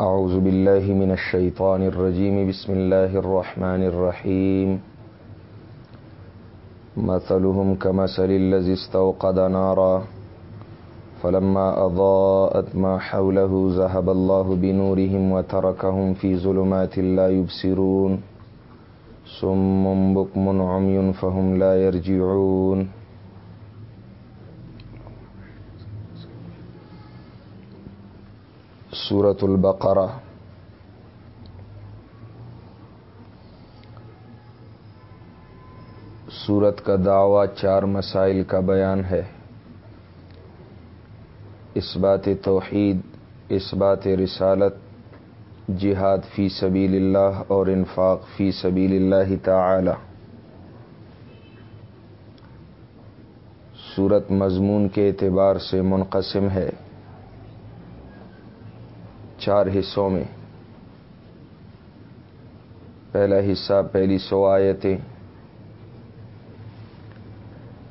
أعوذ بالله من الشيطان الرجيم. بسم الله الرحمن الرحيم. مثلهم كمثل الذي استوقد نارا فلما أضاءت ما حوله ذهب الله بنورهم وتركهم في ظلمات لا يبصرون. صم بكم عمي فهم لا يرجعون. سورة البقرہ سورت کا دعوی چار مسائل کا بیان ہے۔ اس بات توحید، اس بات رسالت، جہاد فی سبیل اللہ اور انفاق فی سبیل اللہ تعالی۔ صورت مضمون کے اعتبار سے منقسم ہے۔ چار حصوں میں۔ پہلا حصہ، پہلی سو آیتیں۔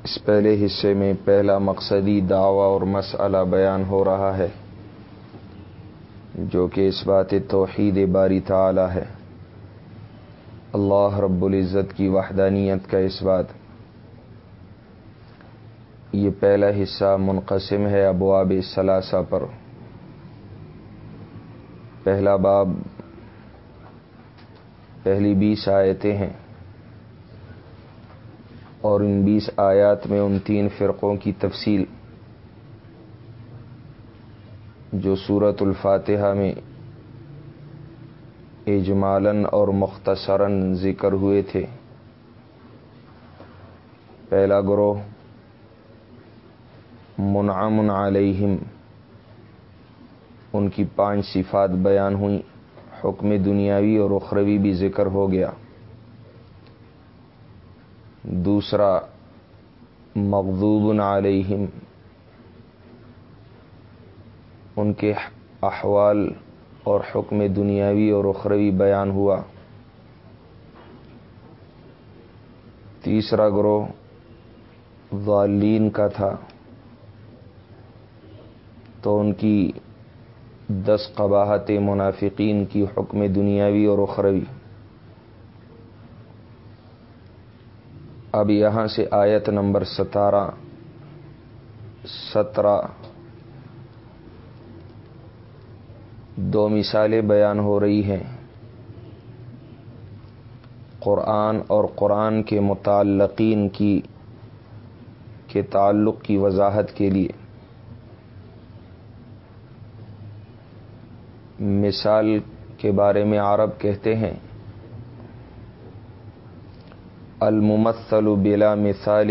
اس پہلے حصے میں پہلا مقصدی دعوی اور مسئلہ بیان ہو رہا ہے، جو کہ اس بات توحید باری تعالی ہے۔ اللہ رب العزت کی وحدانیت کا اس بات۔ یہ پہلا حصہ منقسم ہے ابواب ثلاثہ پر۔ پہلا باب، پہلی بیس آیتیں ہیں۔ اور ان بیس آیات میں ان تین فرقوں کی تفصیل، جو صورت الفاتحہ میں اجمالن اور مختصراً ذکر ہوئے تھے۔ پہلا گروہ منعمن علیہم۔ ان کی پانچ صفات بیان ہوئیں۔ حکم دنیاوی اور اخروی بھی ذکر ہو گیا۔ دوسرا مغضوب علیہم۔ ان کے احوال اور حکم دنیاوی اور اخروی بیان ہوا۔ تیسرا گروہ والین کا تھا۔ تو ان کی دس قباہت منافقین کی حکم دنیاوی اور اخروی۔ اب یہاں سے آیت نمبر ستارہ، سترہ۔ دو مثالیں بیان ہو رہی ہیں۔ قرآن اور قرآن کے متعلقین کی، کے تعلق کی وضاحت کے لیے۔ مثال کے بارے میں عرب کہتے ہیں۔ الممثل بلا مثال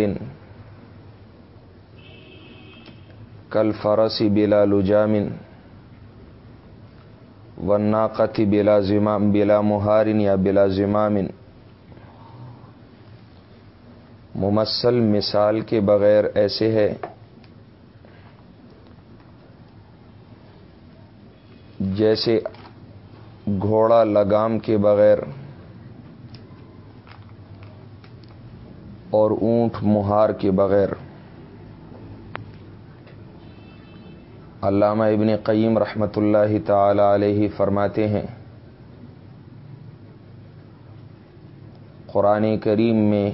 کل فرسی بلا لجامن وناقتی بلا زمام، بلا مہارن یا بلا زمامن ممثل مثال کے بغیر ایسے ہے۔ جیسے گھوڑا لگام کے بغیر اور اونٹ مہار کے بغیر۔ علامہ ابن قیم رحمۃ اللہ تعالی علیہ فرماتے ہیں، قرآن کریم میں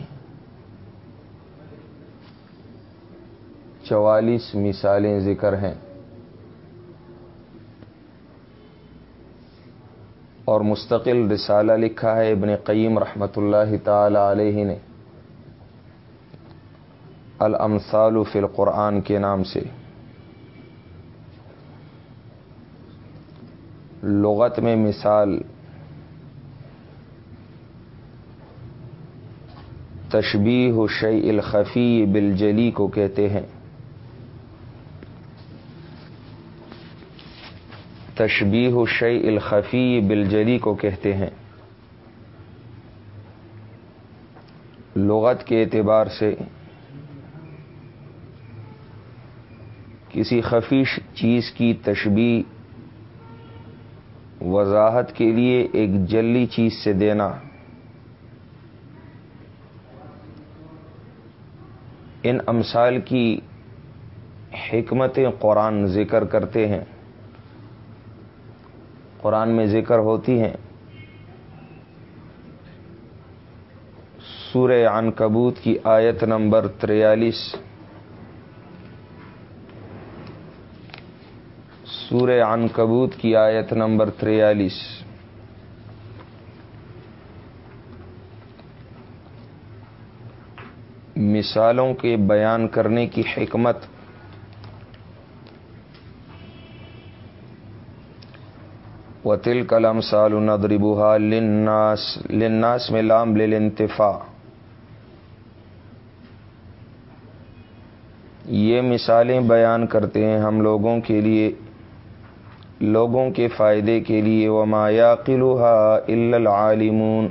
چوالیس مثالیں ذکر ہیں۔ اور مستقل رسالہ لکھا ہے ابن قیم رحمۃ اللہ تعالی علیہ نے۔ الامثال فی القرآن کے نام سے۔ لغت میں مثال۔ تشبیح شعی الخفی بالجلی کو کہتے ہیں۔ تشبیح شعی الخفی بالجلی کو کہتے ہیں۔ لغت کے اعتبار سے کسی خفیش چیز کی تشبیح وضاحت کے لیے ایک جلی چیز سے دینا۔ ان امثال کی حکمت قرآن ذکر کرتے ہیں۔ قرآن میں ذکر ہوتی ہیں۔ سورہ عن کبوت کی آیت نمبر تریالیس۔ سورہ عن کبوت کی آیت نمبر تریالیس۔ مثالوں کے بیان کرنے کی حکمت۔ و تل کلم سال ندربہ لناس لناس میں لام لنتفا یہ مثالیں بیان کرتے ہیں ہم لوگوں کے لیے، لوگوں کے فائدے کے لیے۔ وہ مایا العالمون۔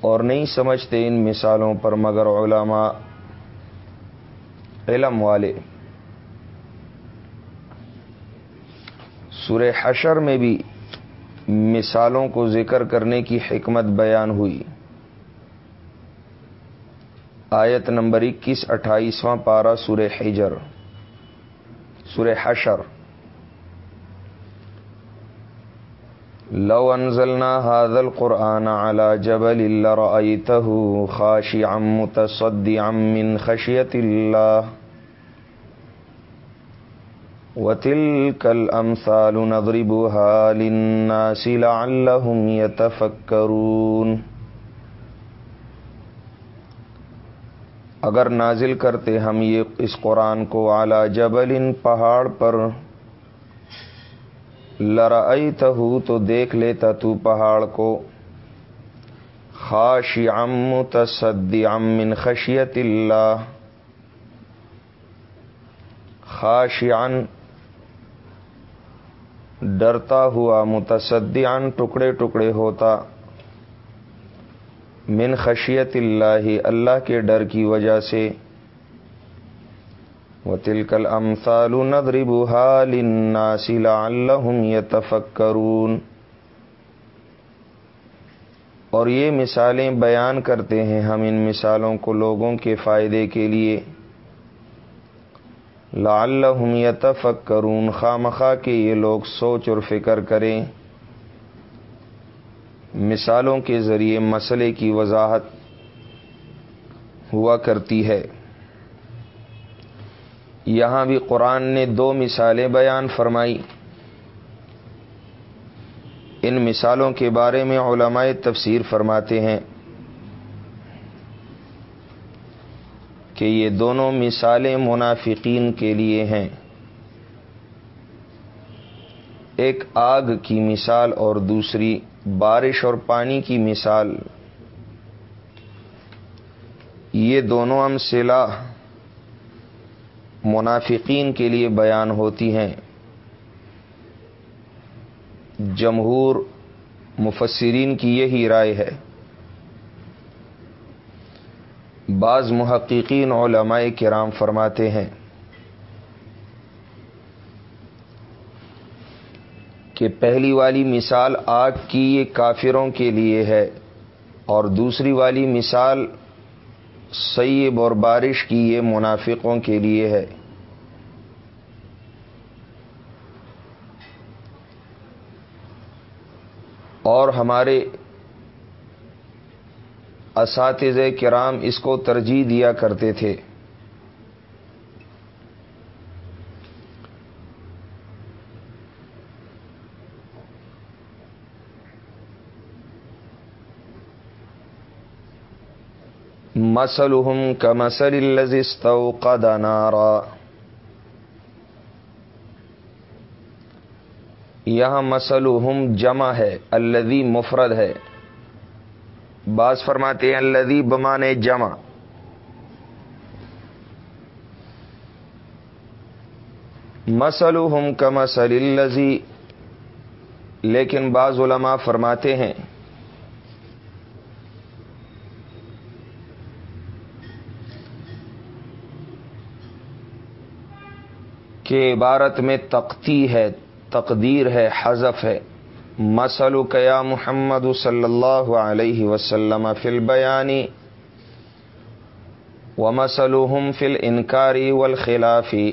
اور نہیں سمجھتے ان مثالوں پر مگر علماء، علم والے۔ سورہ حشر میں بھی مثالوں کو ذکر کرنے کی حکمت بیان ہوئی۔ آیت نمبر اکیس، اٹھائیسواں پارہ، سورہ حجر۔ سورہ حشر۔ لو انزلنا هذا القرآن على جبل لرأيته خاشعا متصدعا من خشية الله وتلك الأمثال نضربها للناس لعلهم يتفكرون اگر نازل کرتے ہم یہ اس قرآن کو اعلی جبل ان پہاڑ پر لڑائی تو دیکھ لیتا تو پہاڑ کو خاشی ام تصدی من خشیت اللہ خاشیان ڈرتا ہوا متصدیان ٹکڑے ٹکڑے ہوتا۔ من خشیت اللہ اللہ کے ڈر کی وجہ سے۔ و تلکل امثال ندربها للناس لعلهم يتفكرون۔ اور یہ مثالیں بیان کرتے ہیں ہم ان مثالوں کو لوگوں کے فائدے کے لیے۔ لعلهم يتفكرون خامخا کے یہ لوگ سوچ اور فکر کریں۔ مثالوں کے ذریعے مسئلے کی وضاحت ہوا کرتی ہے۔ یہاں بھی قرآن نے دو مثالیں بیان فرمائی ان مثالوں کے بارے میں علماء تفسیر فرماتے ہیں۔ کہ یہ دونوں مثالیں منافقین کے لیے ہیں۔ ایک آگ کی مثال اور دوسری بارش اور پانی کی مثال۔ یہ دونوں ہم منافقین کے لیے بیان ہوتی ہیں۔ جمہور مفسرین کی یہی رائے ہے۔ بعض محققین علماء کرام فرماتے ہیں کہ پہلی والی مثال آگ کی یہ کافروں کے لیے ہے اور دوسری والی مثال سیب اور بارش کی یہ منافقوں کے لیے ہے۔ اور ہمارے اساتذ کرام اس کو ترجیح دیا کرتے تھے۔ مسلحم کا مسل استوقد یہاں مسلحم جمع ہے الدی مفرد ہے۔ بعض فرماتے ہیں الدی بمان جمع۔ مسلحم کا مسل الزی لیکن بعض علماء فرماتے ہیں، کہ عبارت میں تختی ہے، تقدیر ہے، حذف ہے۔ مسل قیا محمد صلی اللہ علیہ وسلم فل بیانی و مسلحم فل انکاری والخلافی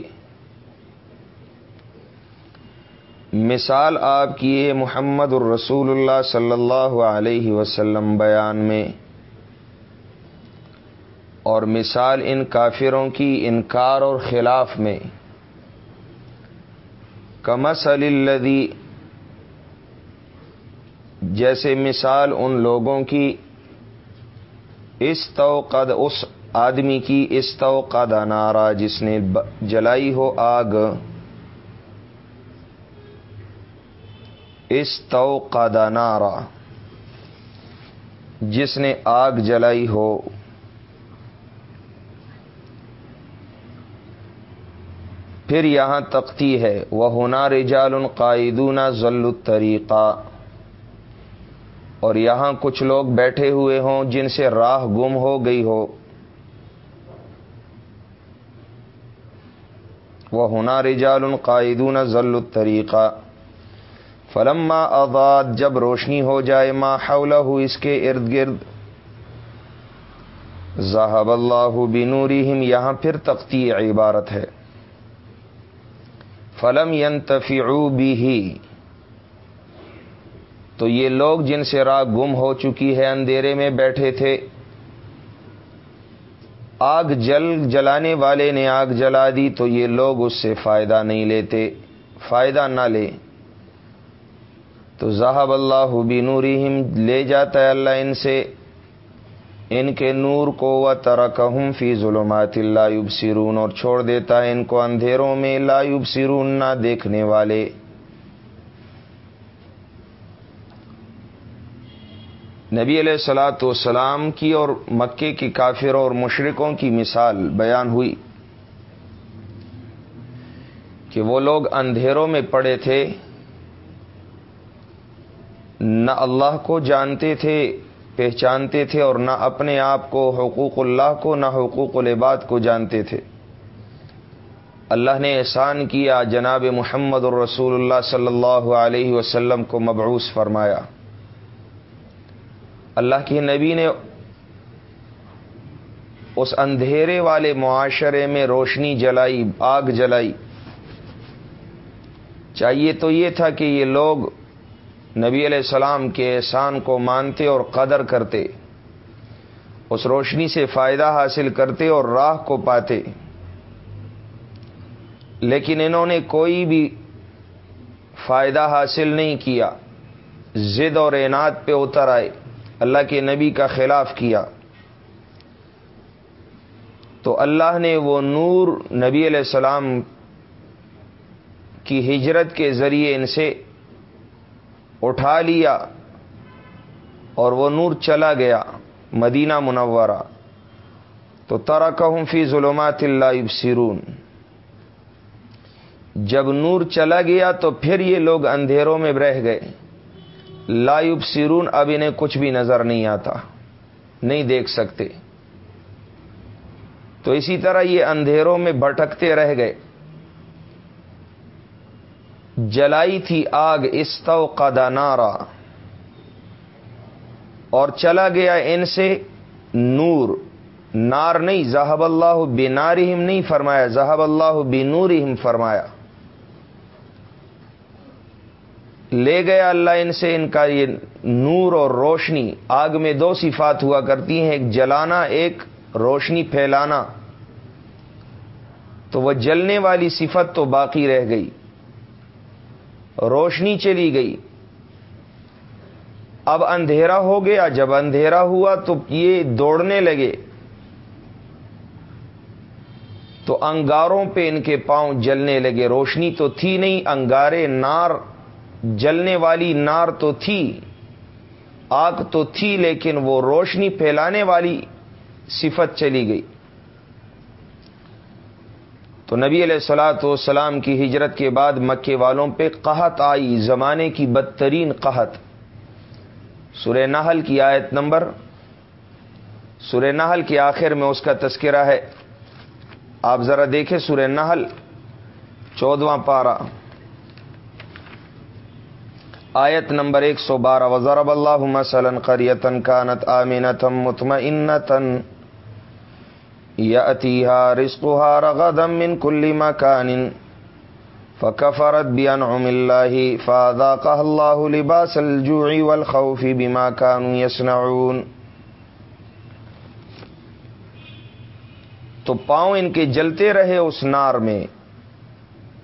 مثال آپ کی ہے محمد الرسول اللہ صلی اللہ علیہ وسلم بیان میں. اور مثال ان کافروں کی انکار اور خلاف میں. کمس الدی جیسے مثال ان لوگوں کی اس توقد اس آدمی کی اس توقد نارا جس نے جلائی ہو آگ۔ اس توقد نارا جس نے آگ جلائی ہو۔ پھر یہاں تختی ہے۔ وہ ہونا رجال قائدون ضل الطریقہ اور یہاں کچھ لوگ بیٹھے ہوئے ہوں جن سے راہ گم ہو گئی ہو۔ وہ ہونا رجال قائدون ضل الطریقہ فلما آباد جب روشنی ہو جائے، ما حولہ اس کے ارد گرد۔ ذہب اللہ بنورہم یہاں پھر تختی عبارت ہے۔ فلم ینتفعو بھی تو یہ لوگ جن سے راہ گم ہو چکی ہے، اندھیرے میں بیٹھے تھے۔ آگ جل، جلانے والے نے آگ جلا دی تو یہ لوگ اس سے فائدہ نہیں لیتے۔ فائدہ نہ لے۔ تو ذہب اللہ بنورہم لے جاتا ہے اللہ ان سے۔ ان کے نور کو و ترکہم فی ظلمات اللہ سرون اور چھوڑ دیتا ہے ان کو اندھیروں میں۔ لایوب سرون نہ دیکھنے والے۔ نبی علیہ السلاۃ والسلام کی اور مکے کی کافروں اور مشرقوں کی مثال بیان ہوئی کہ وہ لوگ اندھیروں میں پڑے تھے، نہ اللہ کو جانتے تھے، پہچانتے تھے اور نہ اپنے آپ کو، حقوق اللہ کو، نہ حقوق العباد کو جانتے تھے۔ اللہ نے احسان کیا، جناب محمد الرسول اللہ صلی اللہ علیہ وسلم کو مبعوث فرمایا۔ اللہ کے نبی نے اس اندھیرے والے معاشرے میں روشنی جلائی، آگ جلائی۔ چاہیے تو یہ تھا کہ یہ لوگ نبی علیہ السلام کے احسان کو مانتے اور قدر کرتے، اس روشنی سے فائدہ حاصل کرتے اور راہ کو پاتے۔ لیکن انہوں نے کوئی بھی فائدہ حاصل نہیں کیا زد اور اعنات پہ اتر آئے۔ اللہ کے نبی کا خلاف کیا تو اللہ نے وہ نور نبی علیہ السلام کی ہجرت کے ذریعے ان سے اٹھا لیا اور وہ نور چلا گیا مدینہ منورہ تو ترا کہوں فی ظلمات اللہ سرون جب نور چلا گیا تو پھر یہ لوگ اندھیروں میں رہ گئے۔ لایوب سیرون اب انہیں کچھ بھی نظر نہیں آتا، نہیں دیکھ سکتے۔ تو اسی طرح یہ اندھیروں میں بھٹکتے رہ گئے۔ جلائی تھی آگ استو قدا نارا۔ اور چلا گیا ان سے نور۔ نار نہیں زہب اللہ بینارہم نہیں فرمایا زہب اللہ بنورہم فرمایا۔ لے گیا اللہ ان سے، ان کا یہ نور اور روشنی آگ میں دو صفات ہوا کرتی ہیں، ایک جلانا، ایک روشنی پھیلانا۔ تو وہ جلنے والی صفت تو باقی رہ گئی۔ روشنی چلی گئی۔ اب اندھیرا ہو گیا، جب اندھیرا ہوا تو یہ دوڑنے لگے۔ تو انگاروں پہ ان کے پاؤں جلنے لگے، روشنی تو تھی نہیں، انگارے، نار جلنے والی نار تو تھی، آگ تو تھی، لیکن وہ روشنی پھیلانے والی صفت چلی گئی۔ تو نبی علیہ السلاۃ والسلام کی ہجرت کے بعد مکے والوں پہ قحط آئی، زمانے کی بدترین قحط۔ سورہ نحل کی آیت نمبر، سورہ نحل کے آخر میں اس کا تذکرہ ہے۔ آپ ذرا دیکھیں سورہ نحل، چودواں پارہ۔ آیت نمبر ایک سو بارہ. وزرب اللہ مسلم قریتن کانت آمینتم مطمئنتن یا اتیحا رغدا من کل مکان فکفرت بانعم اللہ فاذاقہ اللہ لباس الجوع والخوف بما كانوا يصنعون. تو پاؤں ان کے جلتے رہے اس نار میں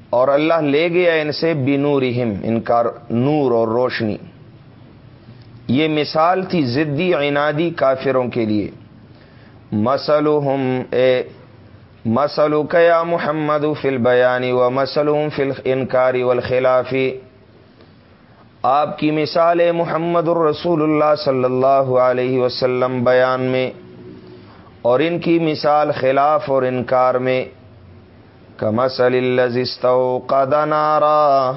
اور اللہ لے گیا ان سے بنورہم، ان کا نور اور روشنی۔ یہ مثال تھی ضدی عنادی کافروں کے لیے۔ مسلحم اے مسلو کیا محمد فل بیانی و مسلوم فل انکاری والخلافی آپ کی مثال محمد الرسول اللہ صلی اللہ علیہ وسلم بیان میں اور ان کی مثال خلاف اور انکار میں۔ کمسل کا نارا۔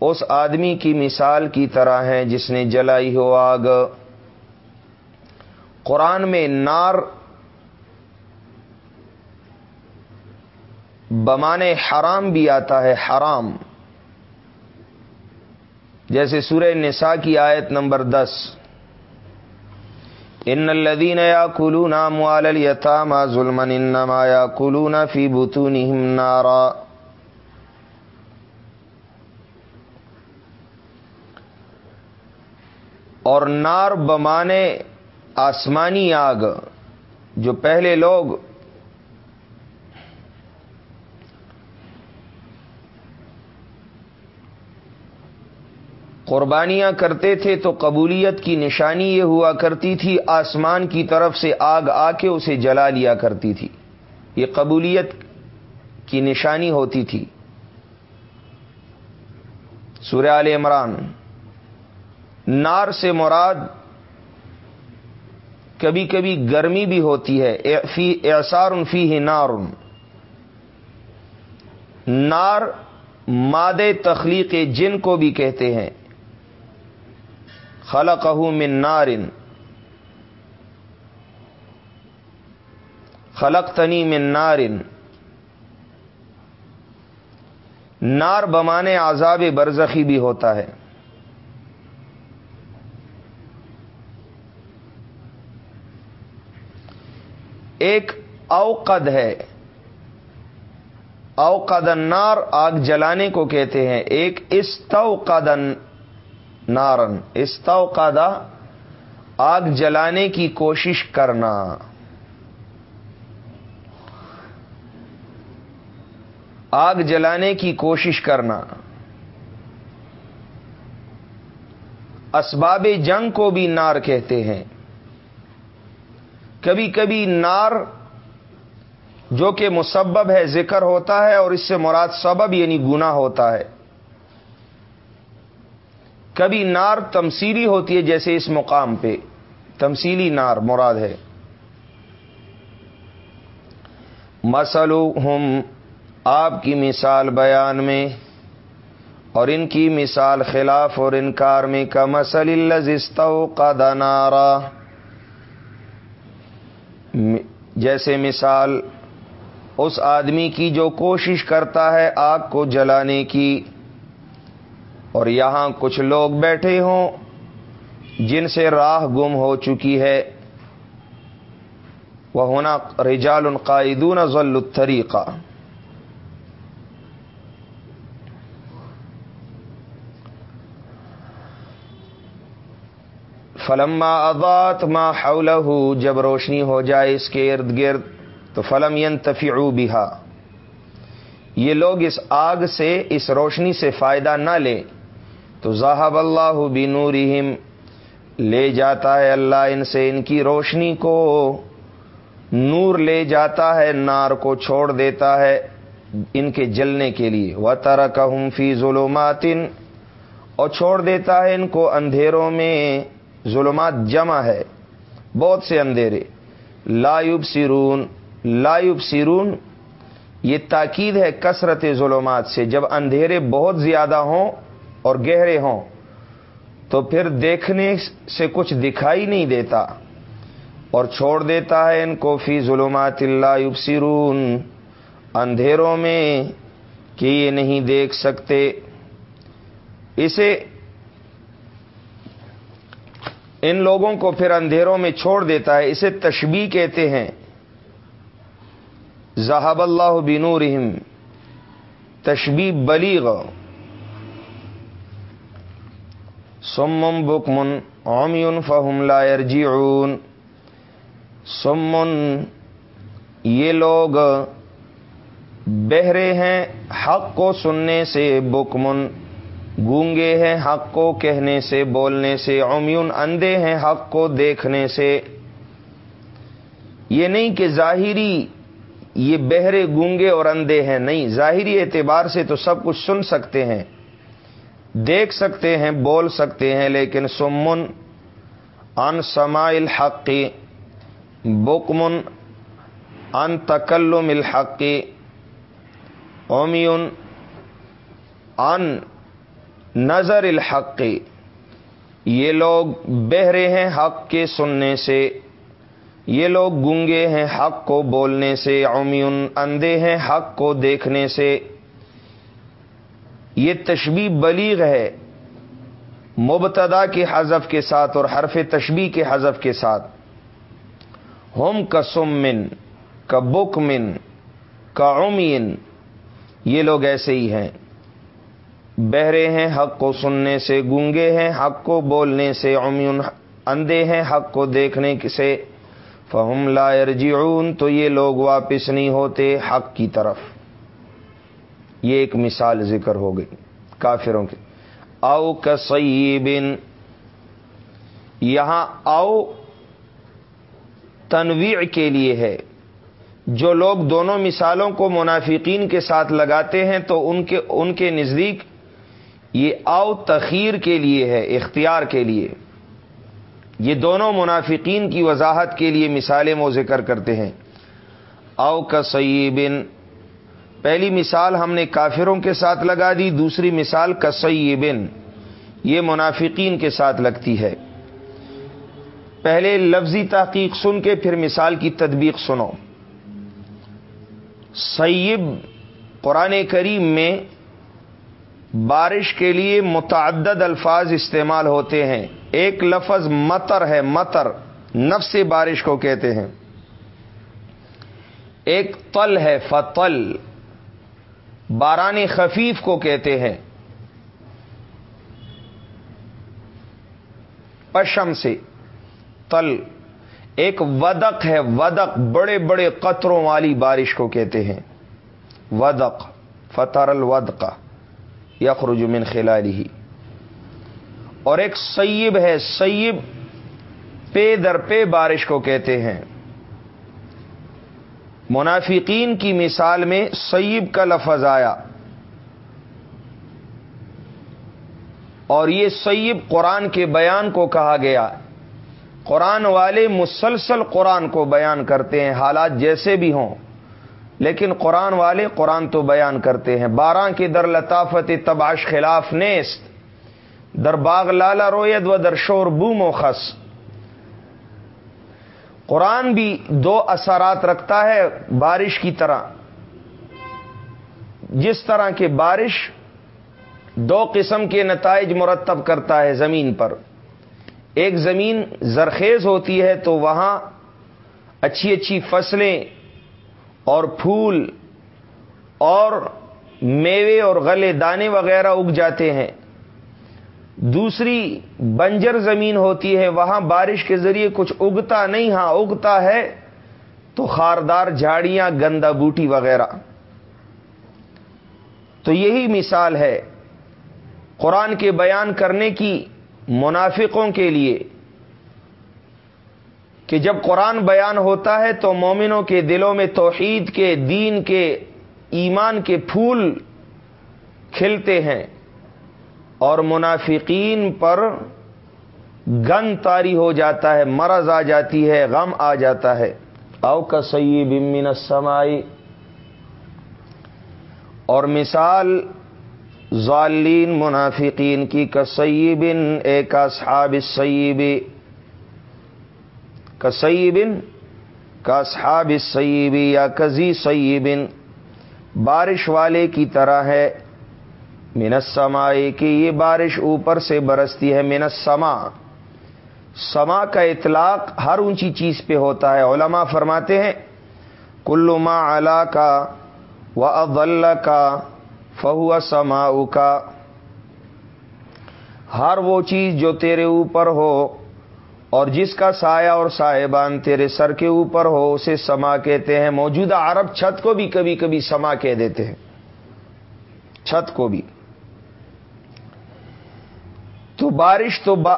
اس آدمی کی مثال کی طرح ہے جس نے جلائی ہو آگ۔ قرآن میں نار بمانے حرام بھی آتا ہے، حرام۔ جیسے سورہ نساء کی آیت نمبر دس۔ ان الدین ياكلون اموال اليتامى یتام انما ياكلون في فی نارا. اور نار بمانے آسمانی آگ جو پہلے لوگ قربانیاں کرتے تھے تو قبولیت کی نشانی یہ ہوا کرتی تھی، آسمان کی طرف سے آگ آ کے اسے جلا لیا کرتی تھی۔ یہ قبولیت کی نشانی ہوتی تھی۔ سوریال عمران، نار سے مراد کبھی کبھی گرمی بھی ہوتی ہے۔ فی فی ہی نار نار مادے تخلیق جن کو بھی کہتے ہیں۔ خلقہ من نارن خلق تنی من نارن نار بمانے عذاب برزخی بھی ہوتا ہے. ایک اوقد ہے. اوقد النار آگ جلانے کو کہتے ہیں. ایک استوقدن نارن۔ استوقدا آگ جلانے کی کوشش کرنا۔ آگ جلانے کی کوشش کرنا۔ اسباب جنگ کو بھی نار کہتے ہیں۔ کبھی کبھی نار جو کہ مسبب ہے، ذکر ہوتا ہے اور اس سے مراد سبب یعنی گنا ہوتا ہے۔ کبھی نار تمسیلی ہوتی ہے جیسے اس مقام پہ۔ تمسیلی نار، مراد ہے۔ مسلو ہم آپ کی مثال بیان میں، اور ان کی مثال خلاف اور انکار میں کا مسل الزستو کا دنارا جیسے مثال، اس آدمی کی جو کوشش کرتا ہے آگ کو جلانے کی۔ اور یہاں کچھ لوگ بیٹھے ہوں جن سے راہ گم ہو چکی ہے۔ وہ ہونا رجال القائدون ضل الطریقہ فلما اضات ما حولہ جب روشنی ہو جائے اس کے ارد گرد، تو فلم ينتفعوا بها۔ یہ لوگ اس آگ سے، اس روشنی سے فائدہ نہ لیں۔ تو ذہب اللہ بنورہم، لے جاتا ہے اللہ ان سے ان کی روشنی کو۔ نور لے جاتا ہے، نار کو چھوڑ دیتا ہے ان کے جلنے کے لیے۔ وہ ترک فی ظلمات، اور چھوڑ دیتا ہے ان کو اندھیروں میں۔ ظلمات جمع ہے، بہت سے اندھیرے۔ لایوب سیرون لایوب سیرون یہ تاکید ہے کثرت ظلمات سے۔ جب اندھیرے بہت زیادہ ہوں اور گہرے ہوں، تو پھر دیکھنے سے کچھ دکھائی نہیں دیتا اور چھوڑ دیتا ہے ان کو فی ظلمات اللہ یبصرون۔ اندھیروں میں کہ یہ نہیں دیکھ سکتے۔ اسے ان لوگوں کو پھر اندھیروں میں چھوڑ دیتا ہے، اسے تشبی کہتے ہیں۔ ذہب اللہ بینورہم تشبی بلیغ۔ سمم بکمن اومیون فہم لائر جیون سمن یہ لوگ بہرے ہیں حق کو سننے سے بکمن گونگے ہیں حق کو کہنے سے، بولنے سے عمیون اندھے ہیں حق کو دیکھنے سے۔ یہ نہیں کہ ظاہری یہ بہرے، گونگے اور اندھے ہیں، نہیں، ظاہری اعتبار سے تو سب کچھ سن سکتے ہیں۔ دیکھ سکتے ہیں، بول سکتے ہیں، لیکن سمن ان سماعل الحق، بکمن ان تکلم الحق اومیون ان نظر الحق۔ یہ لوگ بہرے ہیں حق کے سننے سے، یہ لوگ گنگے ہیں حق کو بولنے سے، عمیون اندھے ہیں حق کو دیکھنے سے۔ یہ تشبی بلیغ ہے مبتدا کے حذف کے ساتھ اور حرف تشبی کے حذف کے ساتھ۔ ہوم کا سمن کا بک من، کا عمین یہ لوگ ایسے ہی ہیں۔ بہرے ہیں، حق کو سننے سے گونگے ہیں، حق کو بولنے سے عمیون اندھے ہیں، حق کو دیکھنے سے فہم لا یرجعون، تو یہ لوگ واپس نہیں ہوتے حق کی طرف۔ یہ ایک مثال ذکر ہو گئی کافروں کے او کسیبن یہاں او تنویع کے لیے ہے۔ جو لوگ دونوں مثالوں کو منافقین کے ساتھ لگاتے ہیں تو ان کے ان کے نزدیک یہ او تخیر کے لیے ہے، اختیار کے لیے۔ یہ دونوں منافقین کی وضاحت کے لیے مثالیں وہ ذکر کرتے ہیں۔ او کا سیبن۔ پہلی مثال ہم نے کافروں کے ساتھ لگا دی، دوسری مثال کا سیبن یہ منافقین کے ساتھ لگتی ہے۔ پہلے لفظی تحقیق سن کے پھر مثال کی تدبیق سنو۔ سیب قرآن کریم میں بارش کے لیے متعدد الفاظ استعمال ہوتے ہیں۔ ایک لفظ متر ہے متر نفس بارش کو کہتے ہیں۔ ایک تل ہے فتل باران خفیف کو کہتے ہیں۔ پشم سے تل، ایک ودق ہے، ودق، بڑے بڑے قطروں والی بارش کو کہتے ہیں۔ ودق فتر الود کا یخرج من خلالی اور ایک سیب ہے، سیب پے در پے بارش کو کہتے ہیں۔ منافقین کی مثال میں سیب کا لفظ آیا۔ اور یہ سیب قرآن کے بیان کو کہا گیا۔ قرآن والے مسلسل قرآن کو بیان کرتے ہیں، حالات جیسے بھی ہوں۔ لیکن قرآن والے قرآن تو بیان کرتے ہیں۔ بارہ کے در لطافت تباش خلاف نیست۔ در باغ لالا روید و در شور بوم و خس۔ قرآن بھی دو اثرات رکھتا ہے بارش کی طرح۔ جس طرح کے بارش دو قسم کے نتائج مرتب کرتا ہے زمین پر۔ ایک زمین زرخیز ہوتی ہے تو وہاں اچھی اچھی فصلیں اور پھول اور میوے اور غلے دانے وغیرہ اگ جاتے ہیں۔ دوسری بنجر زمین ہوتی ہے، وہاں بارش کے ذریعے کچھ اگتا نہیں ہاں اگتا ہے تو خاردار جھاڑیاں، گندا بوٹی وغیرہ۔ تو یہی مثال ہے قرآن کے بیان کرنے کی منافقوں کے لیے کہ جب قرآن بیان ہوتا ہے تو مومنوں کے دلوں میں توحید کے، دین کے، ایمان کے پھول کھلتے ہیں۔ اور منافقین پر گن تاری ہو جاتا ہے، مرض آ جاتی ہے، غم آ جاتا ہے۔ او کا سیب من سمائی اور مثال ظالین منافقین کی کسیبن ایک اصحاب السیب۔ کسیبن کا صحاب سیبی یا کزی سیبن بارش والے کی طرح ہے۔ منسمائے کہ یہ بارش اوپر سے برستی ہے منسما سما کا اطلاق ہر اونچی چیز پہ ہوتا ہے۔ علماء فرماتے ہیں کلو ما کا و اضل کا فہو سما کا ہر وہ چیز جو تیرے اوپر ہو اور جس کا سایہ اور صاحبان تیرے سر کے اوپر ہو، اسے سما کہتے ہیں۔ موجودہ عرب چھت کو بھی کبھی کبھی سما کہہ دیتے ہیں۔ چھت کو بھی۔ تو بارش تو با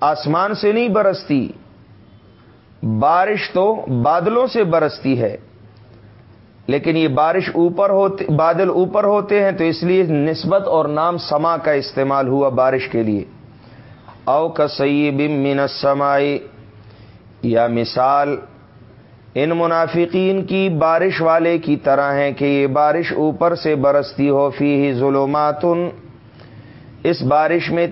آسمان سے نہیں برستی، بارش تو بادلوں سے برستی ہے۔ لیکن یہ بارش اوپر ہوتے بادل اوپر ہوتے ہیں تو اس لیے نسبت اور نام سما کا استعمال ہوا بارش کے لیے۔ او کا بم من سمائی یا مثال، ان منافقین کی بارش والے کی طرح ہے کہ یہ بارش اوپر سے برستی ہو فی ہی ظلمات اس بارش میں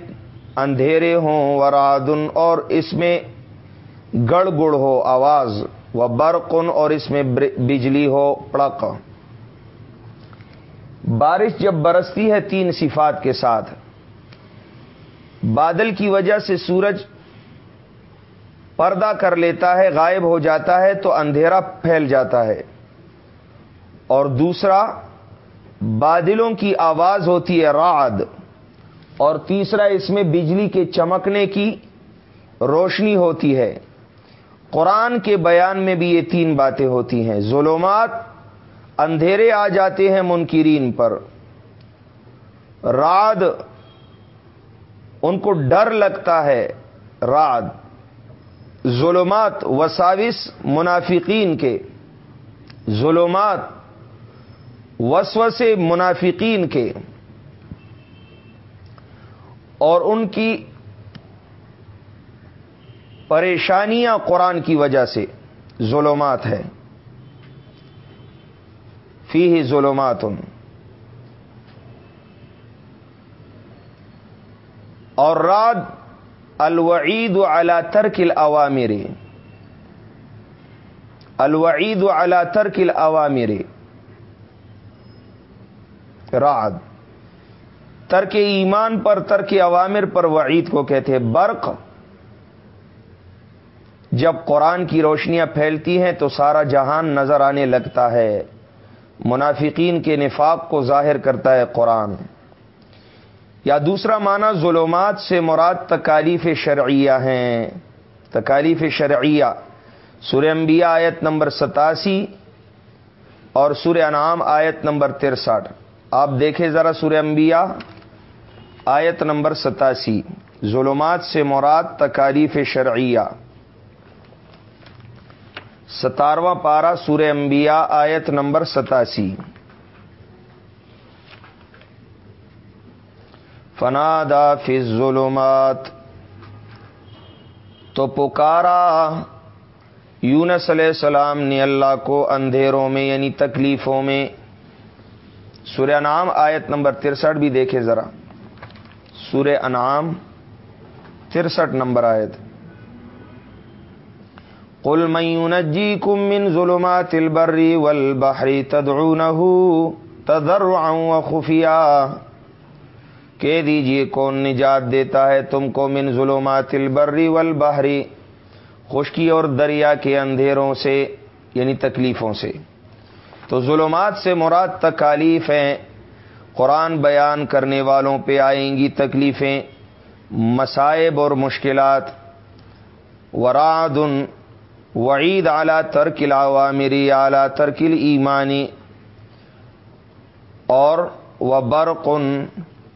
اندھیرے ہوں ورادن اور اس میں گڑ گڑ ہو آواز و برقن اور اس میں بجلی ہو پڑک۔ بارش جب برستی ہے تین صفات کے ساتھ۔ بادل کی وجہ سے سورج پردہ کر لیتا ہے، غائب ہو جاتا ہے، تو اندھیرا پھیل جاتا ہے۔ اور دوسرا، بادلوں کی آواز ہوتی ہے، رعد۔ اور تیسرا اس میں بجلی کے چمکنے کی روشنی ہوتی ہے۔ قرآن کے بیان میں بھی یہ تین باتیں ہوتی ہیں۔ ظلمات اندھیرے آ جاتے ہیں منکرین پر۔ راد ان کو ڈر لگتا ہے۔ راد ظلمات وساوس منافقین کے۔ ظلمات وسوسے منافقین کے۔ اور ان کی پریشانیاں قرآن کی وجہ سے ظلمات ہے فی ہی ظلمات ان اور رات الوعید علی ترک الاوامر۔ الوعید علی ترک الاوامر۔ راد۔ ترک ایمان پر، ترک عوامر پر وعید کو کہتے ہیں، برق۔ جب قرآن کی روشنیاں پھیلتی ہیں تو سارا جہان نظر آنے لگتا ہے۔ منافقین کے نفاق کو ظاہر کرتا ہے قرآن۔ یا دوسرا معنی، ظلمات سے مراد تکالیف شرعیہ ہیں۔ تکالیف شرعیہ۔ سورہ انبیاء آیت نمبر ستاسی اور سورہ انعام آیت نمبر ترسٹھ۔ آپ دیکھیں ذرا سورہ انبیاء۔ آیت نمبر ستاسی، ظلمات سے مراد تکالیف شرعیہ۔ ستارواں پارا سور انبیاء، آیت نمبر ستاسی۔ فنادا فی ظلمات تو پکارا یونس علیہ السلام نے اللہ کو اندھیروں میں یعنی تکلیفوں میں۔ سورہ انعام آیت نمبر ترسٹھ بھی دیکھے ذرا۔ سورہ انعام ترسٹھ نمبر آیت۔ قل من ينجيكم من ظلمات البر والبحر تدعونه تضرعا وخفيا۔ کہہ دیجیے کون نجات دیتا ہے تم کو من ظلمات البر والبحر خشکی اور دریا کے اندھیروں سے یعنی تکلیفوں سے۔ تو ظلمات سے مراد تکالیف ہیں۔ قرآن بیان کرنے والوں پہ آئیں گی تکلیفیں، مصائب اور مشکلات۔ وراد وعید اعلیٰ ترکل عوامری اعلیٰ ترکل ایمانی اور و برقن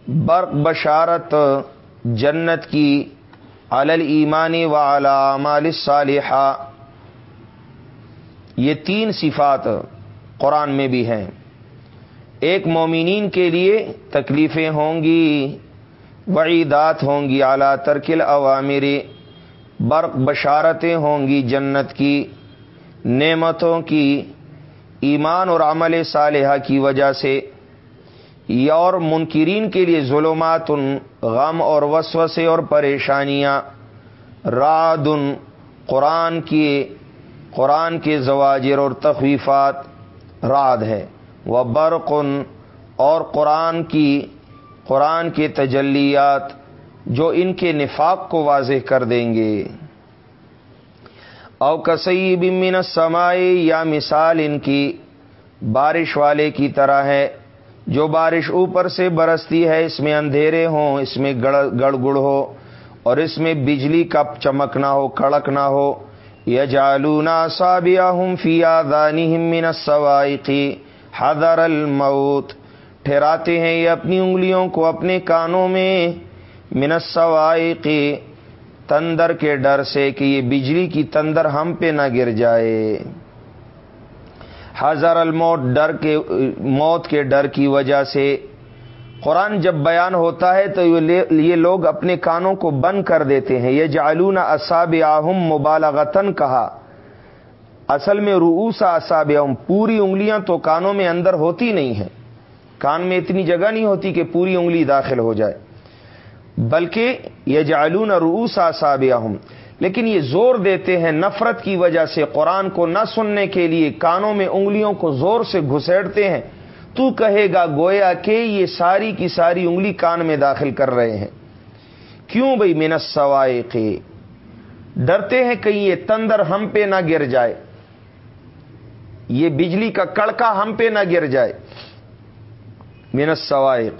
برق بشارت جنت کی علل ایمانی و اعلی صالحہ یہ تین صفات قرآن میں بھی ہیں۔ ایک مومنین کے لیے تکلیفیں ہوں گی، وعیدات ہوں گی اعلیٰ ترکل عوامری برق بشارتیں ہوں گی جنت کی، نعمتوں کی، ایمان اور عمل صالحہ کی وجہ سے۔ اور منکرین کے لیے ظلمات، غم اور وسوسے اور پریشانیاں۔ راد قرآن کی، قرآن کے زواجر اور تخویفات۔ راد ہے۔ وہ برقن اور قرآن کی قرآن کے تجلیات جو ان کے نفاق کو واضح کر دیں گے۔ او کسئی بمن سمائے یا مثال ان کی بارش والے کی طرح ہے، جو بارش اوپر سے برستی ہے، اس میں اندھیرے ہوں، اس میں گڑ گڑ ہو اور اس میں بجلی کا چمکنا ہو، کڑک نہ ہو۔ یا جالونا سابیا ہوں فیا دانی من سوائقی حضر الموت۔ ٹھہراتے ہیں یہ اپنی انگلیوں کو اپنے کانوں میں۔ منسوائقی تندر کے ڈر سے کہ یہ بجلی کی تندر ہم پہ نہ گر جائے۔ ہزار الموت، ڈر کے، موت کے ڈر کی وجہ سے۔ قرآن جب بیان ہوتا ہے تو یہ لوگ اپنے کانوں کو بند کر دیتے ہیں۔ یہ جالون اصاب آہم مبالغتن کہا۔ اصل میں روس اصاب پوری انگلیاں تو کانوں میں اندر ہوتی نہیں ہیں۔ کان میں اتنی جگہ نہیں ہوتی کہ پوری انگلی داخل ہو جائے۔ بلکہ یہ جالون روس اصاب لیکن یہ زور دیتے ہیں نفرت کی وجہ سے قرآن کو نہ سننے کے لیے، کانوں میں انگلیوں کو زور سے گھسیڑتے ہیں۔ تو کہے گا گویا کہ یہ ساری کی ساری انگلی کان میں داخل کر رہے ہیں۔ کیوں بھائی منت سوائے کے ڈرتے ہیں کہیں یہ تندر ہم پہ نہ گر جائے۔ یہ بجلی کا کڑکا ہم پہ نہ گر جائے۔ منت سوائے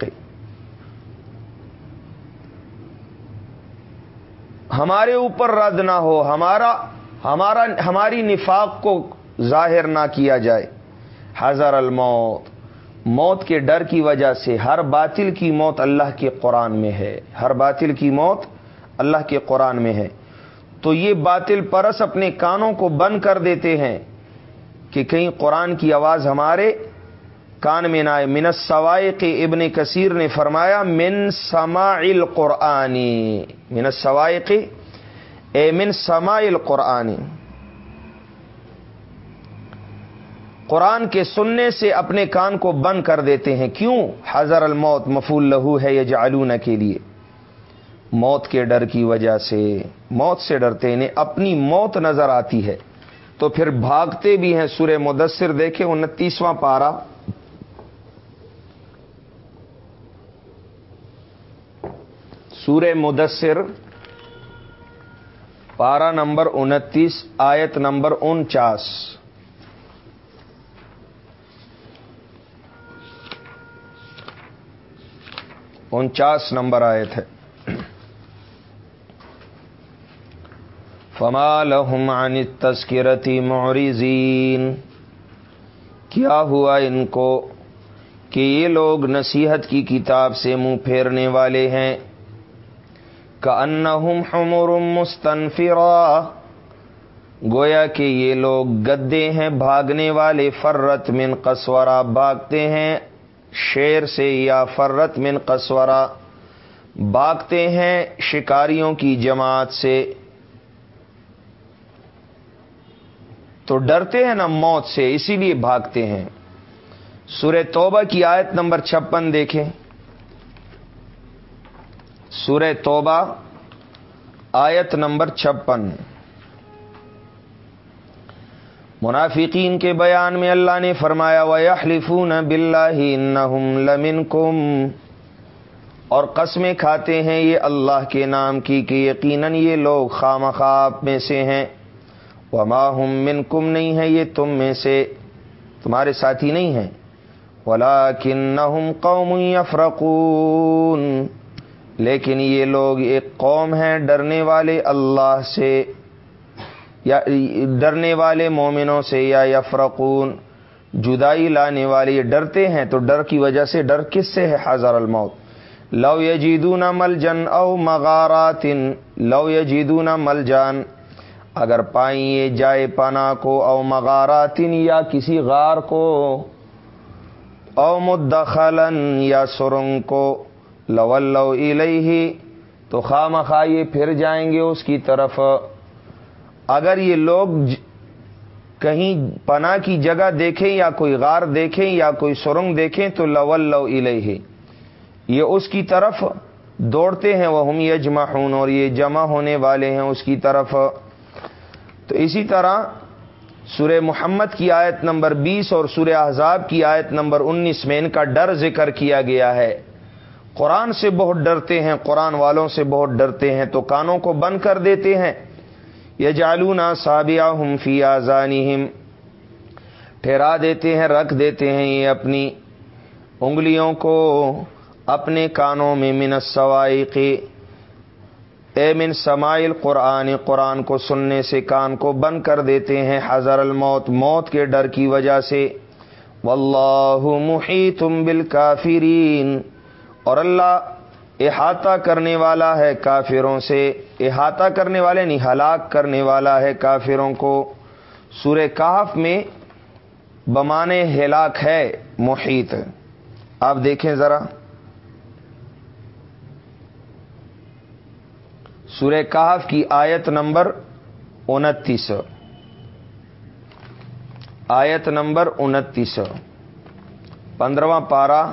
ہمارے اوپر رد نہ ہو، ہمارا ہمارا، ہماری نفاق کو ظاہر نہ کیا جائے۔ حضر الموت۔ موت کے ڈر کی وجہ سے ہر باطل کی موت اللہ کے قرآن میں ہے۔ ہر باطل کی موت اللہ کے قرآن میں ہے۔ تو یہ باطل پرس اپنے کانوں کو بند کر دیتے ہیں۔ کہ کہیں قرآن کی آواز ہمارے کان میں نہ آئے۔ من سوائے کے ابن کثیر نے فرمایا، من سما قرآنی من سوائے کے اے من سما قرآنی قرآن کے سننے سے اپنے کان کو بند کر دیتے ہیں۔ کیوں؟ حضر الموت، مفول لہو ہے یہ جالون کے لیے۔ موت کے ڈر کی وجہ سے۔ موت سے ڈرتے انہیں اپنی موت نظر آتی ہے۔ تو پھر بھاگتے بھی ہیں سورہ مدثر دیکھے انتیسواں پارا سورہ مدثر پارا نمبر انتیس، آیت نمبر انچاس۔ انچاس نمبر آئے تھے فما لهم عن تسکرتی معرضین۔ کیا ہوا ان کو کہ یہ لوگ نصیحت کی کتاب سے منہ پھیرنے والے ہیں؟ کا حمر مستنفرا گویا کہ یہ لوگ گدے ہیں، بھاگنے والے فرت من قصورا بھاگتے ہیں، شیر سے یا فرت من قصورا باغتے ہیں، شکاریوں کی جماعت سے۔ تو ڈرتے ہیں نا موت سے، اسی لیے بھاگتے ہیں۔ سورہ توبہ کی آیت نمبر چھپن دیکھیں۔ سورہ توبہ آیت نمبر چھپن۔ منافقین کے بیان میں اللہ نے فرمایا، وَيَحْلِفُونَ بِاللَّهِ إِنَّهُمْ لَمِنْكُمْ۔ اور قسمیں کھاتے ہیں یہ اللہ کے نام کی کہ یقیناً یہ لوگ خام خواب میں سے ہیں۔ وما ہم منکم نہیں ہے یہ تم میں سے تمہارے ساتھی نہیں ہیں۔ وَلَكِنَّهُمْ قَوْمٌ يَفْرَقُونَ۔ لیکن یہ لوگ ایک قوم ہیں، ڈرنے والے اللہ سے یا ڈرنے والے مومنوں سے یا یفرقون۔ جدائی لانے والے یہ ڈرتے ہیں، تو ڈر کی وجہ سے ڈر کس سے ہے؟ حضر الموت۔ لو یجیدون مل جن او مغارات۔ لو یجیدون مل جان اگر پائیں جائے پنا کو او مغاراتن یا کسی غار کو او مدخلن یا سرنگ کو لو لو تو خواہ مخواہ یہ پھر جائیں گے اس کی طرف۔ اگر یہ لوگ کہیں پناہ کی جگہ دیکھیں یا کوئی غار دیکھیں یا کوئی سرنگ دیکھیں، تو لول لو یہ اس کی طرف دوڑتے ہیں وہ ہم یجما اور یہ جمع ہونے والے ہیں اس کی طرف۔ تو اسی طرح سورہ محمد کی آیت نمبر بیس اور سورہ احزاب کی آیت نمبر انیس میں ان کا ڈر ذکر کیا گیا ہے۔ قرآن سے بہت ڈرتے ہیں، قرآن والوں سے بہت ڈرتے ہیں، تو کانوں کو بند کر دیتے ہیں۔ یہ جالونا سابیا ہم فی آزانی ٹھہرا دیتے ہیں، رکھ دیتے ہیں یہ اپنی انگلیوں کو اپنے کانوں میں من سوائقی اے من سمائل قرآن قرآن کو سننے سے کان کو بند کر دیتے ہیں حضر الموت، موت کے ڈر کی وجہ سے۔ واللہ محیطم بالکافرین۔ اور اللہ احاطہ کرنے والا ہے کافروں سے۔ احاطہ کرنے والے نہیں ہلاک کرنے والا ہے کافروں کو۔ سورہ کاف میں بمانے ہلاک ہے محیط۔ آپ دیکھیں ذرا۔ سورہ کہف کی آیت نمبر انتیس۔ آیت نمبر انتیس۔ پندرواں پارہ۔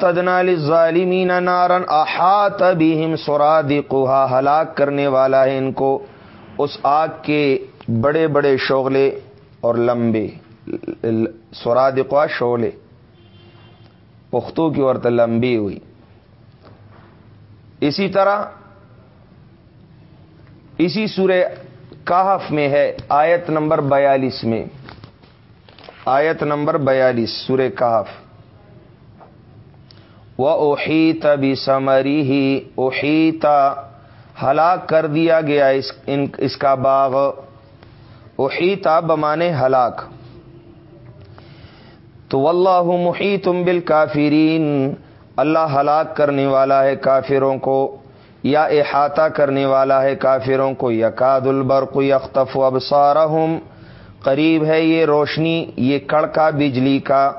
تدنا ظالمین نارن احاط بہم سرادقها، ہلاک کرنے والا ہے ان کو۔ اس آگ کے بڑے بڑے شوغلے اور لمبے سرادقہ شعلے پختوں کی عورت لمبی ہوئی۔ اسی طرح اسی سورہ کہف میں ہے آیت نمبر بیالیس میں۔ آیت نمبر بیالیس، سورہ کہف۔ وہ اوہیتا بھی سمری ہی اوہیتا ہلاک کر دیا گیا اس، ان، اس کا باغ۔ اوہیتا بمانے ہلاک۔ تو اللہ محی تم بل اللہ ہلاک کرنے والا ہے کافروں کو، یا احاطہ کرنے والا ہے کافروں کو۔ یقاد البرق یختف اب قریب ہے یہ روشنی، یہ کڑکا بجلی کا۔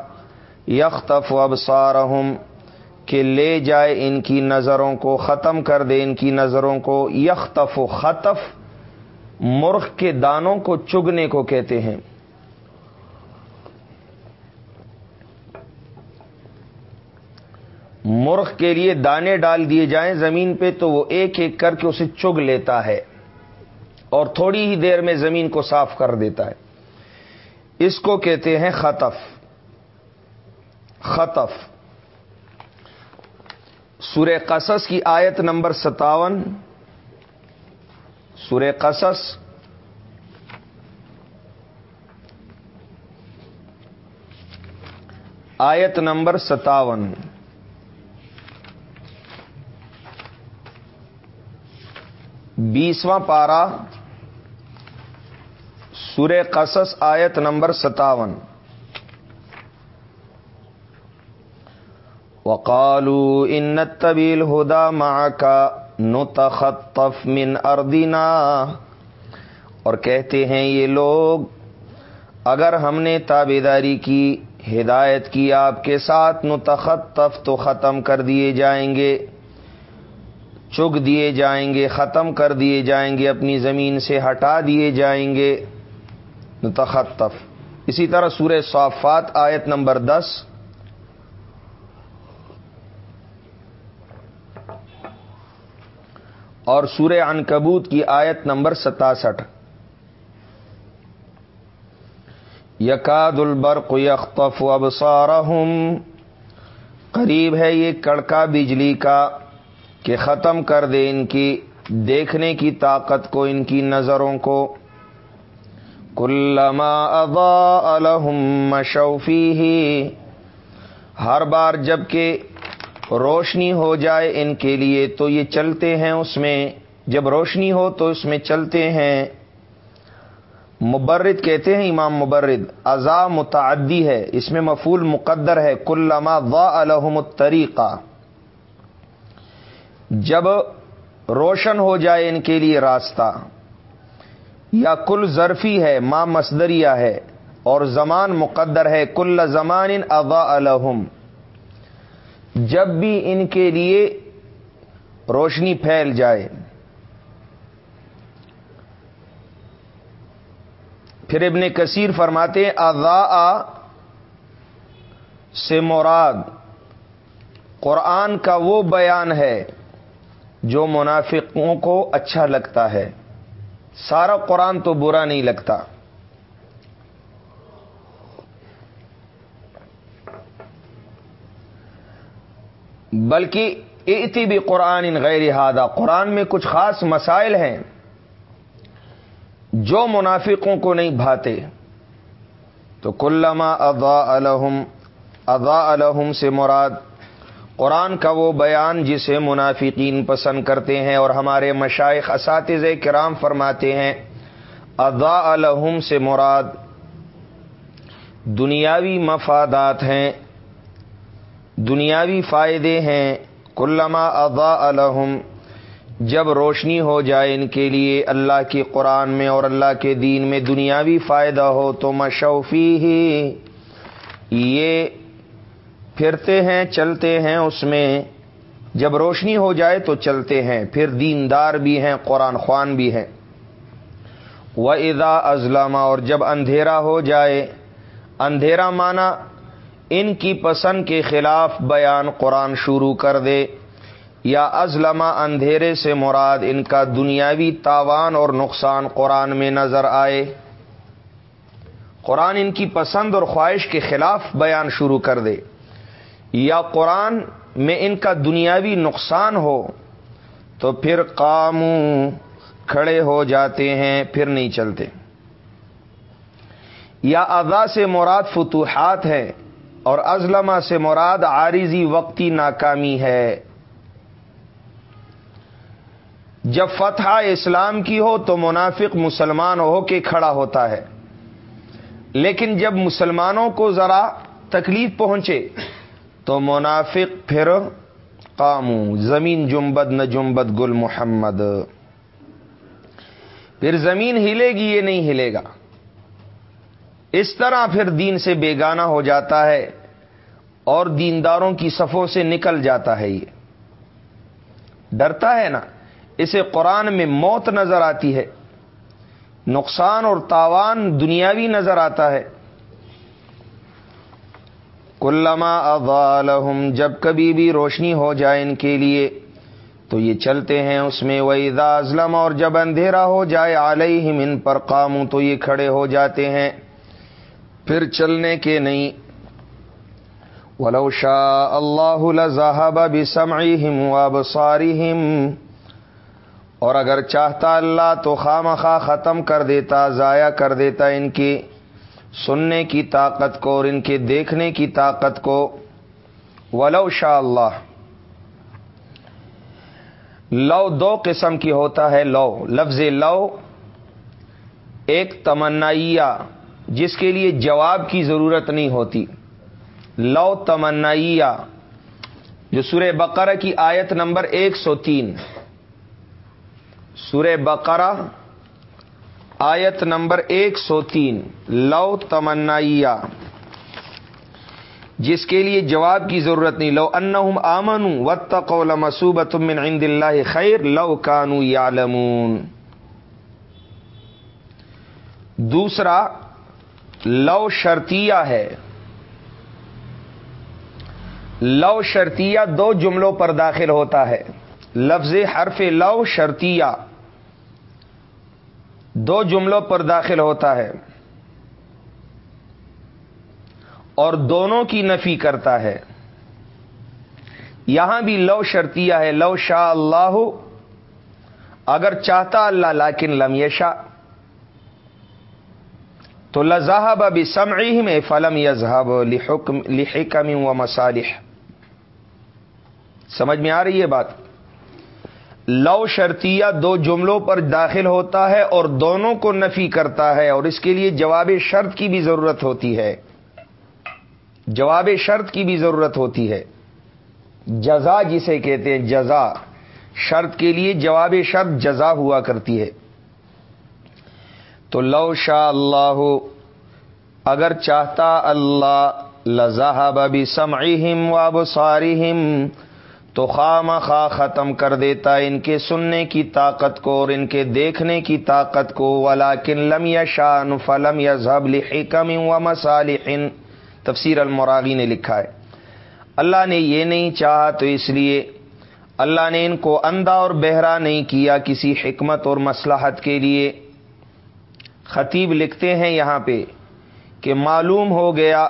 یختف اب کہ لے جائے ان کی نظروں کو، ختم کر دے ان کی نظروں کو۔ یختف و خطف مرخ کے دانوں کو چگنے کو کہتے ہیں۔ مرخ کے لیے دانے ڈال دیے جائیں زمین پہ تو وہ ایک ایک کر کے اسے چگ لیتا ہے اور تھوڑی ہی دیر میں زمین کو صاف کر دیتا ہے۔ اس کو کہتے ہیں خطف۔ خطف۔ سورہ قصص کی آیت نمبر ستاون۔ سورہ قصص۔ آیت نمبر ستاون۔ بیسواں پارا سورہ قصص آیت نمبر ستاون۔ وقالو ان طبیل ہدا ماں کا نتخطف من اردینا اور کہتے ہیں یہ لوگ، اگر ہم نے تابے داری کی، ہدایت کی آپ کے ساتھ نتخطف تو ختم کر دیے جائیں گے۔ چگ دیے جائیں گے، ختم کر دیے جائیں گے، اپنی زمین سے ہٹا دیے جائیں گے۔ نتخطف۔ اسی طرح سورہ صافات آیت نمبر دس۔ اور سورہ عنکبوت کی آیت نمبر ستاسٹھ۔ یقاد البرق یختف ابصارہم۔ قریب ہے یہ کڑکا بجلی کا کہ ختم کر دے ان کی، دیکھنے کی طاقت کو، ان کی نظروں کو۔ کلما اضاء لهم مشوفی ہی ہر بار جبکہ روشنی ہو جائے ان کے لیے تو یہ چلتے ہیں اس میں۔ جب روشنی ہو تو اس میں چلتے ہیں۔ مبرد کہتے ہیں امام مبرد ازا متعدی ہے، اس میں مفول مقدر ہے۔ کلما وا الحم الطریقہ۔ جب روشن ہو جائے ان کے لیے راستہ۔ یا کل ظرفی ہے، ماں مصدریہ ہے، اور زمان مقدر ہے۔ کل زمان اضا الحم جب بھی ان کے لیے روشنی پھیل جائے، پھر ابن کثیر فرماتے اضاء سے مراد، قرآن کا وہ بیان ہے جو منافقوں کو اچھا لگتا ہے۔ سارا قرآن تو برا نہیں لگتا۔ بلکہ اتی بھی قرآن ان غیر ہادہ قرآن میں کچھ خاص مسائل ہیں جو منافقوں کو نہیں بھاتے۔ تو کلما اضا الحم اضا الحم سے مراد قرآن کا وہ بیان جسے منافقین پسند کرتے ہیں اور ہمارے مشائق اساتذ کرام فرماتے ہیں۔ اضا الحم سے مراد دنیاوی مفادات ہیں۔ دنیاوی فائدے ہیں، کلما اضا الحم جب روشنی ہو جائے ان کے لیے اللہ کے قرآن میں اور اللہ کے دین میں دنیاوی فائدہ ہو، تو مشوفی ہی یہ پھرتے ہیں، چلتے ہیں اس میں۔ جب روشنی ہو جائے تو چلتے ہیں۔ پھر دیندار بھی ہیں، قرآن خوان بھی ہیں۔ وہ ادا ازلامہ اور جب اندھیرا ہو جائے، اندھیرا مانا ان کی پسند کے خلاف بیان قرآن شروع کر دے۔ یا ازلما اندھیرے سے مراد ان کا دنیاوی تاوان اور نقصان قرآن میں نظر آئے۔ قرآن ان کی پسند اور خواہش کے خلاف بیان شروع کر دے۔ یا قرآن میں ان کا دنیاوی نقصان ہو، تو پھر قاموں کھڑے ہو جاتے ہیں، پھر نہیں چلتے۔ یا ادا سے مراد فتوحات ہے اور ازلما سے مراد عارضی وقتی ناکامی ہے۔ جب فتح اسلام کی ہو تو منافق مسلمان ہو کے کھڑا ہوتا ہے۔ لیکن جب مسلمانوں کو ذرا تکلیف پہنچے تو منافق پھر قامو، زمین جمبد نہ جمبد گل محمد۔ پھر زمین ہلے گی یہ نہیں ہلے گا؟ اس طرح پھر دین سے بیگانہ ہو جاتا ہے اور دینداروں کی صفوں سے نکل جاتا ہے یہ۔ ڈرتا ہے نا، اسے قرآن میں موت نظر آتی ہے۔ نقصان اور تاوان دنیاوی نظر آتا ہے۔ کلما اضالحم جب کبھی بھی روشنی ہو جائے ان کے لیے، تو یہ چلتے ہیں اس میں وہی ازلم اور جب اندھیرا ہو جائے علیہم ان پر قاموں تو یہ کھڑے ہو جاتے ہیں۔ پھر چلنے کے نہیں۔ ولو شاء اللہ لذهب بسمعهم وابصارهم اور اگر چاہتا اللہ تو خام ختم کر دیتا، ضائع کر دیتا ان کی سننے کی طاقت کو اور ان کے دیکھنے کی طاقت کو۔ ولو شاء اللہ لو دو قسم کی ہوتا ہے لو، لفظ لو ایک تمنائیا جس کے لیے جواب کی ضرورت نہیں ہوتی۔ لو تمنائیا جو سورہ بقرہ کی آیت نمبر ایک سو تین۔ سورہ بقرہ، آیت نمبر ایک سو تین۔ لو تمنائیا جس کے لیے جواب کی ضرورت نہیں۔ لو ان آمن و تقول مسوبت من عند اللہ خیر لو کانو یا دوسرا لو شرطیہ ہے۔ لو شرطیہ دو جملوں پر داخل ہوتا ہے۔ لفظ حرف لو شرطیہ دو جملوں پر داخل ہوتا ہے۔ اور دونوں کی نفی کرتا ہے۔ یہاں بھی لو شرطیہ ہے۔ لو شاہ اللہ، اگر چاہتا اللہ، لیکن لم یشا تو لذہب ابھی سمعی میں فلم یذہب لحکم و مصالح۔ سمجھ میں آ رہی ہے بات؟ لو شرطیہ دو جملوں پر داخل ہوتا ہے اور دونوں کو نفی کرتا ہے، اور اس کے لیے جواب شرط کی بھی ضرورت ہوتی ہے۔ جواب شرط کی بھی ضرورت ہوتی ہے۔ جزا جسے کہتے ہیں، جزا۔ شرط کے لیے جواب شرط جزا ہوا کرتی ہے۔ تو لو شاہ اللہ، اگر چاہتا اللہ لذا ببی سمعہم و ابصارہم، تو خام خواہ ختم کر دیتا ان کے سننے کی طاقت کو اور ان کے دیکھنے کی طاقت کو ولاکن لم یا شان فلم یا ضب لکم و مسالحن تفسیر المراغی نے لکھا ہے۔ اللہ نے یہ نہیں چاہا تو اس لیے اللہ نے ان کو اندھا اور بہرا نہیں کیا کسی حکمت اور مسلحت کے لیے۔ خطیب لکھتے ہیں یہاں پہ کہ معلوم ہو گیا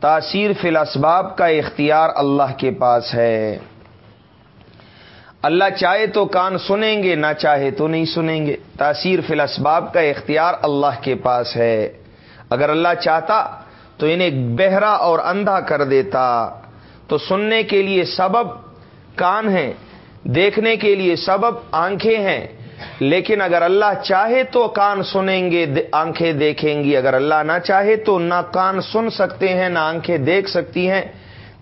تاثیر فی الاسباب کا اختیار اللہ کے پاس ہے۔ اللہ چاہے تو کان سنیں گے، نہ چاہے تو نہیں سنیں گے۔ تاثیر فی الاسباب کا اختیار اللہ کے پاس ہے۔ اگر اللہ چاہتا تو انہیں بہرا اور اندھا کر دیتا۔ تو سننے کے لیے سبب کان ہیں، دیکھنے کے لیے سبب آنکھیں ہیں۔ لیکن اگر اللہ چاہے تو کان سنیں گے آنکھیں دیکھیں گی۔ اگر اللہ نہ چاہے تو نہ کان سن سکتے ہیں، نہ آنکھیں دیکھ سکتی ہیں۔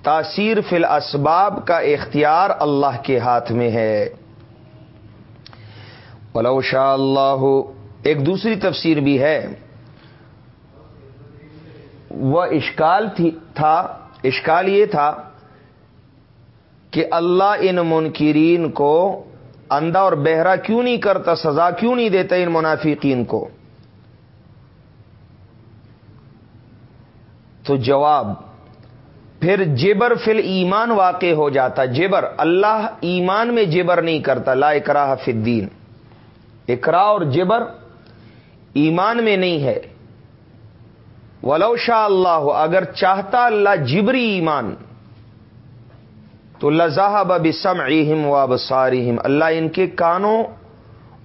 تاثیر فی الاسباب کا اختیار اللہ کے ہاتھ میں ہے۔ ولو شاء اللہ ایک دوسری تفسیر بھی ہے۔ وہ اشکال تھا، اشکال یہ تھا کہ اللہ ان منکرین کو اندھا اور بہرا کیوں نہیں کرتا؟ سزا کیوں نہیں دیتا ان منافقین کو؟ تو جواب، پھر جبر فل ایمان واقع ہو جاتا، جبر، اللہ ایمان میں جبر نہیں کرتا، لا اکراہ فی الدین۔ اکرا اور جبر ایمان میں نہیں ہے۔ ولو شاء اللہ، اگر چاہتا اللہ جبری ایمان تو لذاح بسم اہم و بسارم اللہ ان کے کانوں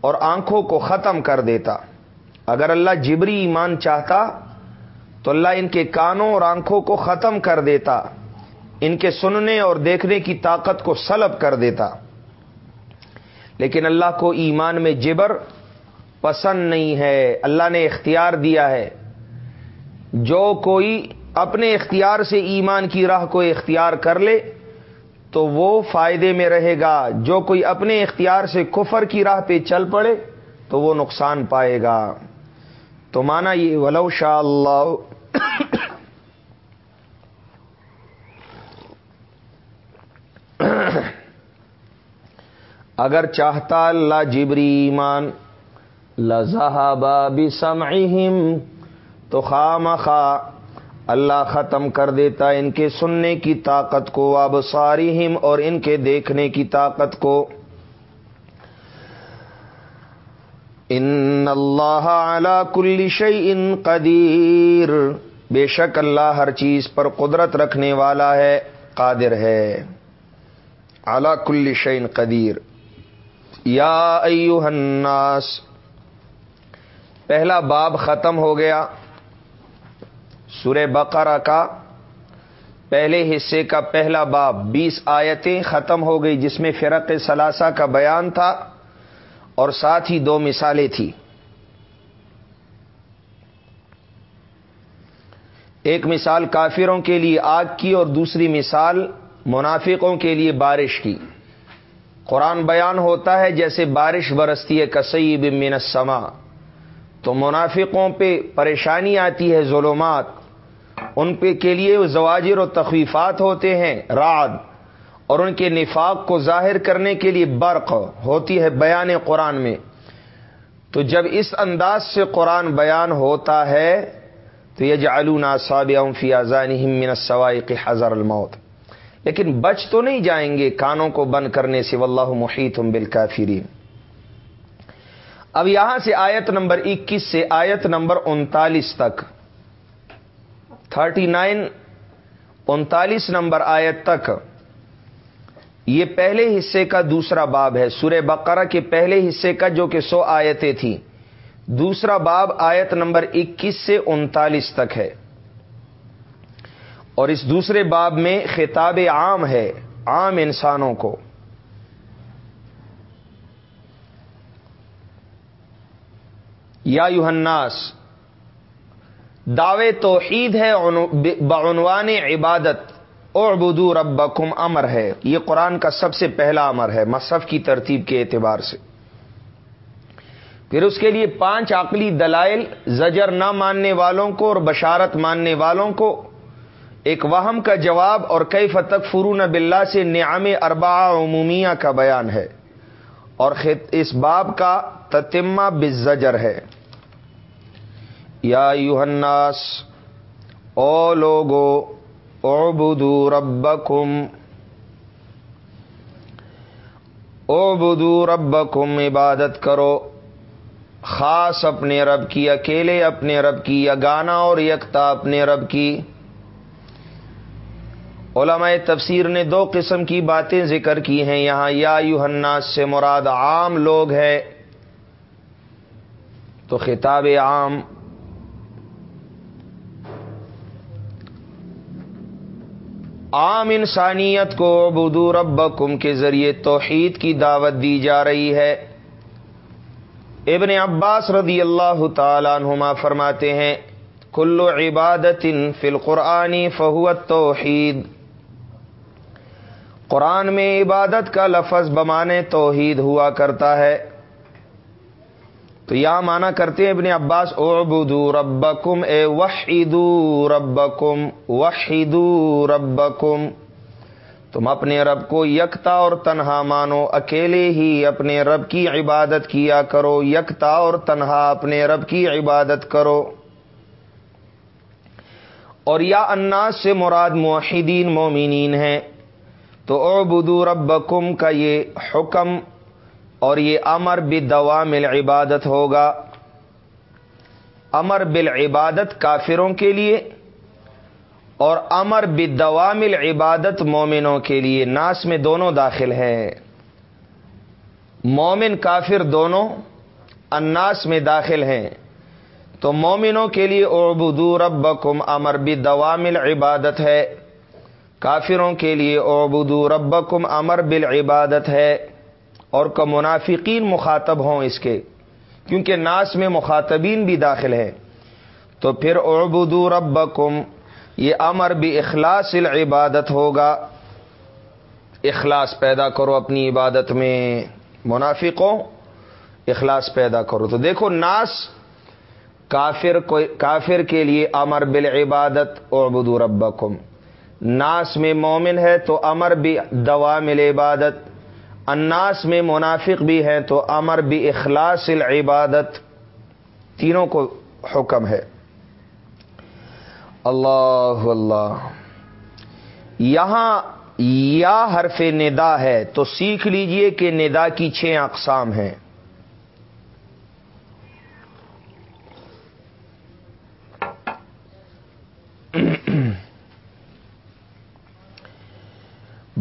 اور آنکھوں کو ختم کر دیتا۔ اگر اللہ جبری ایمان چاہتا تو اللہ ان کے کانوں اور آنکھوں کو ختم کر دیتا۔ ان کے سننے اور دیکھنے کی طاقت کو سلب کر دیتا۔ لیکن اللہ کو ایمان میں جبر پسند نہیں ہے۔ اللہ نے اختیار دیا ہے۔ جو کوئی اپنے اختیار سے ایمان کی راہ کو اختیار کر لے تو وہ فائدے میں رہے گا۔ جو کوئی اپنے اختیار سے کفر کی راہ پہ چل پڑے تو وہ نقصان پائے گا۔ تو مانا یہ ولو شاء اللہ اگر چاہتا اللہ جبری ایمان لذہبا بسمعہم تو خام خواہ اللہ ختم کر دیتا ان کے سننے کی طاقت کو، اب اور ان کے دیکھنے کی طاقت کو۔ ان اللہ اعلی کل شعی ان قدیر۔ بے شک اللہ ہر چیز پر قدرت رکھنے والا ہے، قادر ہے۔ اعلی کل شعین قدیر۔ یا ایوہ الناس۔ پہلا باب ختم ہو گیا۔ سورہ بقرہ کا پہلے حصے کا پہلا باب بیس آیتیں ختم ہو گئی جس میں فرق ثلاثہ کا بیان تھا اور ساتھ ہی دو مثالیں تھیں۔ ایک مثال کافروں کے لیے آگ کی اور دوسری مثال منافقوں کے لیے بارش کی۔ قرآن بیان ہوتا ہے جیسے بارش برستی ہے کسیب من السما تو منافقوں پہ پریشانی آتی ہے، ظلمات۔ ان پہ کے لیے زواجر و تخفیفات ہوتے ہیں راد اور ان کے نفاق کو ظاہر کرنے کے لیے برق ہوتی ہے بیان قرآن میں۔ تو جب اس انداز سے قرآن بیان ہوتا ہے، تو یہ جالونا صاب فی من سوائے کے حضر الموت۔ لیکن بچ تو نہیں جائیں گے کانوں کو بند کرنے سے، واللہ محیط بالکافرین۔ اب یہاں سے آیت نمبر اکیس سے آیت نمبر انتالیس تک۔ تھرٹی نائن انتالیس نمبر آیت تک۔ یہ پہلے حصے کا دوسرا باب ہے، سورہ بقرہ کے پہلے حصے کا جو کہ سو آیتیں تھیں۔ دوسرا باب آیت نمبر اکیس سے انتالیس تک ہے۔ اور اس دوسرے باب میں خطاب عام ہے، عام انسانوں کو۔ یا یوہناس دعوے توحید ہے بعنوان عبادت۔ اعبدو ربکم امر ہے۔ یہ قرآن کا سب سے پہلا امر ہے، مصحف کی ترتیب کے اعتبار سے۔ پھر اس کے لیے پانچ عقلی دلائل، زجر نہ ماننے والوں کو اور بشارت ماننے والوں کو۔ ایک وہم کا جواب اور کئی فتق فرون بلّہ سے نعام اربا عمومیہ کا بیان ہے۔ اور اس باب کا تتمہ بزجر ہے۔ یا یوہناس او لوگو، اعبدو ربکم اعبدو ربکم، عبادت کرو، خاص اپنے رب کی، اکیلے اپنے رب کی، یا گانا اور یکتا اپنے رب کی۔ علماء تفسیر نے دو قسم کی باتیں ذکر کی ہیں یہاں۔ یا یوحناس سے مراد عام لوگ ہے تو خطاب عام عام انسانیت کو بدو ربکم کے ذریعے توحید کی دعوت دی جا رہی ہے۔ ابن عباس رضی اللہ تعالیٰ عنہما فرماتے ہیں کلو عبادت فی القرآنی فہوت توحید قرآن میں عبادت کا لفظ بمانے توحید ہوا کرتا ہے۔ تو یا مانا کرتے ہیں ابن عباس، اعبدو ربکم، اے وحیدو ربکم وحیدو ربکم۔ تم اپنے رب کو یکتا اور تنہا مانو، اکیلے ہی اپنے رب کی عبادت کیا کرو، یکتا اور تنہا اپنے رب کی عبادت کرو۔ اور یا اناس سے مراد موحدین، مومنین ہیں۔ تو اعبدو ربکم کا یہ حکم اور یہ امر بدوام العبادت ہوگا۔ امر بالعبادت کافروں کے لیے اور امر بدوام العبادت مومنوں کے لیے۔ ناس میں دونوں داخل ہے مومن کافر دونوں اناس میں داخل ہیں۔ تو مومنوں کے لیے اعبدو ربکم، امر بدوام العبادت ہے۔ کافروں کے لیے اعبدو ربکم، امر بالعبادت ہے۔ اور کا منافقین مخاطب ہوں اس کے، کیونکہ ناس میں مخاطبین بھی داخل ہیں۔ تو پھر اعبدو ربکم، یہ امر بھی اخلاص العبادت ہوگا۔ اخلاص پیدا کرو اپنی عبادت میں منافقوں، اخلاص پیدا کرو۔ تو دیکھو ناس کافر کو کافر کے لیے امر بالعبادت اعبدو ربکم۔ ناس میں مومن ہے تو امر بھی دوا مل عبادت اناس میں منافق بھی ہیں تو امر بھی اخلاص العبادت تینوں کو حکم ہے۔ اللہ اللہ۔ یہاں یا حرف ندا ہے تو سیکھ لیجیے کہ ندا کی چھ اقسام ہیں۔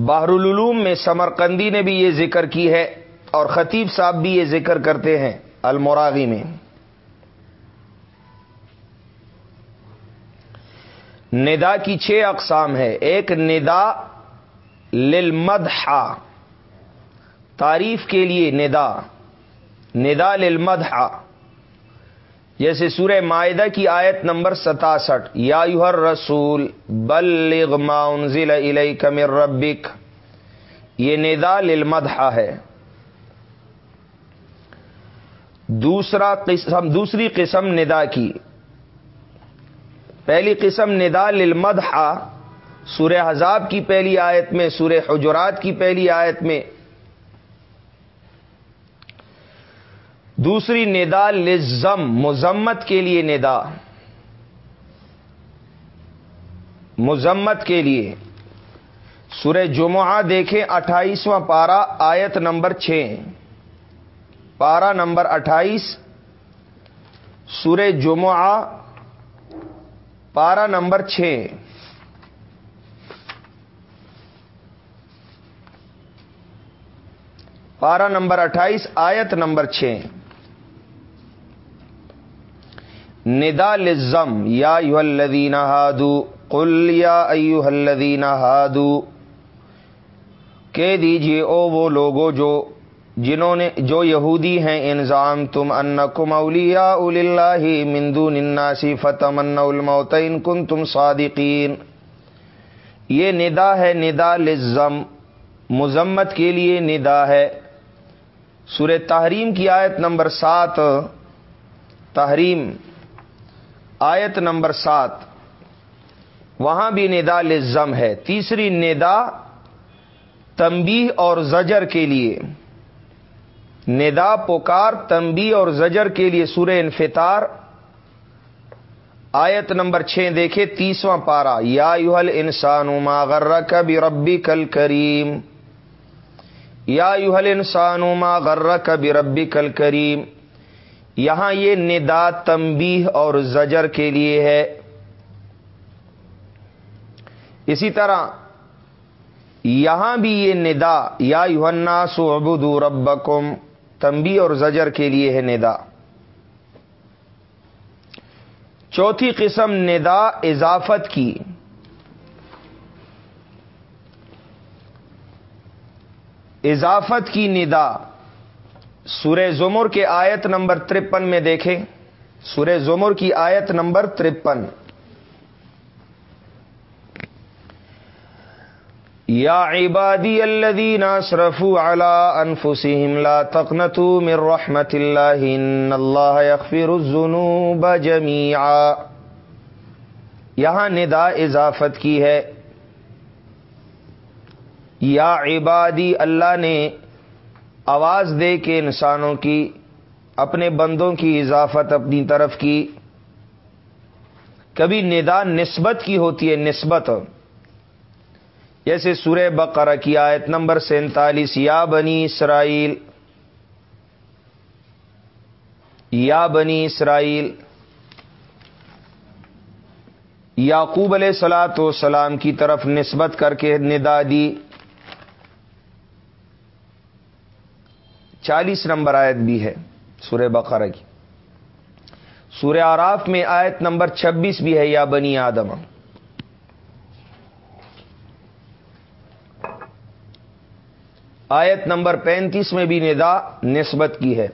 باہر العلوم میں سمرقندی نے بھی یہ ذکر کی ہے اور خطیب صاحب بھی یہ ذکر کرتے ہیں المراغی میں۔ ندا کی چھ اقسام ہے ایک، ندا للمدحا۔ تعریف کے لیے ندا۔ ندا للمدحا۔ جیسے سورہ معاہدہ کی آیت نمبر ستاسٹھ۔ یا یوہر رسول بل ما انزل الیک من ربک۔ یہ ندا للمدح ہے۔ دوسرا قسم، دوسری قسم ندا کی۔ پہلی قسم ندا للمدح، سورہ حذاب کی پہلی آیت میں، سورہ حجرات کی پہلی آیت میں۔ دوسری ندا لزم، مذمت کے لیے ندا۔ مذمت کے لیے۔ سورہ جمعہ دیکھیں، اٹھائیسواں پارا آیت نمبر چھ۔ پارا نمبر اٹھائیس، سورہ جمعہ پارا نمبر چھ۔ پارا نمبر اٹھائیس، آیت نمبر چھ۔ ندا لزم، یا یو الدین ہادو قل یا ایو الدین ہادو کہہ دیجیے او وہ لوگو جو، جنہوں نے، جو یہودی ہیں انضام تم ان کم اولیا اللہ مندو نناسی فتم الموت ان کن تم صادقین۔ یہ ندا ہے، ندا لزم۔ مذمت کے لیے ندا ہے۔ سورہ تحریم کی آیت نمبر سات، تحریم۔ آیت نمبر سات۔ وہاں بھی ندا لزم ہے۔ تیسری ندا تمبی اور زجر کے لیے۔ ندا پکار تمبی اور زجر کے لیے سورہ انفطار۔ آیت نمبر چھ دیکھے تیسواں پارا یا یوہل انسان ما غر کبھی ربی کل کریم یا یوہل انسان ما غر کبھی ربی کل کریم یہاں یہ ندا تمبی اور زجر کے لیے ہے۔ اسی طرح یہاں بھی یہ ندا، یا یونا سعبدو ربکم تمبی اور زجر کے لیے ہے ندا۔ چوتھی قسم ندا، اضافت کی۔ اضافت کی ندا۔ سورہ زمر کے آیت نمبر ترپن میں دیکھیں۔ سورہ زمر کی آیت نمبر ترپن۔ یا عبادی الذین اسرفوا علی انفسهم لا تقنطوا من رحمت اللہ ان اللہ یغفر الذنوب جميعا یہاں ندا اضافت کی ہے۔ یا عبادی اللہ نے آواز دے کے انسانوں کی، اپنے بندوں کی اضافت اپنی طرف کی۔ کبھی ندا نسبت کی ہوتی ہے، نسبت۔ جیسے سورہ بقرہ کی آیت نمبر سینتالیس، یا بنی اسرائیل۔ یا بنی اسرائیل۔ یعقوب علیہ سلاۃ وسلام کی طرف نسبت کر کے ندا دی۔ چالیس نمبر آیت بھی ہے، سورہ بقرہ کی۔ سورہ آراف میں آیت نمبر چھبیس بھی ہے، یا بنی آدم۔ آیت نمبر پینتیس میں بھی ندا نسبت کی ہے۔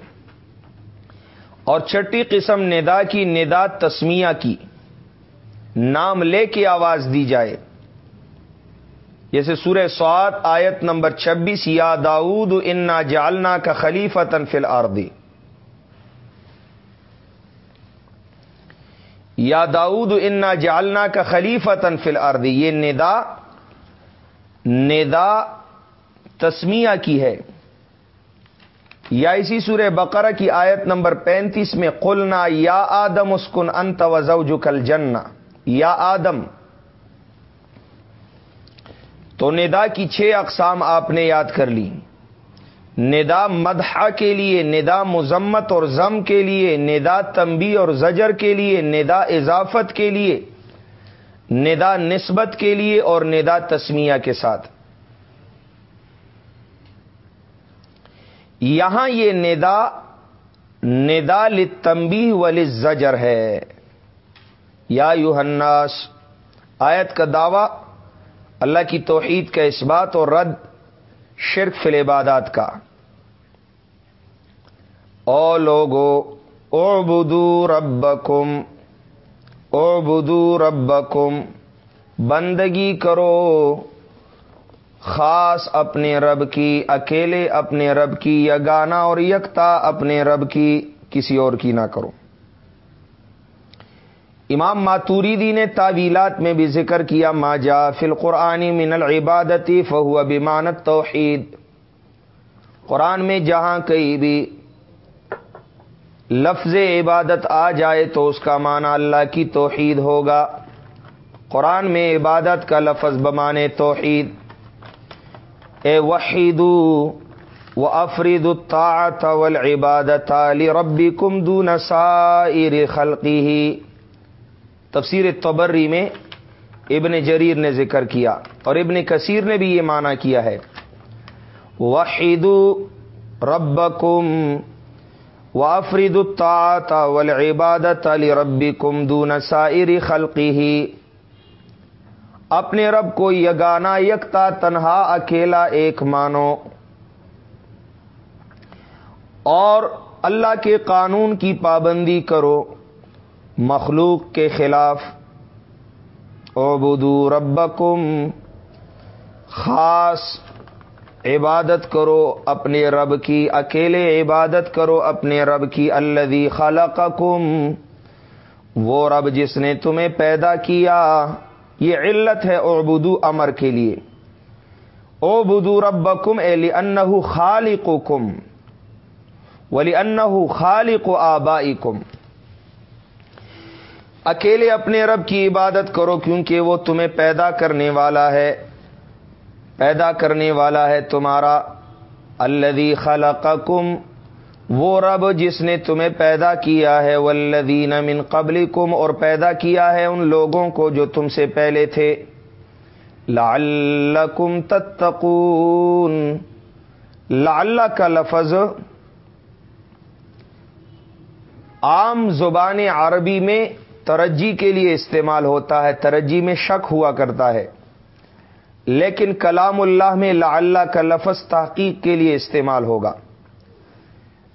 اور چھٹی قسم ندا کی، ندا تسمیہ کی۔ نام لے کے آواز دی جائے۔ جیسے سورہ سوات آیت نمبر چھبیس، یا داود انا جالنا کا خلیف تنفل آردی یا داود انا جالنا کا خلیف تنفل آردی یہ ندا ندا تسمیہ کی ہے۔ یا اسی سورہ بقرہ کی آیت نمبر پینتیس میں قلنا یا آدم اسکن انت وزوج کل جنا یا آدم تو ندا کی چھ اقسام آپ نے یاد کر لی۔ ندا مدح کے لیے، ندا مذمت اور زم کے لیے، ندا تمبی اور زجر کے لیے، ندا اضافت کے لیے، ندا نسبت کے لیے اور ندا تسمیہ کے ساتھ۔ یہاں یہ ندا ندا لتمبی ولی زجر ہے۔ یا یوحناس آیت کا دعوی اللہ کی توحید کا اس بات اور رد شرک فل عبادات کا۔ او لوگو او بدو ربکم او بدو ربکم، بندگی کرو۔ خاص اپنے رب کی، اکیلے اپنے رب کی، یا گانا اور یکتا اپنے رب کی، کسی اور کی نہ کرو۔ امام ماتوریدی نے تعویلات میں بھی ذکر کیا، ما جا فی القرآنی من العبادتی فہو بمانت توحید قرآن میں جہاں کہیں بھی لفظ عبادت آ جائے تو اس کا معنی اللہ کی توحید ہوگا۔ قرآن میں عبادت کا لفظ بمانے توحید۔ اے وحیدو و افرید الطاعت والعبادت لربکم دون سائر خلقی تفسیر تبری میں ابن جریر نے ذکر کیا اور ابن کثیر نے بھی یہ معنی کیا ہے۔ وحیدو ربکم و الطاعت والعبادت لربکم دون سائر خلقی اپنے رب کو یگانا یکتا، تنہا، اکیلا ایک مانو۔ اور اللہ کے قانون کی پابندی کرو۔ مخلوق کے خلاف عبدو ربکم، خاص عبادت کرو اپنے رب کی، اکیلے عبادت کرو اپنے رب کی اللہ خلقکم۔ وہ رب جس نے تمہیں پیدا کیا، یہ علت ہے اعبدو امر کے لیے۔ او بدو رب کم الی ان خالق کم ولی ان خالق و آبائی کم اکیلے اپنے رب کی عبادت کرو کیونکہ وہ تمہیں پیدا کرنے والا ہے۔ پیدا کرنے والا ہے تمہارا۔ الدی خلقکم، وہ رب جس نے تمہیں پیدا کیا ہے۔ والذین من قبلکم، اور پیدا کیا ہے ان لوگوں کو جو تم سے پہلے تھے۔ لعلکم تتقون۔ لعل کا لفظ عام زبان عربی میں ترجی کے لیے استعمال ہوتا ہے، ترجی میں شک ہوا کرتا ہے۔ لیکن کلام اللہ میں لعلہ کا لفظ تحقیق کے لیے استعمال ہوگا۔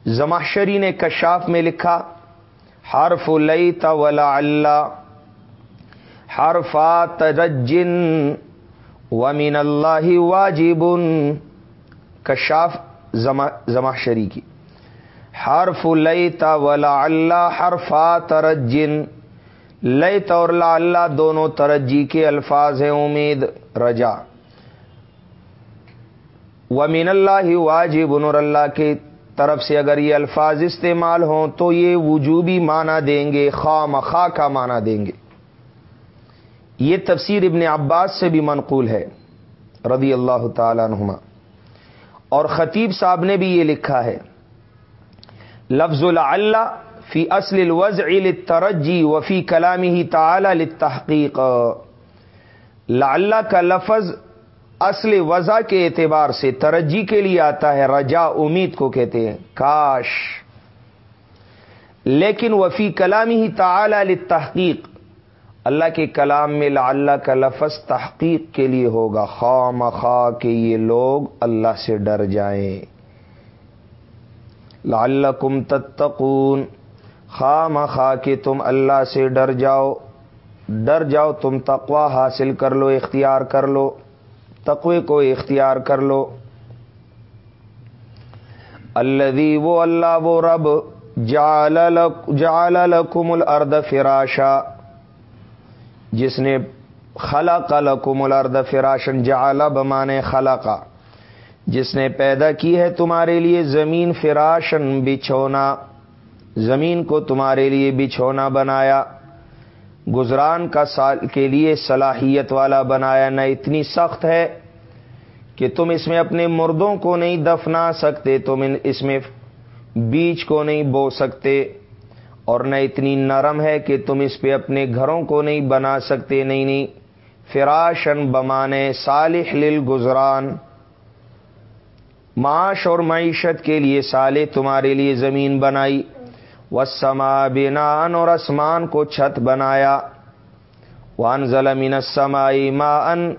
زماشری نے کشاف میں لکھا، حرف لئی ولا اللہ حرفا ترجن ومن اللہ واجب۔ کشاف زماشری کی۔ حرف لئی ولا اللہ حرفا ترجن۔ لئی اور لا اللہ دونوں ترجی کے الفاظ ہیں، امید، رجا۔ ومن اللہ واجب، اور اللہ کی طرف سے اگر یہ الفاظ استعمال ہوں تو یہ وجوبی معنی دیں گے خواہ مخواہ کا معنی دیں گے۔ یہ تفسیر ابن عباس سے بھی منقول ہے، رضی اللہ تعالی عنہما۔ اور خطیب صاحب نے بھی یہ لکھا ہے، لفظ اللہ فی اصل الوضع للترجی وفی کلامی ہی تعلی تحقیق لعلہ کا لفظ اصل وضع کے اعتبار سے ترجی کے لیے آتا ہے رجا امید کو کہتے ہیں، کاش. لیکن وفی کلامی ہی تعلی تحقیق اللہ کے کلام میں لعلہ کا لفظ تحقیق کے لیے ہوگا۔ خواہ مخواہ کہ یہ لوگ اللہ سے ڈر جائیں۔ لعلکم تتقون۔ خواہ مخواہ کہ تم اللہ سے ڈر جاؤ۔ ڈر جاؤ، تم تقوا حاصل کر لو، اختیار کر لو۔ تقوی کو اختیار کر لو۔ الذي وہ اللہ، وہ رب۔ جعل لكم الارض فراشا۔ جس نے خلق لكم الارض فراشن جعل بمانے خلقا جس نے پیدا کی ہے تمہارے لیے زمین فراشن بچھونا۔ زمین کو تمہارے لیے بچھونا بنایا، گزران کا سال کے لیے صلاحیت والا بنایا۔ نہ اتنی سخت ہے کہ تم اس میں اپنے مردوں کو نہیں دفنا سکتے، تم اس میں بیج کو نہیں بو سکتے، اور نہ اتنی نرم ہے کہ تم اس پہ اپنے گھروں کو نہیں بنا سکتے۔ نہیں نہیں فراشن بمانے صالح لل گزران معاش اور معیشت کے لیے سالے تمہارے لیے زمین بنائی۔ وسما بینان اور اسمان کو چھت بنایا۔ وان ضلع سمائی ما ان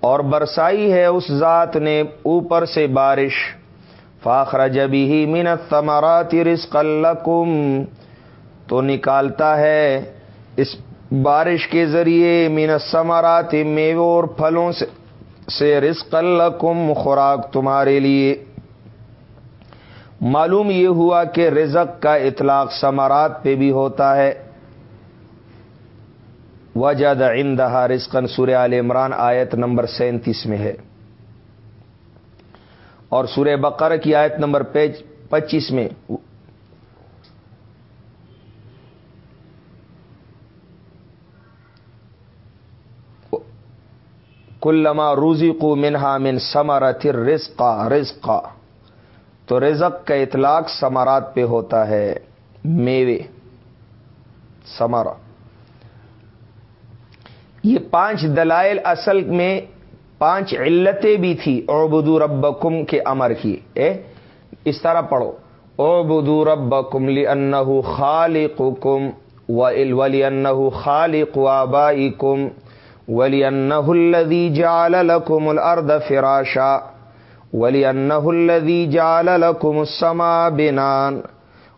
اور برسائی ہے اس ذات نے اوپر سے بارش۔ فاخر جبی ہی منت تمارات رزق تو نکالتا ہے اس بارش کے ذریعے۔ مین سمارات میووں اور پھلوں سے رزق الکم خوراک تمہارے لیے۔ معلوم یہ ہوا کہ رزق کا اطلاق سمارات پہ بھی ہوتا ہے۔ وجد عندها رزقن سورہ عال عمران آیت نمبر سینتیس میں ہے۔ اور سورہ بقر کی آیت نمبر پچیس میں۔ کلما روزی کو منہا من سمرت رزقا رزقا۔ تو رزق کا اطلاق سمارات پہ ہوتا ہے، میوے سمارا یہ پانچ دلائل اصل میں پانچ علتیں بھی تھی اوبدو ربکم کے امر کی۔ اے، اس طرح پڑھو۔ اوبدو ربکم لی انہ خالق کم ولی انہ خالق وابائی کم ولی انہ الدی الارض فراشا۔ ولی انہ الدی جال لکم السما بنان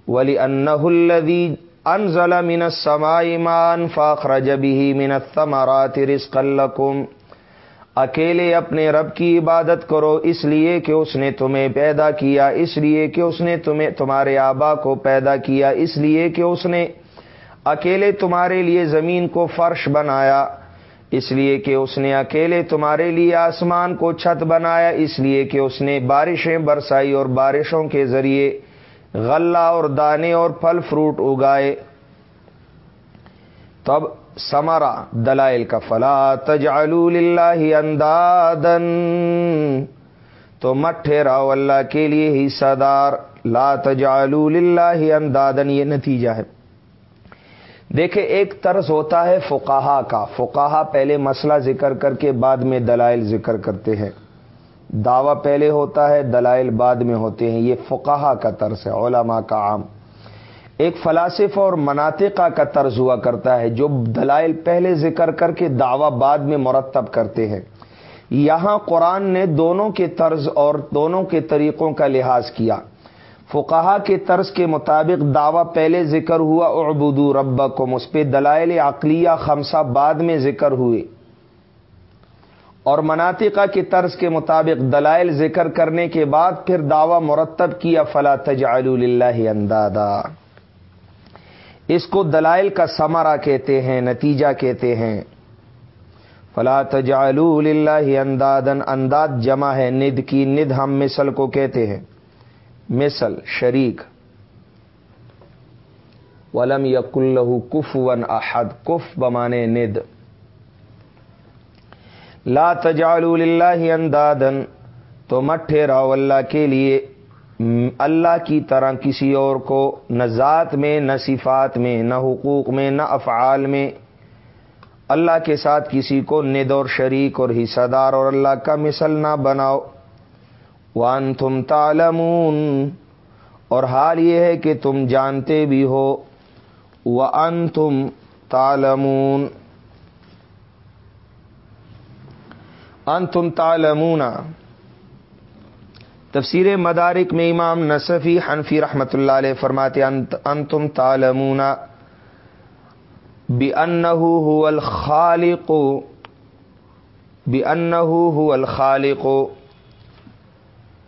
ولی انہ الدی انزل من السماء ایمان فاخرج به من الثمرات رزقا لکم اکیلے اپنے رب کی عبادت کرو، اس لیے کہ اس نے تمہیں پیدا کیا، اس لیے کہ اس نے تمہیں، تمہارے آبا کو پیدا کیا، اس لیے کہ اس نے اکیلے تمہارے لیے زمین کو فرش بنایا۔ اس لیے کہ اس نے اکیلے تمہارے لیے آسمان کو چھت بنایا، اس لیے کہ اس نے بارشیں برسائی اور بارشوں کے ذریعے غلہ اور دانے اور پھل فروٹ اگائے۔ تب سمرا دلائل کا فلا تجعلوا اللہ اندادن تو مت ٹھہراؤ اللہ کے لیے ہی صدار۔ لا تجعلوا اللہ اندادن یہ نتیجہ ہے۔ دیکھیں، ایک طرز ہوتا ہے فقاہا کا۔ فقاہا پہلے مسئلہ ذکر کر کے بعد میں دلائل ذکر کرتے ہیں۔ دعویٰ پہلے ہوتا ہے، دلائل بعد میں ہوتے ہیں۔ یہ فقاہا کا طرز ہے، علماء کا عام۔ ایک فلاسفہ اور مناطقہ کا طرز ہوا کرتا ہے، جو دلائل پہلے ذکر کر کے دعویٰ بعد میں مرتب کرتے ہیں۔ یہاں قرآن نے دونوں کے طرز اور دونوں کے طریقوں کا لحاظ کیا۔ فقہا کے طرز کے مطابق دعویٰ پہلے ذکر ہوا اعبدو ربکم، اس پہ دلائل عقلیہ خمسہ بعد میں ذکر ہوئے۔ اور مناطقہ کے طرز کے مطابق دلائل ذکر کرنے کے بعد پھر دعویٰ مرتب کیا، فلا تجعلوا للہ اندادا۔ اس کو دلائل کا سمرا کہتے ہیں، نتیجہ کہتے ہیں۔ فلا تجعلوا للہ اندادن انداد جمع ہے، ند کی ند ہم مثل کو کہتے ہیں۔ مثل، شریک. ولم یق اللہ کف ون احد، کف بمانے ند. لا تجعلوا للہ اندادن تو مت ٹھہراؤ اللہ کے لیے. اللہ کی طرح کسی اور کو، نہ ذات میں، نہ صفات میں، نہ حقوق میں، نہ افعال میں. اللہ کے ساتھ کسی کو ند اور شریک اور حصہ دار اور اللہ کا مثل نہ بناؤ. وان تم تالمون اور حال یہ ہے کہ تم جانتے بھی ہو وہ ان تم تالمون ان تم تالمون تفسیر مدارک میں امام نصفی حنفی رحمۃ اللہ علیہ فرماتے ان تم تالمون بی هو الخالق بی هو الخالق.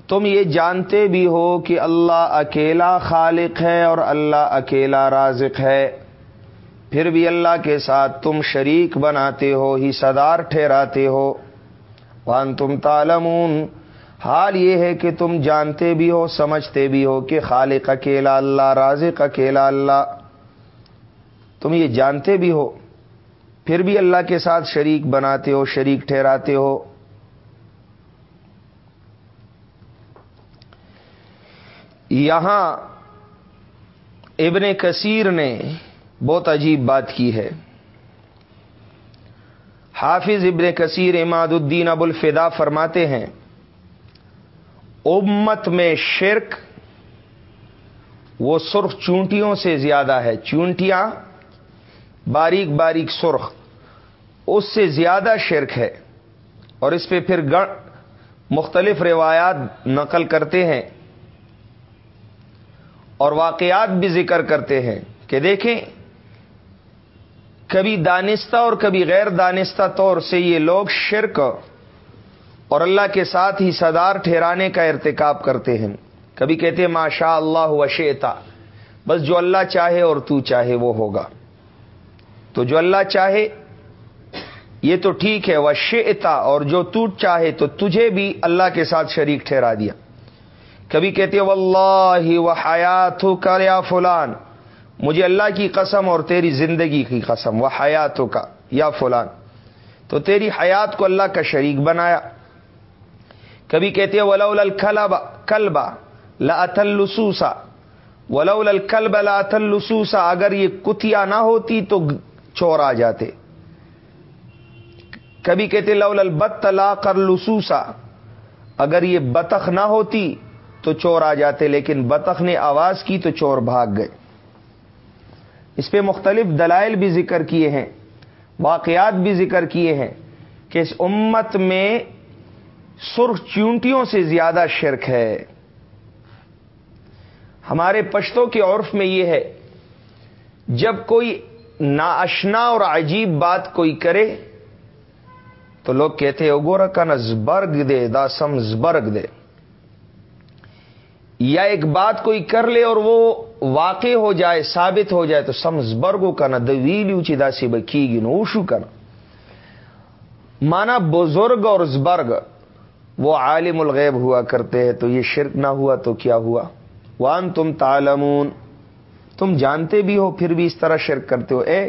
تم یہ جانتے بھی ہو کہ اللہ اکیلا خالق ہے اور اللہ اکیلا رازق ہے۔ پھر بھی اللہ کے ساتھ تم شریک بناتے ہو، ہی صدار ٹھہراتے ہو۔ وان تم تالمون حال یہ ہے کہ تم جانتے بھی ہو، سمجھتے بھی ہو کہ خالق اکیلا اللہ، رازق اکیلا اللہ۔ تم یہ جانتے بھی ہو، پھر بھی اللہ کے ساتھ شریک بناتے ہو، شریک ٹھہراتے ہو۔ یہاں ابن کثیر نے بہت عجیب بات کی ہے۔ حافظ ابن کثیر اماد الدین ابو الفدا فرماتے ہیں، امت میں شرک وہ سرخ چونٹیوں سے زیادہ ہے۔ چونٹیاں باریک باریک سرخ، اس سے زیادہ شرک ہے۔ اور اس پہ پھر گڑ مختلف روایات نقل کرتے ہیں۔ اور واقعات بھی ذکر کرتے ہیں کہ دیکھیں، کبھی دانستہ اور کبھی غیر دانستہ طور سے یہ لوگ شرک اور اللہ کے ساتھ ہی صدار ٹھہرانے کا ارتکاب کرتے ہیں۔ کبھی کہتے ہیں ماشاء اللہ وشیتا بس جو اللہ چاہے اور تو چاہے وہ ہوگا۔ تو جو اللہ چاہے، یہ تو ٹھیک ہے وہ شیتا اور جو تو چاہے تو تجھے بھی اللہ کے ساتھ شریک ٹھہرا دیا۔ کبھی کہتے واللہ و حیات کا یا فلان. مجھے اللہ کی قسم اور تیری زندگی کی قسم وہ حیات کا یا فلان. تو تیری حیات کو اللہ کا شریک بنایا۔ کبھی کہتے ولول الکلبا کلبا لسوسا ولول الکلب لسوسا اگر یہ کتیا نہ ہوتی تو چور آ جاتے۔ کبھی کہتے لول البت لا کر لسوسا، اگر یہ بطخ نہ ہوتی تو چور آ جاتے لیکن بطخ نے آواز کی تو چور بھاگ گئے۔ اس پہ مختلف دلائل بھی ذکر کیے ہیں، واقعات بھی ذکر کیے ہیں کہ اس امت میں سرخ چونٹیوں سے زیادہ شرک ہے۔ ہمارے پشتوں کے عرف میں یہ ہے، جب کوئی ناشنا اور عجیب بات کوئی کرے تو لوگ کہتے ہیں گورا کا نزبرگ دے دا سمزبرگ دے۔ یا ایک بات کوئی کر لے اور وہ واقع ہو جائے، ثابت ہو جائے، تو سمزبرگو کا نا دویلی اونچی داسی بکی گی نوشو کا نا مانا بزرگ اور زبرگ، وہ عالم الغیب ہوا کرتے ہیں، تو یہ شرک نہ ہوا تو کیا ہوا؟ وان تم تالمون تم جانتے بھی ہو، پھر بھی اس طرح شرک کرتے ہو۔ اے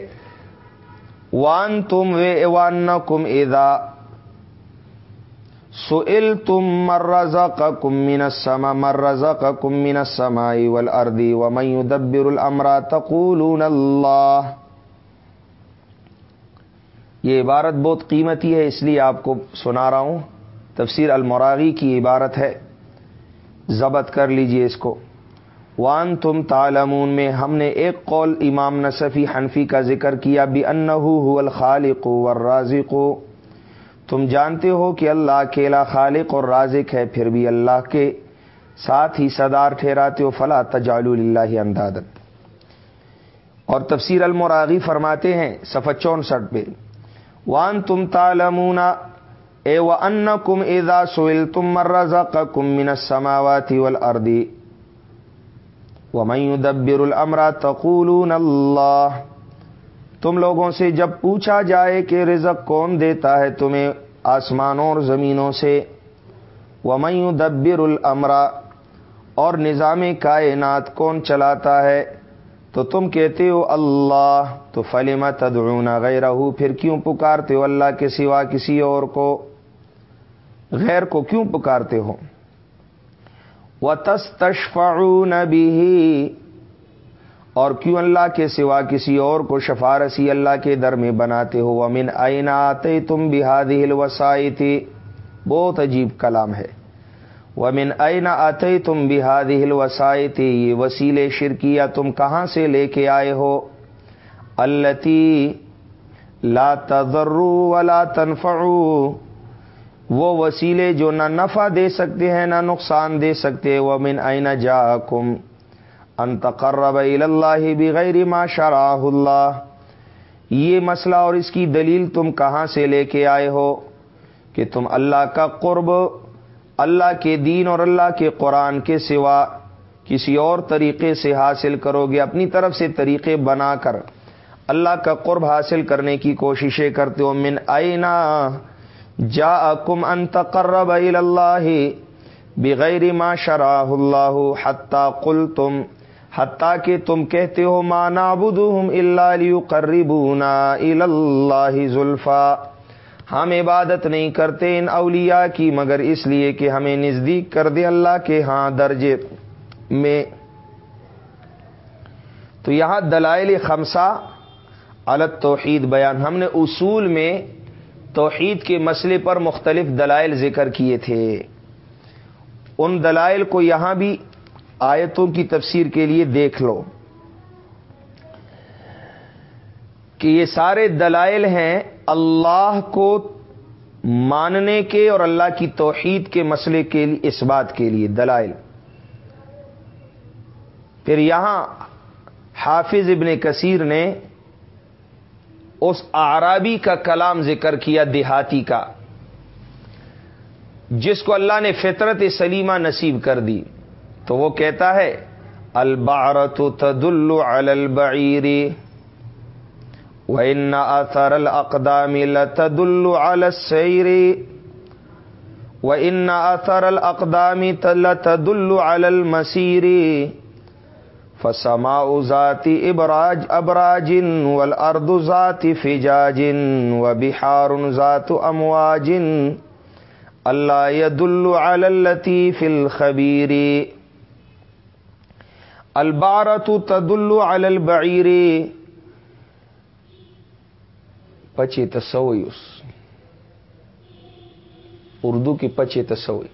وان تم وے ایوان کم ادا سل تم مرزا کا کمین سما مرزا کا کمین سمائی ول اردی و میو دبر المرا تقول اللہ یہ عبارت بہت قیمتی ہے، اس لیے آپ کو سنا رہا ہوں۔ تفسیر المراغی کی عبارت ہے۔ ضبط کر لیجیے اس کو۔ وان تم تالمون میں ہم نے ایک قول امام نصفی حنفی کا ذکر کیا بھی انحو الخالق ور رازق تم جانتے ہو کہ اللہ اکیلا خالق اور رازق ہے، پھر بھی اللہ کے ساتھ ہی صدار ٹھہراتے ہو، فلا تجال اللہ انداد اور تفسیر المراغی فرماتے ہیں صفحہ چونسٹھ پہ۔ وان تم تالمون اے و ان کم ادا سوئل تم مرزا کم من سماواتی ول اردی ومن دبر الامرا تقولون اللہ۔ تم لوگوں سے جب پوچھا جائے کہ رزق کون دیتا ہے تمہیں آسمانوں اور زمینوں سے۔ ومن دبر الامرا اور نظام کائنات کون چلاتا ہے؟ تو تم کہتے ہو، اللہ، تو فلم تدعون غیرہ؟ پھر کیوں پکارتے ہو اللہ کے سوا کسی اور کو؟ غیر کو کیوں پکارتے ہو؟ و تس بھی اور کیوں اللہ کے سوا کسی اور کو شفارسی اللہ کے در میں بناتے ہو؟ امن آئینہ آتے تم بحادی ہل بہت عجیب کلام ہے۔ ومن آئینہ آتے تم بحادی ہل یہ وسیلے شرکیہ تم کہاں سے لے کے آئے ہو؟ التی لا تذرو ولا تنفعو وہ وسیلے جو نہ نفع دے سکتے ہیں، نہ نقصان دے سکتے وہ من آئینہ جا کم انتقرب اللہ بغیر ما شراہ اللہ۔ یہ مسئلہ اور اس کی دلیل تم کہاں سے لے کے آئے ہو؟ کہ تم اللہ کا قرب، اللہ کے دین اور اللہ کے قرآن کے سوا کسی اور طریقے سے حاصل کرو گے، اپنی طرف سے طریقے بنا کر۔ اللہ کا قرب حاصل کرنے کی کوششیں کرتے ہو۔ من آئینہ جا کم ان تقرب اللہ بغیر ما شراہ اللہ، حتیٰ کل تم حتیٰ کہ تم کہتے ہو ما نعبدهم الا لیقربونا اللہ زلفا ہم عبادت نہیں کرتے ان اولیاء کی، مگر اس لیے کہ ہمیں نزدیک کر دے اللہ کے ہاں درجے میں۔ تو یہاں دلائل خمسہ الت توحید بیان۔ ہم نے اصول میں توحید کے مسئلے پر مختلف دلائل ذکر کیے تھے۔ ان دلائل کو یہاں بھی آیتوں کی تفسیر کے لیے دیکھ لو کہ یہ سارے دلائل ہیں اللہ کو ماننے کے اور اللہ کی توحید کے مسئلے کے لیے، اس بات کے لیے دلائل۔ پھر یہاں حافظ ابن کثیر نے اس آرابی کا کلام ذکر کیا دیہاتی کا، جس کو اللہ نے فطرت سلیمہ نصیب کر دی۔ تو وہ کہتا ہے البارت تدل البعیر و اثر القدام لتدل على السیر و ان اثر القدام لتدل على المسیر فسما ذاتی ابراج ابراجن ول ارد ذاتی فجاجن و بہار ذات امواجن اللہ ید الطیف الخبیر البارت تدل علی البعیر پچے تصوی اس. اردو کی پچے تصوی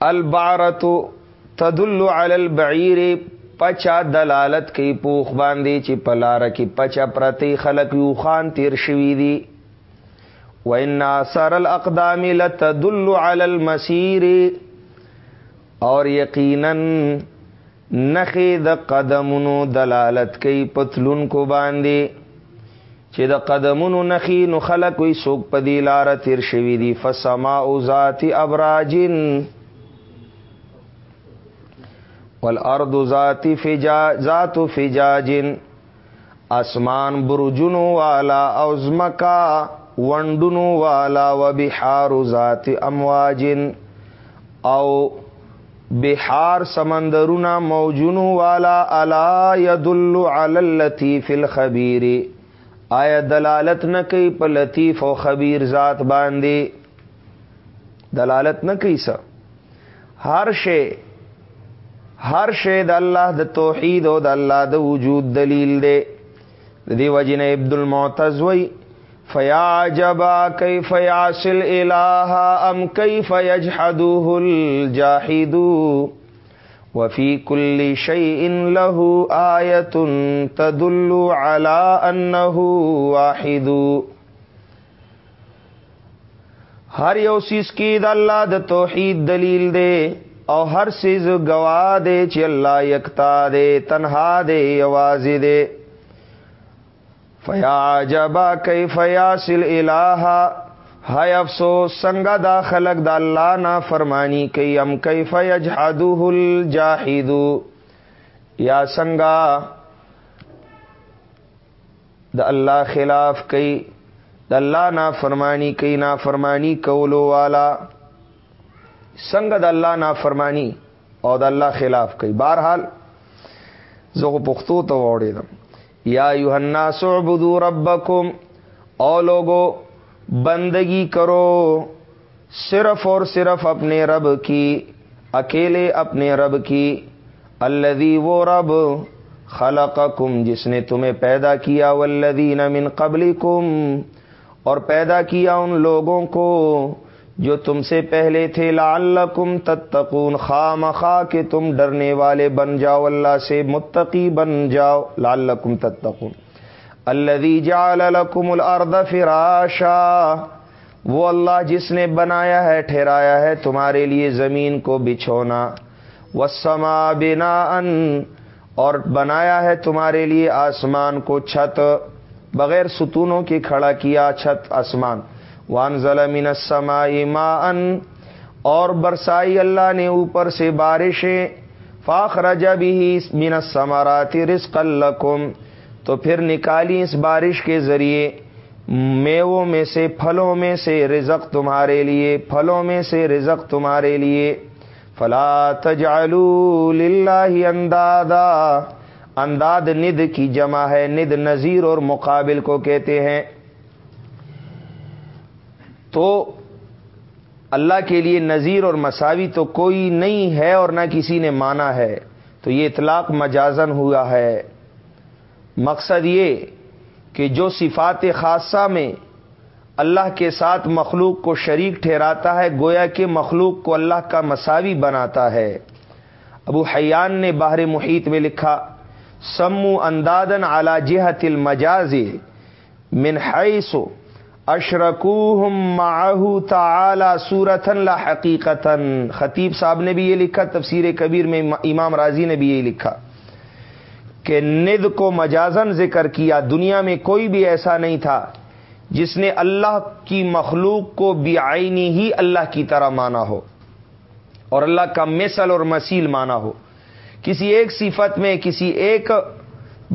البارت تدل علی البعیر پچا دلالت کی پوخ باندھی چی پلار کی پچا پرتی خلق یو خان تیر شوی دی. و انا سر الاقدام لتدل علی المسیر اور یقیناً نخی د قدمونو دلالت کی پتلون کو باندھی چې د قدمونو نخی نو خلق وی سوک پدی لار تیر شوی دی فسما ذات ابراجن والارض ذات فجا، ذات فجاجن اسمان برجنو والا اوزمکا ونڈنو والا و بحار ذات امواجن او بحار سمندرنا موجنو والا الا يدل على اللطیف الخبیر آیا دلالت نہ کئی په لطیف او خبیر ذات باندې دلالت نہ کئی سا۔ ہر شے، ہر شید اللہ د توحید او د اللہ د وجود دلیل دے۔ دی وجن عبد المعتز وی فیا جبا کئی فیاسل الہ ام کئی فیج الجاہدو وفی کل شعی ان لہو آیتن تدلو علا انہو ہر یو سیز کی د اللہ د توحید دلیل دے او ہر سیز گوا دے چ اللہ یکتا دے تنہا دے آواز دے فیا جبا کئی فیاسل الہ ہائے افسوس سنگا دا خلق دا اللہ نا فرمانی کئی ام کئی فیج الجاہدو؟ یا سنگا، دا اللہ خلاف کئی دا اللہ نا فرمانی کئی نا فرمانی کولو والا۔ سنگ دا اللہ نا فرمانی اور دا اللہ خلاف کئی بہرحال زو پختو تو اوڑے دم۔ یا یوہنا سعبدو ربکم۔ او لوگو، بندگی کرو۔ صرف اور صرف اپنے رب کی، اکیلے اپنے رب کی۔ الذي وہ رب خلقکم، جس نے تمہیں پیدا کیا۔ والذین من قبلکم، اور پیدا کیا ان لوگوں کو۔ جو تم سے پہلے تھے لعلکم تتقون، خام خا کہ تم ڈرنے والے بن جاؤ، اللہ سے متقی بن جاؤ، لعلکم تتقون۔ الذي جعل لكم الارض فراشا، وہ اللہ جس نے بنایا ہے، ٹھہرایا ہے، تمہارے لیے زمین کو بچھونا۔ وسما بنا ان اور بنایا ہے تمہارے لیے آسمان کو چھت۔ بغیر ستونوں کی کھڑا کیا چھت، آسمان۔ وان ضلع السماء ماء، اور برسائی اللہ نے اوپر سے بارشیں فاخر جب ہی من الثمرات رزقا لکم، تو پھر نکالی اس بارش کے ذریعے، میووں میں سے، پھلوں میں سے رزق تمہارے لیے، پھلوں میں سے رزق تمہارے لیے۔ فلا تجعلوا للہ اندادا۔ انداد ند کی جمع ہے، ند نذیر اور مقابل کو کہتے ہیں۔ تو اللہ کے لیے نذیر اور مساوی تو کوئی نہیں ہے اور نہ کسی نے مانا ہے۔ تو یہ اطلاق مجازن ہوا ہے۔ مقصد یہ کہ جو صفات خاصہ میں اللہ کے ساتھ مخلوق کو شریک ٹھہراتا ہے، گویا کہ مخلوق کو اللہ کا مساوی بناتا ہے۔ ابو حیان نے باہر محیط میں لکھا، سمو اندادن اعلی جہت المجاز من حیث اشرکوہم معاہو تعالی سورتن لا حقیقتن خطیب صاحب نے بھی یہ لکھا، تفسیر کبیر میں امام راضی نے بھی یہ لکھا کہ ند کو مجازن ذکر کیا، دنیا میں کوئی بھی ایسا نہیں تھا جس نے اللہ کی مخلوق کو آئینی ہی اللہ کی طرح مانا ہو اور اللہ کا مثل اور مسیل مانا ہو۔ کسی ایک صفت میں، کسی ایک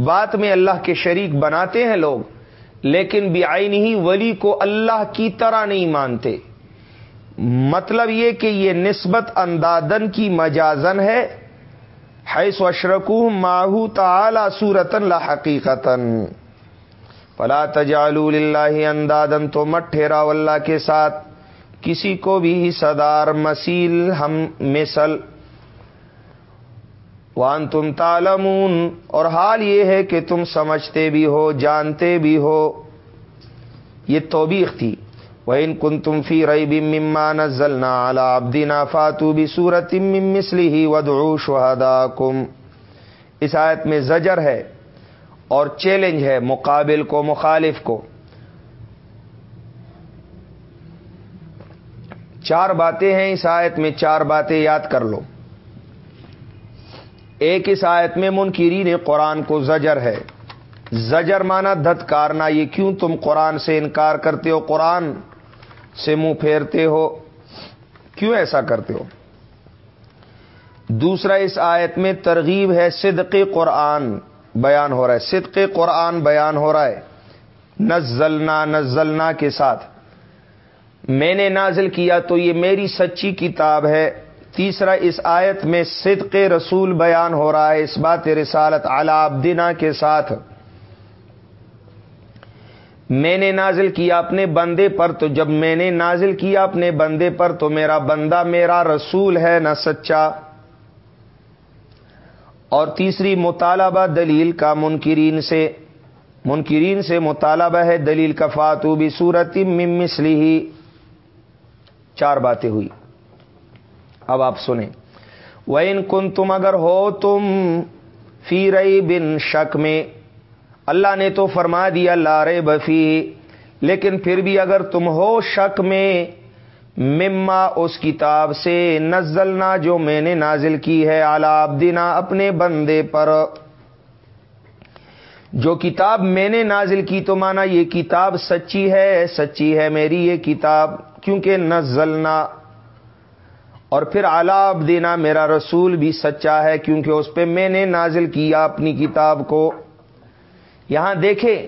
بات میں اللہ کے شریک بناتے ہیں لوگ لیکن آئینی ہی ولی کو اللہ کی طرح نہیں مانتے۔ مطلب یہ کہ یہ نسبت اندادن کی مجازن ہے۔ حیث اشرکو ماہو تعالی سورتن لا حقیقتن فلا تجالو للہ اندادن تو مت ٹھہراؤ اللہ کے ساتھ۔ کسی کو بھی صدار مسیل ہم، مثل وان تم تالمون اور حال یہ ہے کہ تم سمجھتے بھی ہو، جانتے بھی ہو۔ یہ توبیخ تھی۔ وہ ان کن تم فی رئی بما نزلنا على عبدنا فاتو بھی سورت مسلی ہی ودعو شہدا کم اس آیت میں زجر ہے اور چیلنج ہے مقابل کو، مخالف کو۔ چار باتیں ہیں اس آیت میں، چار باتیں یاد کر لو۔ ایک اس آیت میں منکرین قرآن کو زجر ہے۔ زجر مانا دھتکارنا، یہ کیوں تم قرآن سے انکار کرتے ہو؟ قرآن سے منہ پھیرتے ہو۔ کیوں ایسا کرتے ہو؟ دوسرا اس آیت میں ترغیب ہے، صدق قرآن بیان ہو رہا ہے۔ صدق قرآن بیان ہو رہا ہے۔ نزلنا نزلنا کے ساتھ۔ میں نے نازل کیا تو یہ میری سچی کتاب ہے۔ تیسرا، اس آیت میں صدق رسول بیان ہو رہا ہے۔ اس بات رسالت عبدنا کے ساتھ۔ میں نے نازل کیا اپنے بندے پر، تو جب میں نے نازل کیا اپنے بندے پر، تو میرا بندہ میرا رسول ہے، نہ سچا۔ اور تیسری، مطالبہ دلیل کا منکرین سے منکرین سے مطالبہ ہے۔ دلیل کا فاتو بھی صورت مسلی ہی چار باتیں ہوئی۔ اب آپ سنیں۔ وہ ان کن تم اگر ہو تم فی رئی بن شک میں، اللہ نے تو فرما دیا لارے بفی لیکن پھر بھی اگر تم ہو شک میں، مما اس کتاب سے نزلنا جو میں نے نازل کی ہے آلاب دینا اپنے بندے پر۔ جو کتاب میں نے نازل کی تو مانا یہ کتاب سچی ہے سچی ہے میری یہ کتاب، کیونکہ نزلنا اور پھر آلاب دینا میرا رسول بھی سچا ہے کیونکہ اس پہ میں نے نازل کیا اپنی کتاب کو۔ یہاں دیکھیں،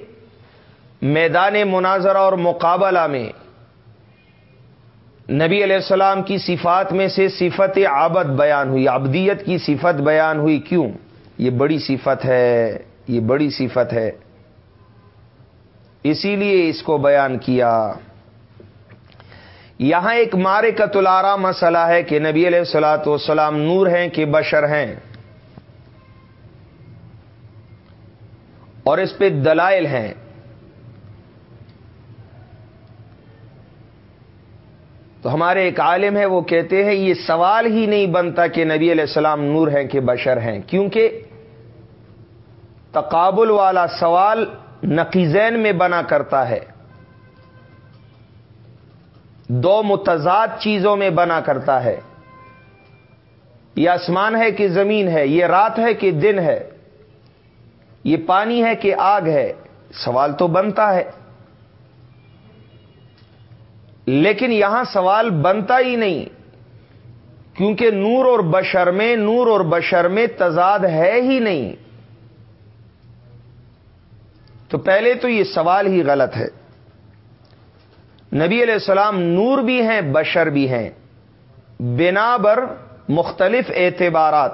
میدان مناظرہ اور مقابلہ میں نبی علیہ السلام کی صفات میں سے صفت عابد بیان ہوئی ابدیت کی صفت بیان ہوئی۔ کیوں؟ یہ بڑی صفت ہے، یہ بڑی صفت ہے۔ اسی لیے اس کو بیان کیا۔ یہاں ایک مارے کا تلارا مسئلہ ہے کہ نبی علیہ السلاۃ والسلام نور ہیں کہ بشر ہیں۔ اور اس پہ دلائل ہیں۔ تو ہمارے ایک عالم ہے وہ کہتے ہیں، یہ سوال ہی نہیں بنتا کہ نبی علیہ السلام نور ہیں کہ بشر ہیں، کیونکہ تقابل والا سوال نقیزین میں بنا کرتا ہے۔ دو متضاد چیزوں میں بنا کرتا ہے۔ یہ آسمان ہے کہ زمین ہے، یہ رات ہے کہ دن ہے۔ یہ پانی ہے کہ آگ ہے۔ سوال تو بنتا ہے۔ لیکن یہاں سوال بنتا ہی نہیں۔ کیونکہ نور اور بشر میں، نور اور بشر میں تضاد ہے ہی نہیں۔ تو پہلے تو یہ سوال ہی غلط ہے۔ نبی علیہ السلام نور بھی ہیں، بشر بھی ہیں۔ بنا بر مختلف اعتبارات۔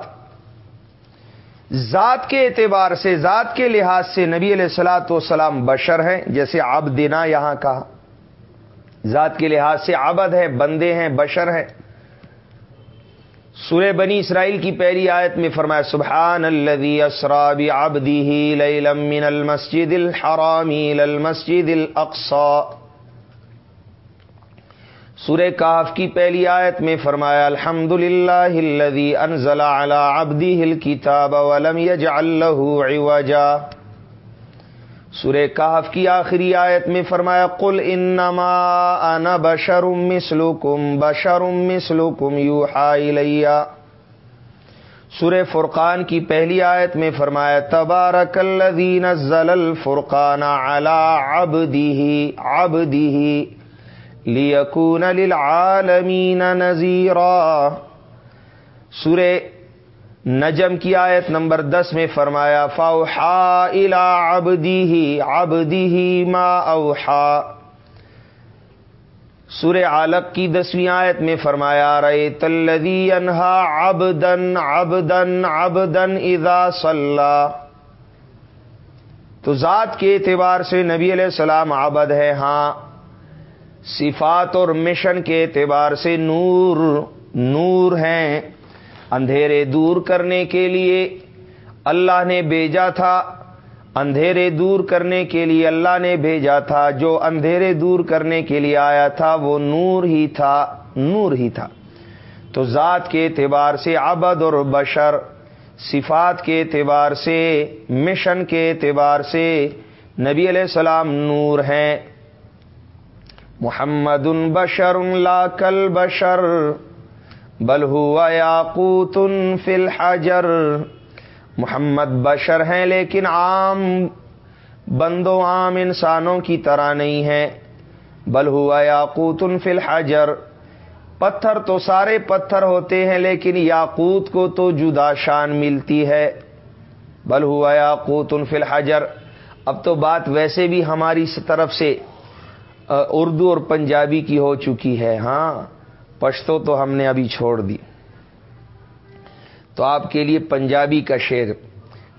ذات کے اعتبار سے، ذات کے لحاظ سے نبی علیہ السلاۃ والسلام بشر ہیں، جیسے آپ دینا یہاں کہا۔ ذات کے لحاظ سے عبد ہے بندے ہیں، بشر ہیں۔ سورہ بنی اسرائیل کی پہلی آیت میں فرمایا سبحان الذي اسرا بعبده ليلا من المسجد الحرام الى المسجد الاقصى سورہ کاف کی پہلی آیت میں فرمایا الحمد للہ الذي انزل على عبده الكتاب ولم له عوجا. سورہ کہف کی آخری آیت میں فرمایا، قل انما انا بشر مثلکم بشر مثلکم یوحا الیہ. سورہ فرقان کی پہلی آیت میں فرمایا، تبارک الذی نزل الفرقان علی عبده عبده لیکون للعالمین نذیرا سورہ نجم کی آیت نمبر دس میں فرمایا فاؤحا الا ابدی ہی ابدی ہی ما اوحا سور عالق کی دسویں آیت میں فرمایا رے تلدی انہا ابدن ابدن ابدن ادا صلاح تو ذات کے اعتبار سے نبی علیہ السلام عبد ہے ہاں صفات اور مشن کے اعتبار سے نور نور ہیں۔ اندھیرے دور کرنے کے لیے اللہ نے بھیجا تھا۔ اندھیرے دور کرنے کے لیے اللہ نے بھیجا تھا۔ جو اندھیرے دور کرنے کے لیے آیا تھا، وہ نور ہی تھا، نور ہی تھا۔ تو ذات کے اعتبار سے عبد اور بشر، صفات کے اعتبار سے، مشن کے اعتبار سے نبی علیہ السلام نور ہیں۔ محمد بشر لا کل بشر بل ہوا یاقوت فی الحجر۔ محمد بشر ہیں لیکن عام بندوں عام انسانوں کی طرح نہیں ہے بل ہوا یاقوت فی الحجر۔ پتھر تو سارے پتھر ہوتے ہیں، لیکن یاقوت کو تو جدا شان ملتی ہے۔ بل ہوا یاقوت فی الحجر۔ اب تو بات ویسے بھی ہماری طرف سے اردو اور پنجابی کی ہو چکی ہے۔ ہاں پشتو تو ہم نے ابھی چھوڑ دی۔ تو آپ کے لیے پنجابی کا شعر۔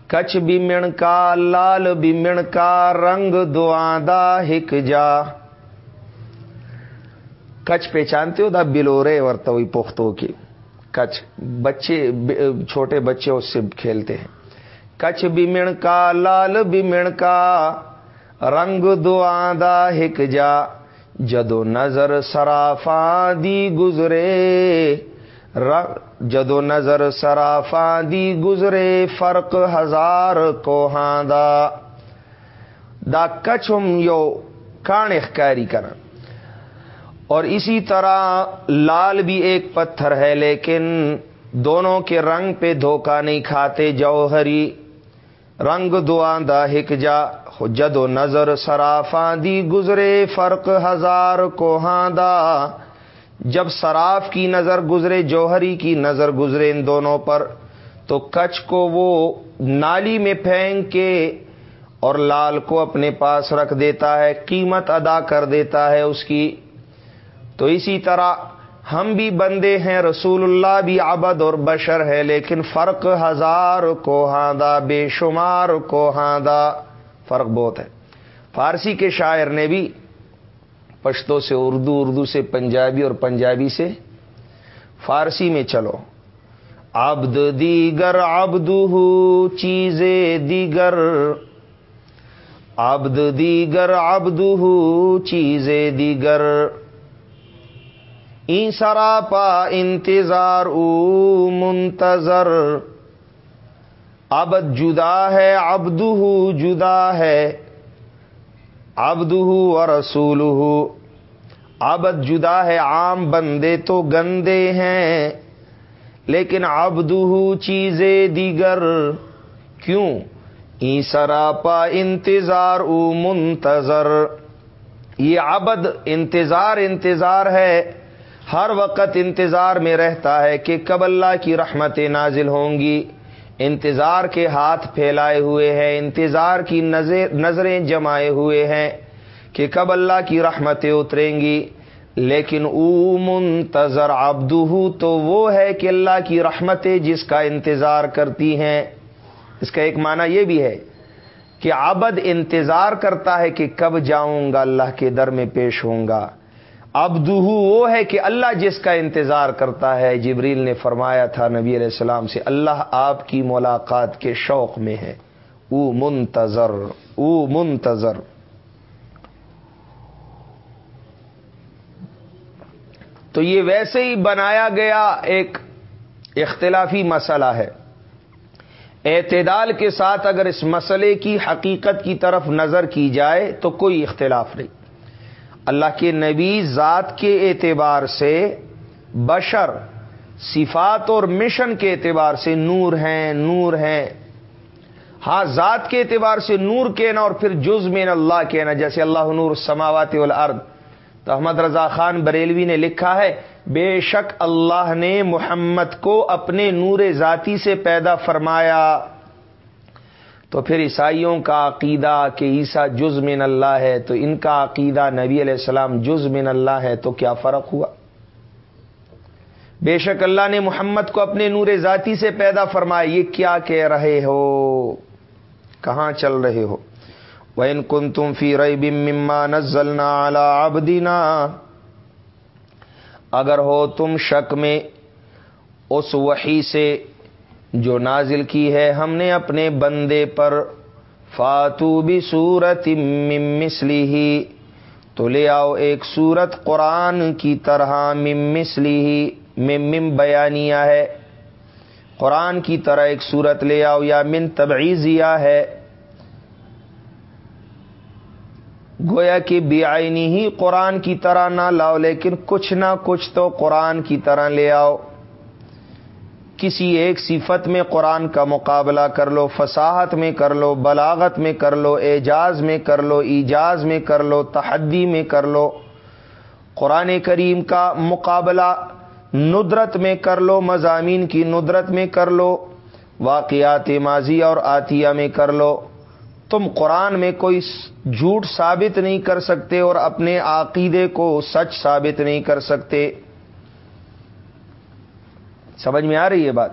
کچھ بمن کا، لال بمن کا، رنگ دا ہک جا۔ کچھ پہچانتے ہو دا بلورے ورتوئی پختوں کے کچھ بچے چھوٹے بچے اس سے کھیلتے ہیں۔ کچھ بمڑ کا، لال بمڑ کا رنگ دو آدھا ہک جا، جدو نظر سرافا دی گزرے جدو نظر سرافا دی گزرے، فرق ہزار کو دا۔ دا کچھم یو کان اخکاری کر اور اسی طرح لال بھی ایک پتھر ہے، لیکن دونوں کے رنگ پہ دھوکہ نہیں کھاتے جوہری۔ رنگ دعا دا ہک جا جد و نظر سرافاں دی گزرے فرق ہزار کو دا۔ جب سراف کی نظر گزرے، جوہری کی نظر گزرے ان دونوں پر، تو کچھ کو وہ نالی میں پھینک کے اور لال کو اپنے پاس رکھ دیتا ہے، قیمت ادا کر دیتا ہے اس کی۔ تو اسی طرح ہم بھی بندے ہیں، رسول اللہ بھی عبد اور بشر ہے، لیکن فرق ہزار کو ہاندہ بے شمار کو ہاندہ فرق بہت ہے۔ فارسی کے شاعر نے بھی پشتوں سے اردو اردو سے پنجابی اور پنجابی سے فارسی میں چلو۔ عبد دیگر ابد چیزیں دیگر۔ عبد دیگر ابد چیزیں دیگر۔ این سراپا انتظار او منتظر۔ ابد جدا ہے ابد جدا ہے۔ ابد اور رسول ابد جدا ہے، عام بندے تو گندے ہیں۔ لیکن ابد چیزیں دیگر۔ کیوں؟ ای سراپا انتظار او منتظر۔ یہ عبد انتظار انتظار ہے۔ ہر وقت انتظار میں رہتا ہے کہ کب اللہ کی رحمتیں نازل ہوں گی۔ انتظار کے ہاتھ پھیلائے ہوئے ہیں، انتظار کی نظر نظریں جمائے ہوئے ہیں کہ کب اللہ کی رحمتیں اتریں گی۔ لیکن او منتظر آبدو تو وہ ہے کہ اللہ کی رحمتیں جس کا انتظار کرتی ہیں۔ اس کا ایک معنی یہ بھی ہے کہ عبد انتظار کرتا ہے کہ کب جاؤں گا، اللہ کے در میں پیش ہوں گا۔ ابدو وہ ہے کہ اللہ جس کا انتظار کرتا ہے، جبریل نے فرمایا تھا نبی علیہ السلام سے، اللہ آپ کی ملاقات کے شوق میں ہے۔ او منتظر او منتظر۔ تو یہ ویسے ہی بنایا گیا ایک اختلافی مسئلہ ہے۔ اعتدال کے ساتھ اگر اس مسئلے کی حقیقت کی طرف نظر کی جائے تو کوئی اختلاف نہیں۔ اللہ کے نبی ذات کے اعتبار سے، بشر صفات اور مشن کے اعتبار سے نور ہیں نور ہیں۔ ہاں ذات کے اعتبار سے نور کہنا اور پھر جز میں اللہ کہنا جیسے اللہ نور سماوات والارض۔ تو احمد رضا خان بریلوی نے لکھا ہے، بے شک اللہ نے محمد کو اپنے نور ذاتی سے پیدا فرمایا۔ تو پھر عیسائیوں کا عقیدہ کہ عیسیٰ جز من اللہ ہے، تو ان کا عقیدہ نبی علیہ السلام جز من اللہ ہے، تو کیا فرق ہوا؟ بے شک اللہ نے محمد کو اپنے نور ذاتی سے پیدا فرمایا، یہ کیا کہہ رہے ہو؟ کہاں چل رہے ہو؟ وَإِن كُنتُمْ فِي رَيْبٍ مِّمَّا نَزَّلْنَا عَلَىٰ عَبْدِنَا۔ اگر ہو تم شک میں، اس وحی سے جو نازل کی ہے ہم نے اپنے بندے پر۔ فاتو بھی سورت ممسلی ہی تو لے آؤ ایک سورت قرآن کی طرح ممسلی ہی مم بیانیہ ہے۔ قرآن کی طرح ایک سورت لے آؤ یا من تبعیضیہ ہے۔ گویا کہ بے آئینی ہی قرآن کی طرح نہ لاؤ، لیکن کچھ نہ کچھ تو قرآن کی طرح لے آؤ۔ کسی ایک صفت میں قرآن کا مقابلہ کر لو، فصاحت میں کر لو، بلاغت میں کر لو، اعجاز میں کر لو، ایجاز میں کر لو، تحدی میں کر لو۔ قرآن کریم کا مقابلہ ندرت میں کر لو، مضامین کی ندرت میں کر لو، واقعات ماضیہ اور آتیہ میں کر لو۔ تم قرآن میں کوئی جھوٹ ثابت نہیں کر سکتے اور اپنے عقیدے کو سچ ثابت نہیں کر سکتے۔ سمجھ میں آ رہی ہے بات؟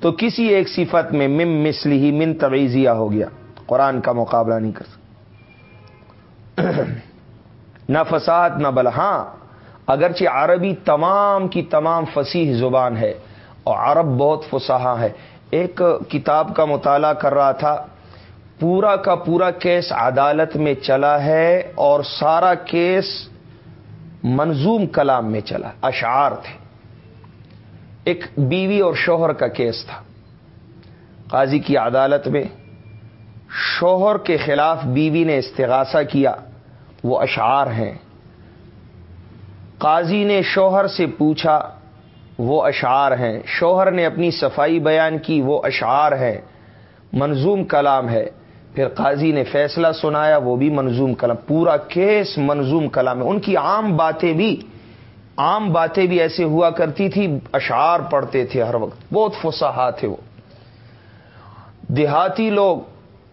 تو کسی ایک صفت میں مم مسلی ہی من تویزیہ ہو گیا، قرآن کا مقابلہ نہیں کر سکتا۔ نہ فساد، نہ بل ہاں اگرچہ عربی تمام کی تمام فصیح زبان ہے اور عرب بہت فسحا ہے ایک کتاب کا مطالعہ کر رہا تھا، پورا کا پورا کیس عدالت میں چلا ہے اور سارا کیس منظوم کلام میں چلا۔ اشعار تھے۔ ایک بیوی اور شوہر کا کیس تھا۔ قاضی کی عدالت میں شوہر کے خلاف بیوی نے استغاثہ کیا۔ وہ اشعار ہیں۔ قاضی نے شوہر سے پوچھا، وہ اشعار ہیں۔ شوہر نے اپنی صفائی بیان کی، وہ اشعار ہے منظوم کلام ہے۔ پھر قاضی نے فیصلہ سنایا، وہ بھی منظوم کلام۔ پورا کیس منظوم کلام ہے۔ ان کی عام باتیں بھی عام باتیں بھی ایسے ہوا کرتی تھی، اشعار پڑھتے تھے ہر وقت۔ بہت فسحا تھے وہ۔ دیہاتی لوگ،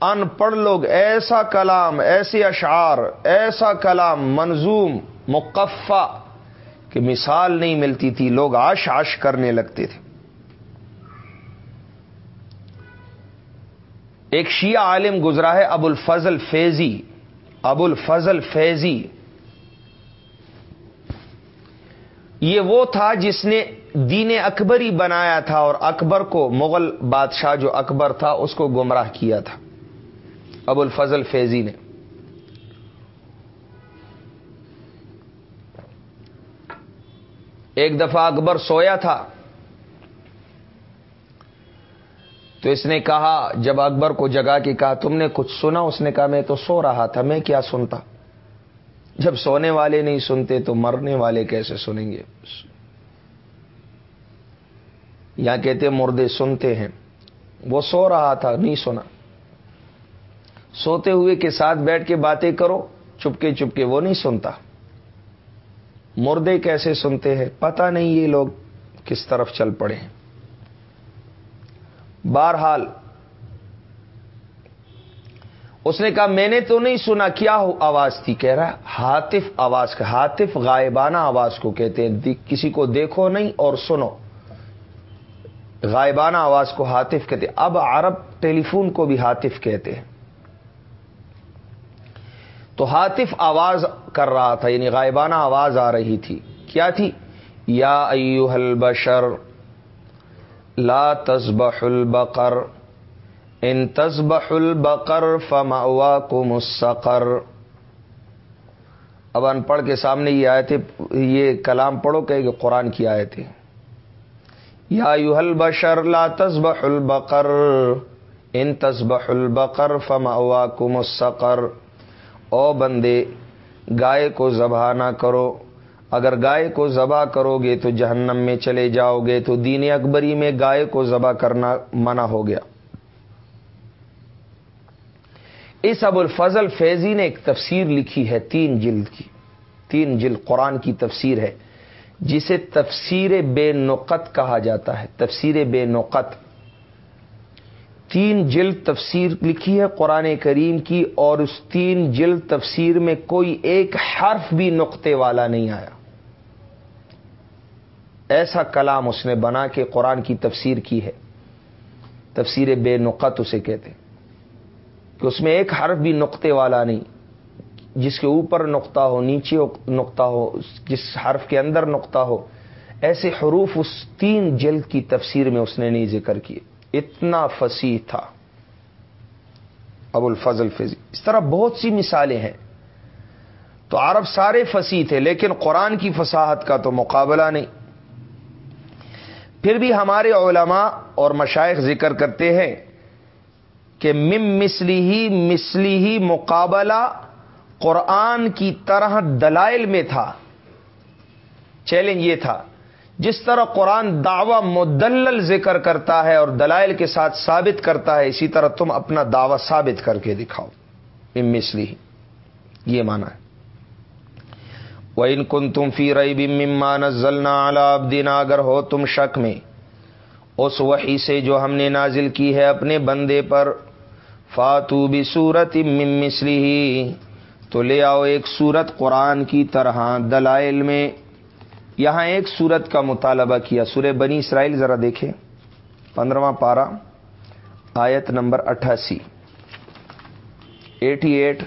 ان پڑھ لوگ، ایسا کلام، ایسے اشعار، ایسا کلام، منظوم، مقفع کہ مثال نہیں ملتی تھی، لوگ آش آش کرنے لگتے تھے۔ ایک شیعہ عالم گزرا ہے ابو الفضل فیضی۔ ابو الفضل فیضی۔ یہ وہ تھا جس نے دین اکبری بنایا تھا اور اکبر کو مغل بادشاہ جو اکبر تھا اس کو گمراہ کیا تھا۔ ابو الفضل فیضی نے۔ ایک دفعہ اکبر سویا تھا۔ تو اس نے کہا، جب اکبر کو جگا کے کہا، تم نے کچھ سنا؟ اس نے کہا، میں تو سو رہا تھا، میں کیا سنتا؟ جب سونے والے نہیں سنتے تو مرنے والے کیسے سنیں گے؟ یہاں کہتے مردے سنتے ہیں۔ وہ سو رہا تھا، نہیں سنا۔ سوتے ہوئے کے ساتھ بیٹھ کے باتیں کرو، چپکے چپکے وہ نہیں سنتا۔ مردے کیسے سنتے ہیں؟ پتہ نہیں یہ لوگ کس طرف چل پڑے ہیں۔ بہرحال اس نے کہا، میں نے تو نہیں سنا کیا ہو آواز تھی۔ کہہ رہا ہاتف آواز کا ہاتف غائبانہ آواز کو کہتے ہیں۔ کسی کو دیکھو نہیں اور سنو۔ غائبانہ آواز کو ہاتف کہتے اب عرب ٹیلی فون کو بھی ہاتف کہتے ہیں۔ تو ہاتف آواز کر رہا تھا یعنی غائبانہ آواز آ رہی تھی۔ کیا تھی؟ یا ایوہ البشر لا تسبح البقر۔ ان تسبح البقر فما کو اب ان پڑھ کے سامنے یہ آئے تھے یہ کلام پڑھو کہ قرآن کی آئے تھے یا یوہل بشر لا تسبح البقر۔ ان تسبح البقر فما کو او بندے، گائے کو ذبح نہ کرو۔ اگر گائے کو ذبح کرو گے تو جہنم میں چلے جاؤ گے، تو دین اکبری میں گائے کو ذبح کرنا منع ہو گیا۔ اس ابو الفضل فیضی نے ایک تفسیر لکھی ہے، تین جلد کی، تین جلد قرآن کی تفسیر ہے، جسے تفسیر بے نقط کہا جاتا ہے، تفسیر بے نقط۔ تین جلد تفسیر لکھی ہے قرآن کریم کی اور اس تین جلد تفسیر میں کوئی ایک حرف بھی نقطے والا نہیں آیا۔ ایسا کلام اس نے بنا کے قرآن کی تفسیر کی ہے۔ تفسیر بے نقط اسے کہتے کہ اس میں ایک حرف بھی نقطے والا نہیں، جس کے اوپر نقطہ ہو، نیچے نقطہ ہو، جس حرف کے اندر نقطہ ہو، ایسے حروف اس تین جلد کی تفسیر میں اس نے نہیں ذکر کیے۔ اتنا فصیح تھا۔ ابو الفضل فضی اس طرح بہت سی مثالیں ہیں۔ تو عرب سارے فصیح تھے، لیکن قرآن کی فصاحت کا تو مقابلہ نہیں۔ پھر بھی ہمارے علماء اور مشائق ذکر کرتے ہیں کہ مم مسلی ہی مسلی ہی مقابلہ قرآن کی طرح دلائل میں تھا چیلنج یہ تھا۔ جس طرح قرآن دعوی مدلل ذکر کرتا ہے اور دلائل کے ساتھ ثابت کرتا ہے، اسی طرح تم اپنا دعوی ثابت کر کے دکھاؤ۔ مسلی یہ مانا ہے۔ وہ ان کن تم فی رئی بمان ضلع دینا اگر ہو تم شک میں، اس وحی سے جو ہم نے نازل کی ہے اپنے بندے پر فاتو بھی سورت مسلی ہی تو لے آؤ ایک سورت قرآن کی طرح دلائل میں۔ یہاں ایک سورت کا مطالبہ کیا۔ سورہ بنی اسرائیل ذرا دیکھیں۔ پندرواں پارا آیت نمبر اٹھاسی۔ ایٹی ایٹ،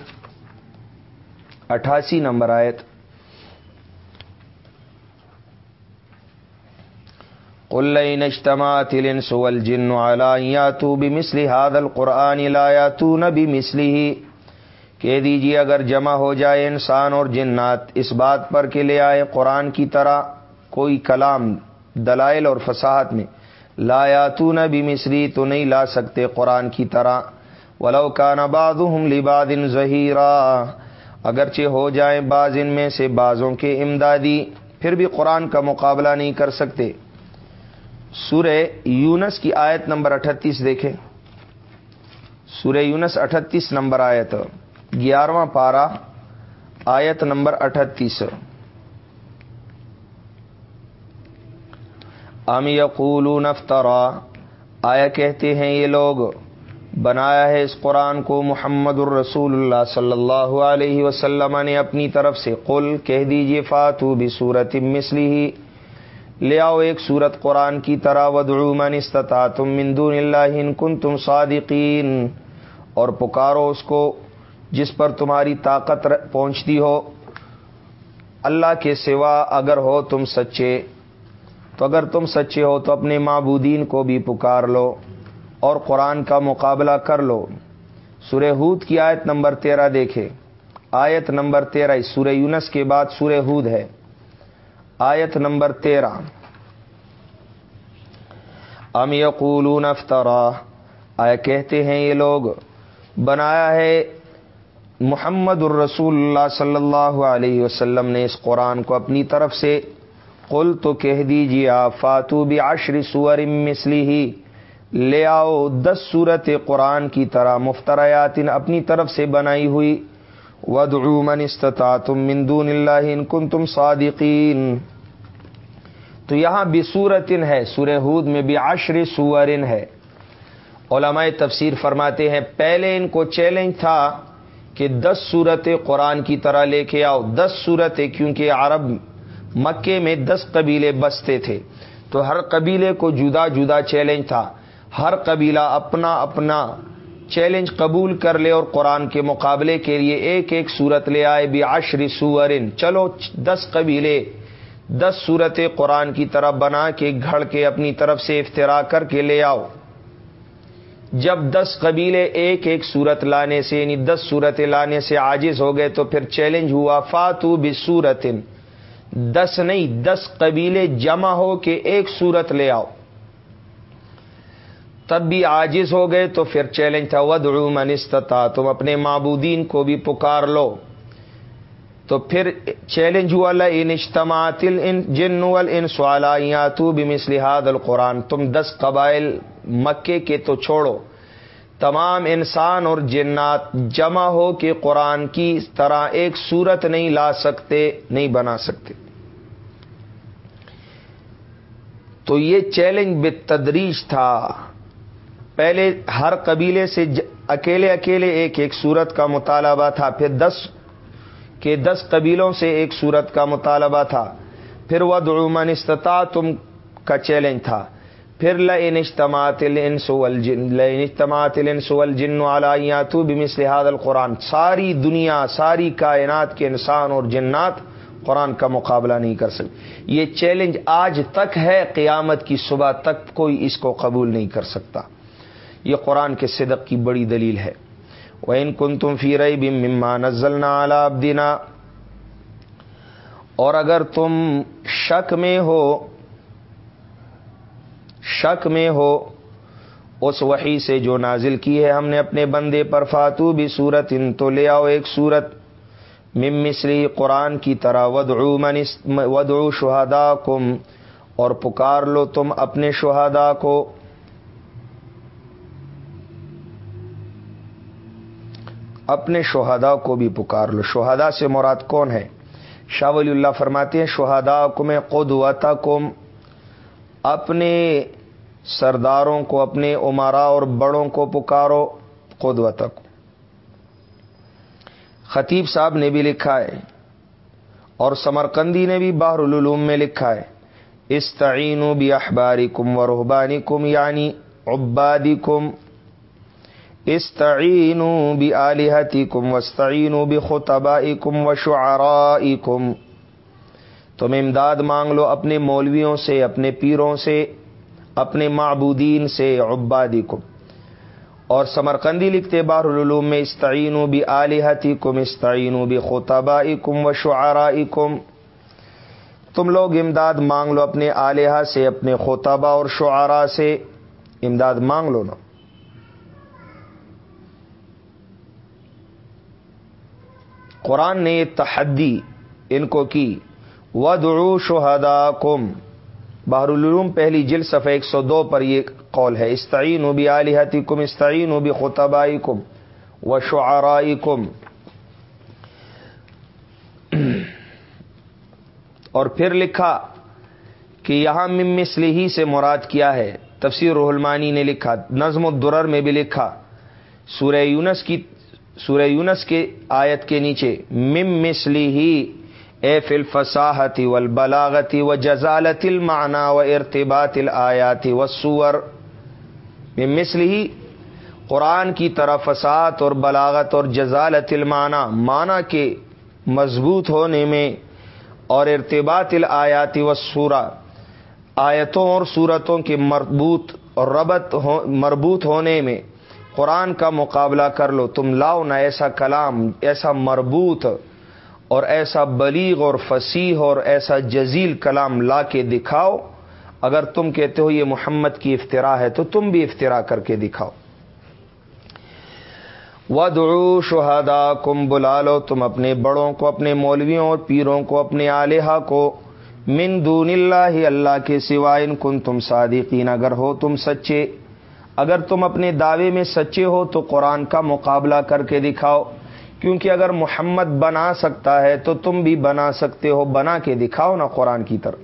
اٹھاسی نمبر آیت۔ قلعین اجتماعت الانس والجن على یاتو بمثل هذا القرآن لا یاتون بمثله۔ کہہ دیجیے اگر جمع ہو جائے انسان اور جنات، اس بات پر کہ لے آئے قرآن کی طرح کوئی کلام دلائل اور فصاحت میں لا یاتون بمثلی تو نہیں لا سکتے قرآن کی طرح۔ ولو کا نباد ہم لباد ظہیرہ اگرچہ ہو جائیں بعض ان میں سے بعضوں کے امدادی، پھر بھی قرآن کا مقابلہ نہیں کر سکتے۔ سورہ یونس کی آیت نمبر اٹھتیس دیکھیں۔ سورہ یونس اٹھتیس نمبر آیت، گیارہواں پارا آیت نمبر اٹھتیس۔ ام یقول نفترا آیا کہتے ہیں یہ لوگ، بنایا ہے اس قرآن کو محمد الرسول اللہ صلی اللہ علیہ وسلم نے اپنی طرف سے۔ قل، کہہ دیجیے فاتو بھی صورت مسلی ہی لے آؤ ایک صورت قرآن کی طرح ودعو من استطاع تم مندون اللہ کن تم صادقین اور پکارو اس کو جس پر تمہاری طاقت پہنچتی ہو۔ اللہ کے سوا اگر ہو تم سچے۔ تو اگر تم سچے ہو تو اپنے معبودین کو بھی پکار لو اور قرآن کا مقابلہ کر لو۔ سورہ ہود کی آیت نمبر تیرہ دیکھے آیت نمبر تیرہ، سورہ یونس کے بعد سورہ ہود ہے۔ آیت نمبر تیرہ۔ ام یقولون افطرا آیا کہتے ہیں یہ لوگ، بنایا ہے محمد الرسول اللہ صلی اللہ علیہ وسلم نے اس قرآن کو اپنی طرف سے۔ قل تو کہہ دیجیے آپ فاتو بھی عشر سور مسلی ہی لے آؤ دس صورت قرآن کی طرح مفتریات اپنی طرف سے بنائی ہوئی۔ ودعو من استطاعتم من دون اللہ ان کن تم صادقین تو یہاں بھی سورتن ہے سورہ ہود میں بھی عشر سورن ہے علماء تفسیر فرماتے ہیں، پہلے ان کو چیلنج تھا کہ دس صورت قرآن کی طرح لے کے آؤ۔ دس صورتیں کیونکہ عرب مکے میں دس قبیلے بستے تھے۔ تو ہر قبیلے کو جدا جدا چیلنج تھا۔ ہر قبیلہ اپنا اپنا چیلنج قبول کر لے اور قرآن کے مقابلے کے لیے ایک ایک صورت لے آئے بھی عشر سورن۔ چلو، دس قبیلے، دس صورت قرآن کی طرف بنا کے گھڑ کے اپنی طرف سے افطرا کر کے لے آؤ۔ جب دس قبیلے ایک ایک صورت لانے سے یعنی دس صورت لانے سے عاجز ہو گئے تو پھر چیلنج ہوا، فاتو بھی دس نہیں، دس قبیلے جمع ہو کے ایک صورت لے آؤ۔ تب بھی عاجز ہو گئے تو پھر چیلنج تھا ود من استطاع، تم اپنے معبودین کو بھی پکار لو۔ تو پھر چیلنج ہوا ان اجتماعت ان جن ان سوالیات بمثلحاد القرآن۔ تم دس قبائل مکے کے تو چھوڑو۔ تمام انسان اور جنات جمع ہو کے قرآن کی طرح ایک صورت نہیں لا سکتے، نہیں بنا سکتے۔ تو یہ چیلنج بے تدریج تھا۔ پہلے ہر قبیلے سے اکیلے اکیلے ایک ایک صورت کا مطالبہ تھا، پھر دس کے دس قبیلوں سے ایک صورت کا مطالبہ تھا۔ پھر وہ دعومن استطاع تم کا چیلنج تھا۔ پھر لئن اجتماعت الانس والجن لئن اجتماعت الانس والجن على ياتوا بمثل هذا القرآن۔ ساری دنیا، ساری کائنات کے انسان اور جنات قرآن کا مقابلہ نہیں کر سکتے۔ یہ چیلنج آج تک ہے، قیامت کی صبح تک کوئی اس کو قبول نہیں کر سکتا۔ یہ قرآن کے صدق کی بڑی دلیل ہے۔ وہ ان کن تم فی رئی بم مما نزلنا دینا اور اگر تم شک میں ہو، شک میں ہو، اس وحی سے جو نازل کی ہے ہم نے اپنے بندے پر، فاتو بھی صورت ان تو لے آؤ ایک صورت۔ مم مصری قرآن کی طرح ودعو من ودعو شہادا کم اور پکار لو تم اپنے شہادا کو۔ اپنے شہدا کو بھی پکار لو۔ شہدا سے مراد کون ہے؟ شاہ ولی اللہ فرماتے ہیں شہدا کم قدوتا کم اپنے سرداروں کو، اپنے عمارا اور بڑوں کو پکارو قدوتا کو خطیب صاحب نے بھی لکھا ہے اور سمرکندی نے بھی باہر العلوم میں لکھا ہے استعین بھی اخباری کم و رحبانی کم یعنی عبادی کم استعین بھی علیحتی کم وسطین بھی خطبہ کم و تم امداد مانگ لو اپنے مولویوں سے، اپنے پیروں سے، اپنے معبودین سے عبادی کم اور سمرقندی لکھتے بار العلوم میں استعین و بھی عالحتی کم استعین و بھی کم و شعرا تم لوگ امداد مانگ لو اپنے آلیہ سے، اپنے خوتبہ اور شعرا سے۔ امداد مانگ لو نا۔ قرآن نے تحدی ان کو کی۔ ودعو شہدا کم بحر العلوم پہلی جل صفحہ ایک سو دو پر یہ قول ہے۔ استعین و بھی علیحتی کم استعین و بھی خطبائی کم و شعرائی کم اور پھر لکھا کہ یہاں ممسلی ہی سے مراد کیا ہے۔ تفسیر رحلمانی نے لکھا، نظم الدرر میں بھی لکھا۔ سورہ یونس کی سورہ یونس کے آیت کے نیچے مم مسلی ہی اے فل فساحتی و بلاغتی و جزالت المانا و ارتباط الیاتی و سور مم مسلی ہی قرآن کی طرح فساد اور بلاغت اور جزالت المانا معنی کے مضبوط ہونے میں اور ارتباط الیاتی و سورہ آیتوں اور صورتوں کے مربوط اور ربط مربوط ہونے میں۔ قرآن کا مقابلہ کر لو، تم لاؤ نہ ایسا کلام، ایسا مربوط اور ایسا بلیغ اور فصیح اور ایسا جزیل کلام لا کے دکھاؤ۔ اگر تم کہتے ہو یہ محمد کی افطرا ہے، تو تم بھی افطرا کر کے دکھاؤ۔ ودعو شہدا کم بلا لو تم اپنے بڑوں کو، اپنے مولویوں اور پیروں کو، اپنے آلیہ کو۔ من دون اللہ اللہ کے سوائے ان کن تم صادقین، اگر ہو تم سچے۔ اگر تم اپنے دعوے میں سچے ہو تو قرآن کا مقابلہ کر کے دکھاؤ، کیونکہ اگر محمد بنا سکتا ہے تو تم بھی بنا سکتے ہو، بنا کے دکھاؤ نا قرآن کی طرف۔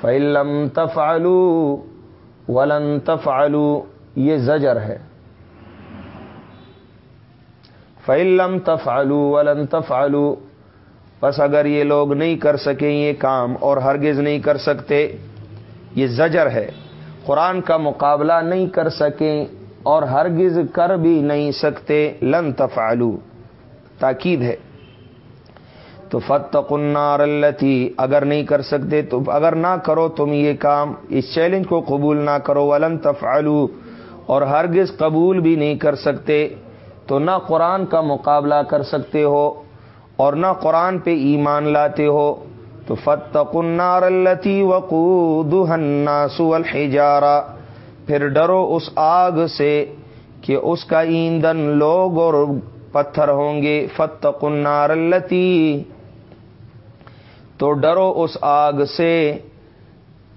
فعلم تفعلو ولن تفعلو یہ زجر ہے۔ فعلم تفعلو ولن تفعلو بس اگر یہ لوگ نہیں کر سکیں یہ کام اور ہرگز نہیں کر سکتے، یہ زجر ہے۔ قرآن کا مقابلہ نہیں کر سکیں اور ہرگز کر بھی نہیں سکتے، لن تفعلو تاکید ہے۔ تو فتق النار التی اگر نہیں کر سکتے تو اگر نہ کرو تم یہ کام، اس چیلنج کو قبول نہ کرو، ولن تفعلو اور ہرگز قبول بھی نہیں کر سکتے تو نہ قرآن کا مقابلہ کر سکتے ہو اور نہ قرآن پہ ایمان لاتے ہو۔ تو فتق النار التی وقود الناس والحجارہ پھر ڈرو اس آگ سے کہ اس کا ایندھن لوگ اور پتھر ہوں گے۔ فتق النار التی تو ڈرو اس آگ سے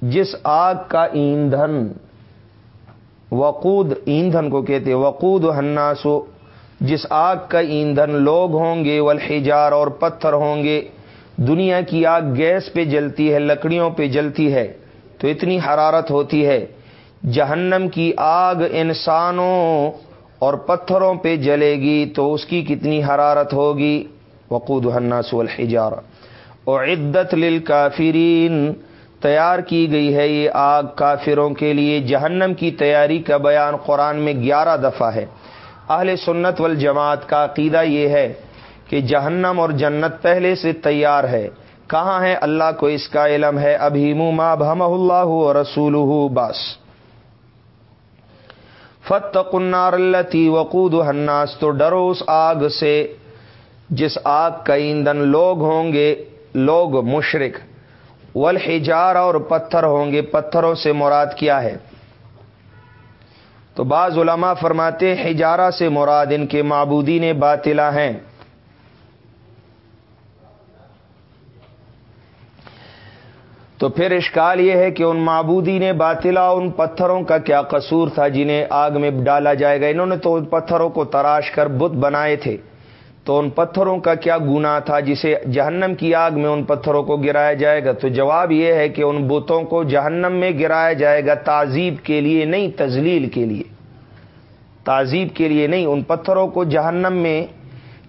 جس آگ کا ایندھن وقود، ایندھن کو کہتے وقود ہناسو جس آگ کا ایندھن لوگ ہوں گے والحجار اور پتھر ہوں گے۔ دنیا کی آگ گیس پہ جلتی ہے، لکڑیوں پہ جلتی ہے، تو اتنی حرارت ہوتی ہے۔ جہنم کی آگ انسانوں اور پتھروں پہ جلے گی، تو اس کی کتنی حرارت ہوگی؟ وقود الناس والحجار۔ اور عدت للکافرین تیار کی گئی ہے یہ آگ کافروں کے لیے۔ جہنم کی تیاری کا بیان قرآن میں گیارہ دفعہ ہے۔ اہل سنت والجماعت کا عقیدہ یہ ہے کہ جہنم اور جنت پہلے سے تیار ہے۔ کہاں ہے اللہ کو اس کا علم ہے؟ ابھی ما بھم اللہ رسول بس۔ فت کنار التی وقود ہناس تو ڈرو اس آگ سے جس آگ کا ایندھن لوگ ہوں گے، لوگ مشرق والحجار اور پتھر ہوں گے، پتھروں سے مراد کیا ہے؟ تو بعض علماء فرماتے حجارہ سے مراد ان کے معبودین باطلا ہیں۔ تو پھر اشکال یہ ہے کہ ان معبودی نے باطلا ان پتھروں کا کیا قصور تھا جنہیں آگ میں ڈالا جائے گا۔ انہوں نے تو ان پتھروں کو تراش کر بت بنائے تھے۔ تو ان پتھروں کا کیا گنا تھا جسے جہنم کی آگ میں ان پتھروں کو گرایا جائے گا؟ تو جواب یہ ہے کہ ان بتوں کو جہنم میں گرایا جائے گا تعزیب کے لیے نہیں تزلیل کے لیے۔ تعزیب کے لیے نہیں، ان پتھروں کو جہنم میں،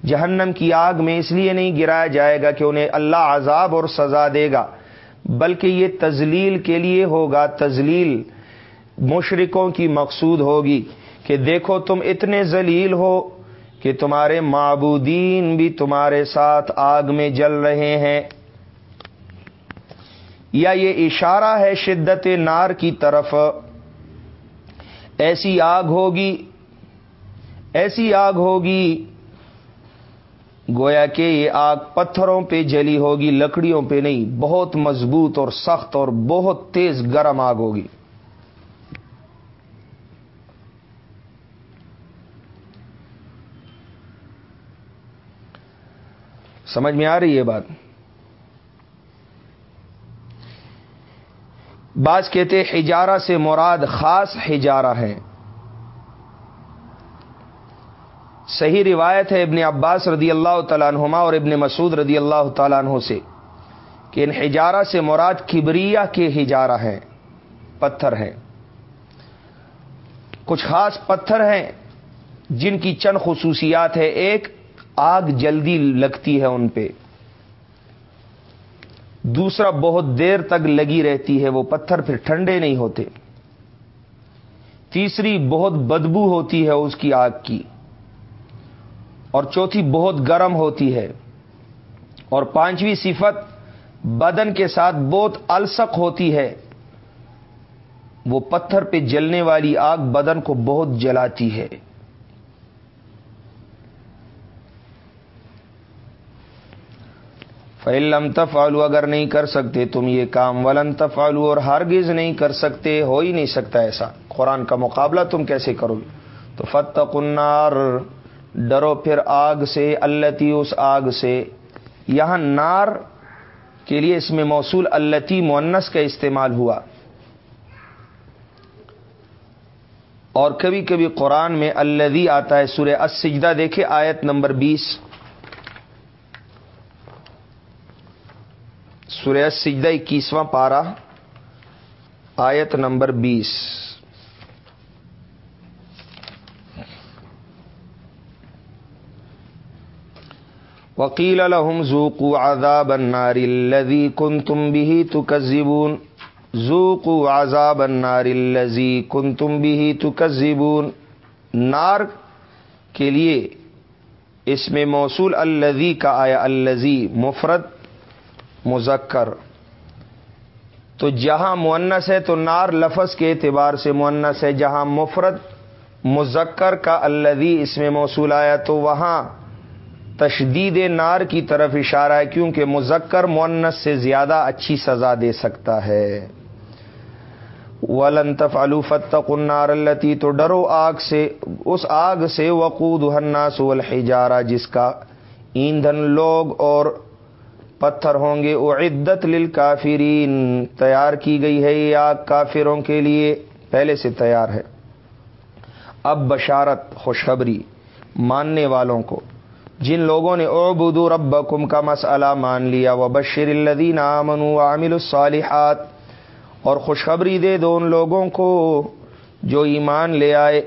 جہنم کی آگ میں اس لیے نہیں گرایا جائے گا کہ انہیں اللہ عذاب اور سزا دے گا۔ بلکہ یہ تزلیل کے لیے ہوگا۔ تزلیل مشرقوں کی مقصود ہوگی کہ دیکھو تم اتنے ذلیل ہو کہ تمہارے معبودین بھی تمہارے ساتھ آگ میں جل رہے ہیں۔ یا یہ اشارہ ہے شدت نار کی طرف، ایسی آگ ہوگی، ایسی آگ ہوگی گویا کہ یہ آگ پتھروں پہ جلی ہوگی، لکڑیوں پہ نہیں، بہت مضبوط اور سخت اور بہت تیز گرم آگ ہوگی۔ سمجھ میں آ رہی ہے بات؟ بعض کہتے ہجارہ سے مراد خاص ہجارہ ہے۔ صحیح روایت ہے ابن عباس رضی اللہ تعالیٰ عنہما اور ابن مسعود رضی اللہ تعالیٰ عنہ سے کہ ان ہجارہ سے مراد کبریا کے ہجارہ ہیں، پتھر ہیں۔ کچھ خاص پتھر ہیں جن کی چند خصوصیات ہے ایک آگ جلدی لگتی ہے ان پہ، دوسرا بہت دیر تک لگی رہتی ہے، وہ پتھر پھر ٹھنڈے نہیں ہوتے۔ تیسری بہت بدبو ہوتی ہے اس کی آگ کی۔ اور چوتھی بہت گرم ہوتی ہے۔ اور پانچویں صفت، بدن کے ساتھ بہت السک ہوتی ہے۔ وہ پتھر پہ جلنے والی آگ بدن کو بہت جلاتی ہے۔ فعلم تفالو اگر نہیں کر سکتے، تم یہ کام ولن تفالو اور ہرگز نہیں کر سکتے، ہو ہی نہیں سکتا ایسا۔ قرآن کا مقابلہ تم کیسے کرو گے؟ تو فتح کنار ڈرو پھر آگ سے التی اس آگ سے۔ یہاں نار کے لیے اس میں موصول التی مونس کا استعمال ہوا۔ اور کبھی کبھی قرآن میں الدی آتا ہے، سورہ السجدہ دیکھے آیت نمبر بیس۔ سورہ سجدہ اکیسواں پارا آیت نمبر بیس۔ وکیل الحم زوکو آزاب النار الذي كنتم به تكذبون ذوقوا عذاب النار الذي كنتم به تكذبون نار کے لیے اس میں موصول الذي کا آیا الذي مفرد، مذکر. تو جہاں مونس ہے تو نار لفظ کے اعتبار سے مونس ہے، جہاں مفرد، مذکر کا الدی اس میں موصول آیا تو وہاں تشدید نار کی طرف اشارہ ہے کیونکہ مذکر مونس سے زیادہ اچھی سزا دے سکتا ہے۔ ولنطف الفتق النار التی تو ڈرو آگ سے، اس آگ سے وقود الناس والحجارہ، جس کا ایندھن لوگ اور پتھر ہوں گے وہ عدت کافرین تیار کی گئی ہے یہ آگ کافروں کے لیے پہلے سے تیار ہے۔ اب بشارت، خوشخبری ماننے والوں کو۔ جن لوگوں نے او بدو رب کا مسئلہ مان لیا وہ بشر الدین امن عامل الصالحات، اور خوشخبری دے دو ان لوگوں کو جو ایمان لے آئے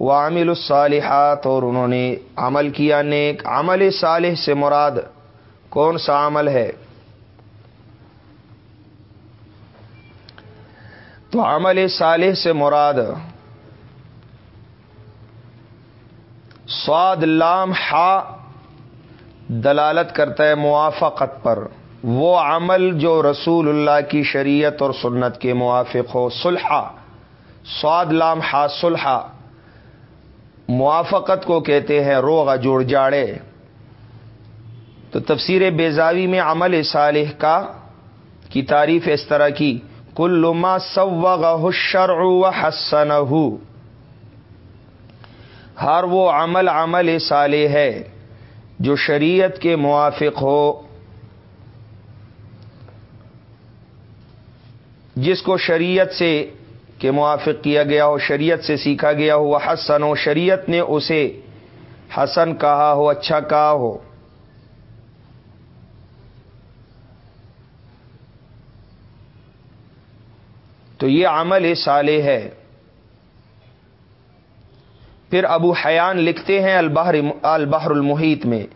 وہ عامل الصالحات، اور انہوں نے عمل کیا نیک۔ عمل صالح سے مراد کون سا عمل ہے؟ تو عمل صالح سے مراد سواد لام ہا دلالت کرتا ہے موافقت پر۔ وہ عمل جو رسول اللہ کی شریعت اور سنت کے موافق ہو سلحا سواد لام ہا سلحا موافقت کو کہتے ہیں روغ، جوڑ، جاڑے۔ تو تفسیر بیزاوی میں عمل صالح کا کی تعریف اس طرح کی، کل ما الشرع و حسن ہر وہ عمل عمل صالح ہے۔ جو شریعت کے موافق ہو، جس کو شریعت سے کے موافق کیا گیا ہو، شریعت سے سیکھا گیا ہو، وہ حسن ہو، شریعت نے اسے حسن کہا ہو اچھا کہا ہو۔ تو یہ عمل صالح ہے۔ پھر ابو حیان لکھتے ہیں البحر البحر المحیط میں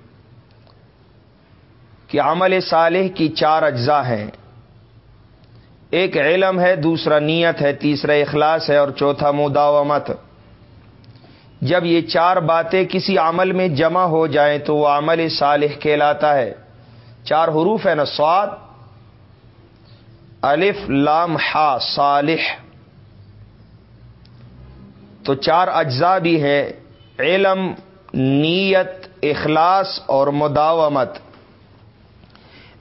کہ عمل صالح کی چار اجزاء ہیں۔ ایک علم ہے، دوسرا نیت ہے، تیسرا اخلاص ہے اور چوتھا مداومت۔ جب یہ چار باتیں کسی عمل میں جمع ہو جائیں تو وہ عمل صالح کہلاتا ہے۔ چار حروف ہے نا سواد الف، لام ہا صالح۔ تو چار اجزاء بھی ہے علم، نیت، اخلاص اور مداومت۔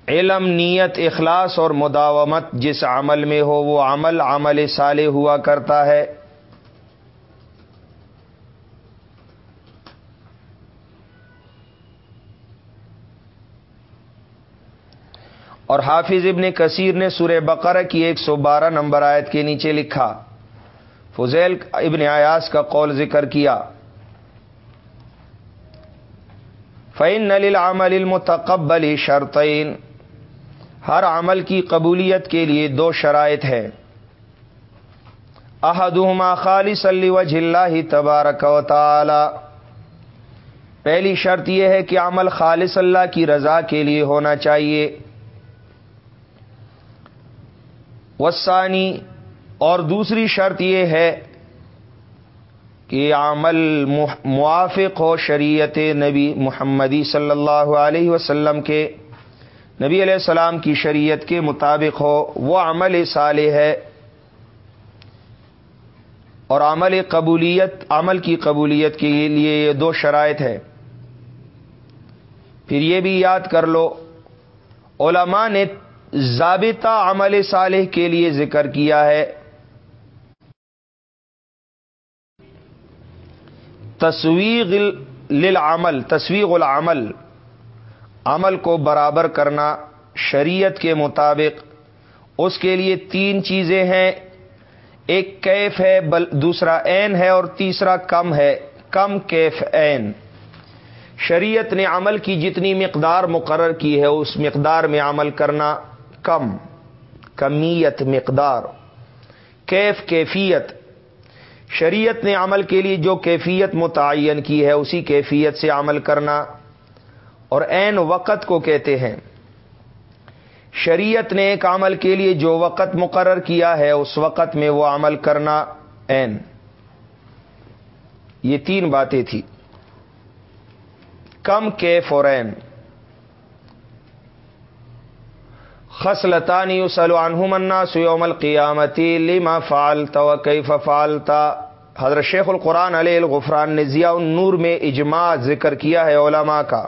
علم، نیت، اخلاص اور مداومت، جس عمل میں ہو وہ عمل عمل صالح ہوا کرتا ہے۔ اور حافظ ابن کثیر نے سورہ بقرہ کی ایک سو بارہ نمبر آیت کے نیچے لکھا۔ فضیل ابن آیاس کا قول ذکر کیا۔ فعن نل عمل المتقبل شرطین ہر عمل کی قبولیت کے لیے دو شرائط ہے احدہما خالص علی و اللہ تبارک و تعالی۔ پہلی شرط یہ ہے کہ عمل خالص اللہ کی رضا کے لیے ہونا چاہیے۔ وسانی اور دوسری شرط یہ ہے کہ عمل موافق ہو شریعت نبی محمدی صلی اللہ علیہ وسلم کے، نبی علیہ السلام کی شریعت کے مطابق ہو، وہ عمل صالح ہے اور عمل قبولیت، عمل کی قبولیت کے لیے یہ دو شرائط ہے پھر یہ بھی یاد کر لو، علماء نے ضابطہ عمل صالح کے لیے ذکر کیا ہے۔ تصویغ للعمل تصویغ العمل. عمل کو برابر کرنا شریعت کے مطابق، اس کے لیے تین چیزیں ہیں. ایک کیف ہے بل دوسرا عین ہے اور تیسرا کم ہے. کم کیف عین. شریعت نے عمل کی جتنی مقدار مقرر کی ہے، اس مقدار میں عمل کرنا کم. کمیت مقدار. کیف کیفیت. شریعت نے عمل کے لیے جو کیفیت متعین کی ہے، اسی کیفیت سے عمل کرنا۔ اور عین وقت کو کہتے ہیں، شریعت نے ایک عمل کے لیے جو وقت مقرر کیا ہے، اس وقت میں وہ عمل کرنا عین۔ یہ تین باتیں تھیں۔ کم کیف اور عین۔ خسلطانی عنہمنا سیوم القیامتی لما فالتا و کیف فالتا حضرت شیخ القرآن علیہ الغفران نے ضیاء النور میں اجماع ذکر کیا ہے علماء کا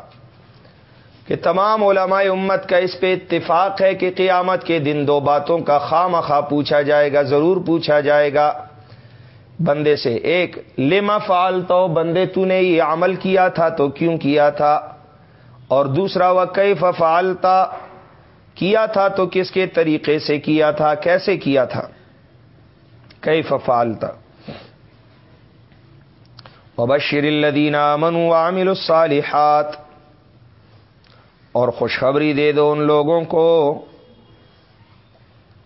کہ تمام علماء امت کا اس پہ اتفاق ہے کہ قیامت کے دن دو باتوں کا خواہ خواہ پوچھا جائے گا، ضرور پوچھا جائے گا۔ بندے سے ایک، لما فالتا بندے تو نے یہ عمل کیا تھا تو کیوں کیا تھا؟ اور دوسرا وہ کئی فالتا کیا تھا تو کس کے طریقے سے کیا تھا؟ کیسے کیا تھا؟ کئی ففال تھا وبشر الدین امن عامل الصالحات، اور خوشخبری دے دو ان لوگوں کو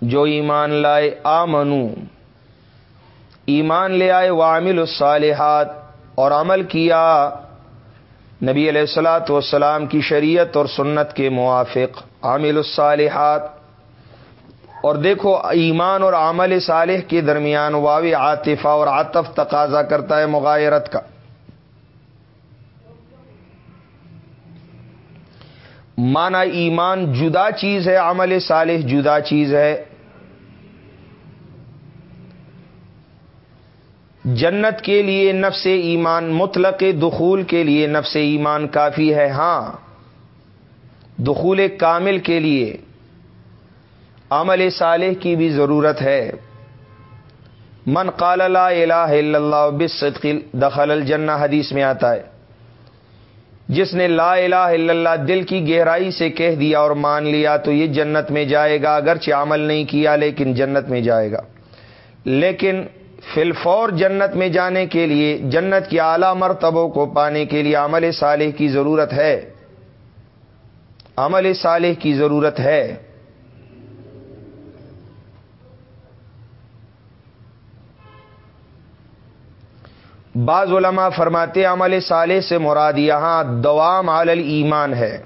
جو ایمان لائے آمنو ایمان لے آئے وامل الصالحات، اور عمل کیا۔ نبی علیہ السلاۃ والسلام کی شریعت اور سنت کے موافق، عامل الصالحات۔ اور دیکھو، ایمان اور عمل صالح کے درمیان واوی عاطفہ اور عاطف تقاضا کرتا ہے مغایرت کا۔ مانا ایمان جدا چیز ہے، عمل صالح جدا چیز ہے۔ جنت کے لیے نفس ایمان، مطلق دخول کے لیے نفس ایمان کافی ہے ہاں۔ دخول کامل کے لیے عمل صالح کی بھی ضرورت ہے۔ من قال لا الہ الا اللہ بالصدق دخل الجنہ، حدیث میں آتا ہے۔ جس نے لا الہ الا اللہ دل کی گہرائی سے کہہ دیا اور مان لیا تو یہ جنت میں جائے گا، اگرچہ عمل نہیں کیا لیکن جنت میں جائے گا۔ لیکن فلفور جنت میں جانے کے لیے، جنت کی اعلی مرتبوں کو پانے کے لیے عمل صالح کی ضرورت ہے۔ عمل صالح کی ضرورت ہے۔ بعض علماء فرماتے عمل صالح سے مراد یہاں دوام عالل ایمان ہے۔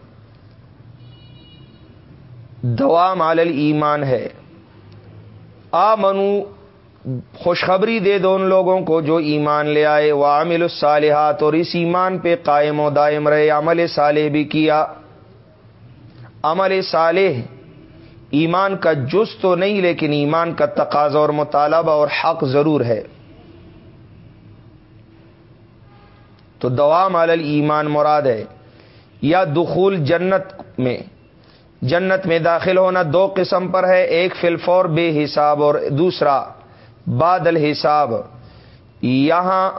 دوام عالل ایمان ہے۔ آ منو خوشخبری دے دو ان لوگوں کو جو ایمان لے آئے وہ عامل الصالحات اور اس ایمان پہ قائم و دائم رہے، عمل صالح بھی کیا۔ عمل صالح ایمان کا جز تو نہیں، لیکن ایمان کا تقاضا اور مطالبہ اور حق ضرور ہے۔ تو دوام علی ایمان مراد ہے، یا دخول جنت میں۔ جنت میں داخل ہونا دو قسم پر ہے، ایک فلفور بے حساب اور دوسرا بادل حساب یہاں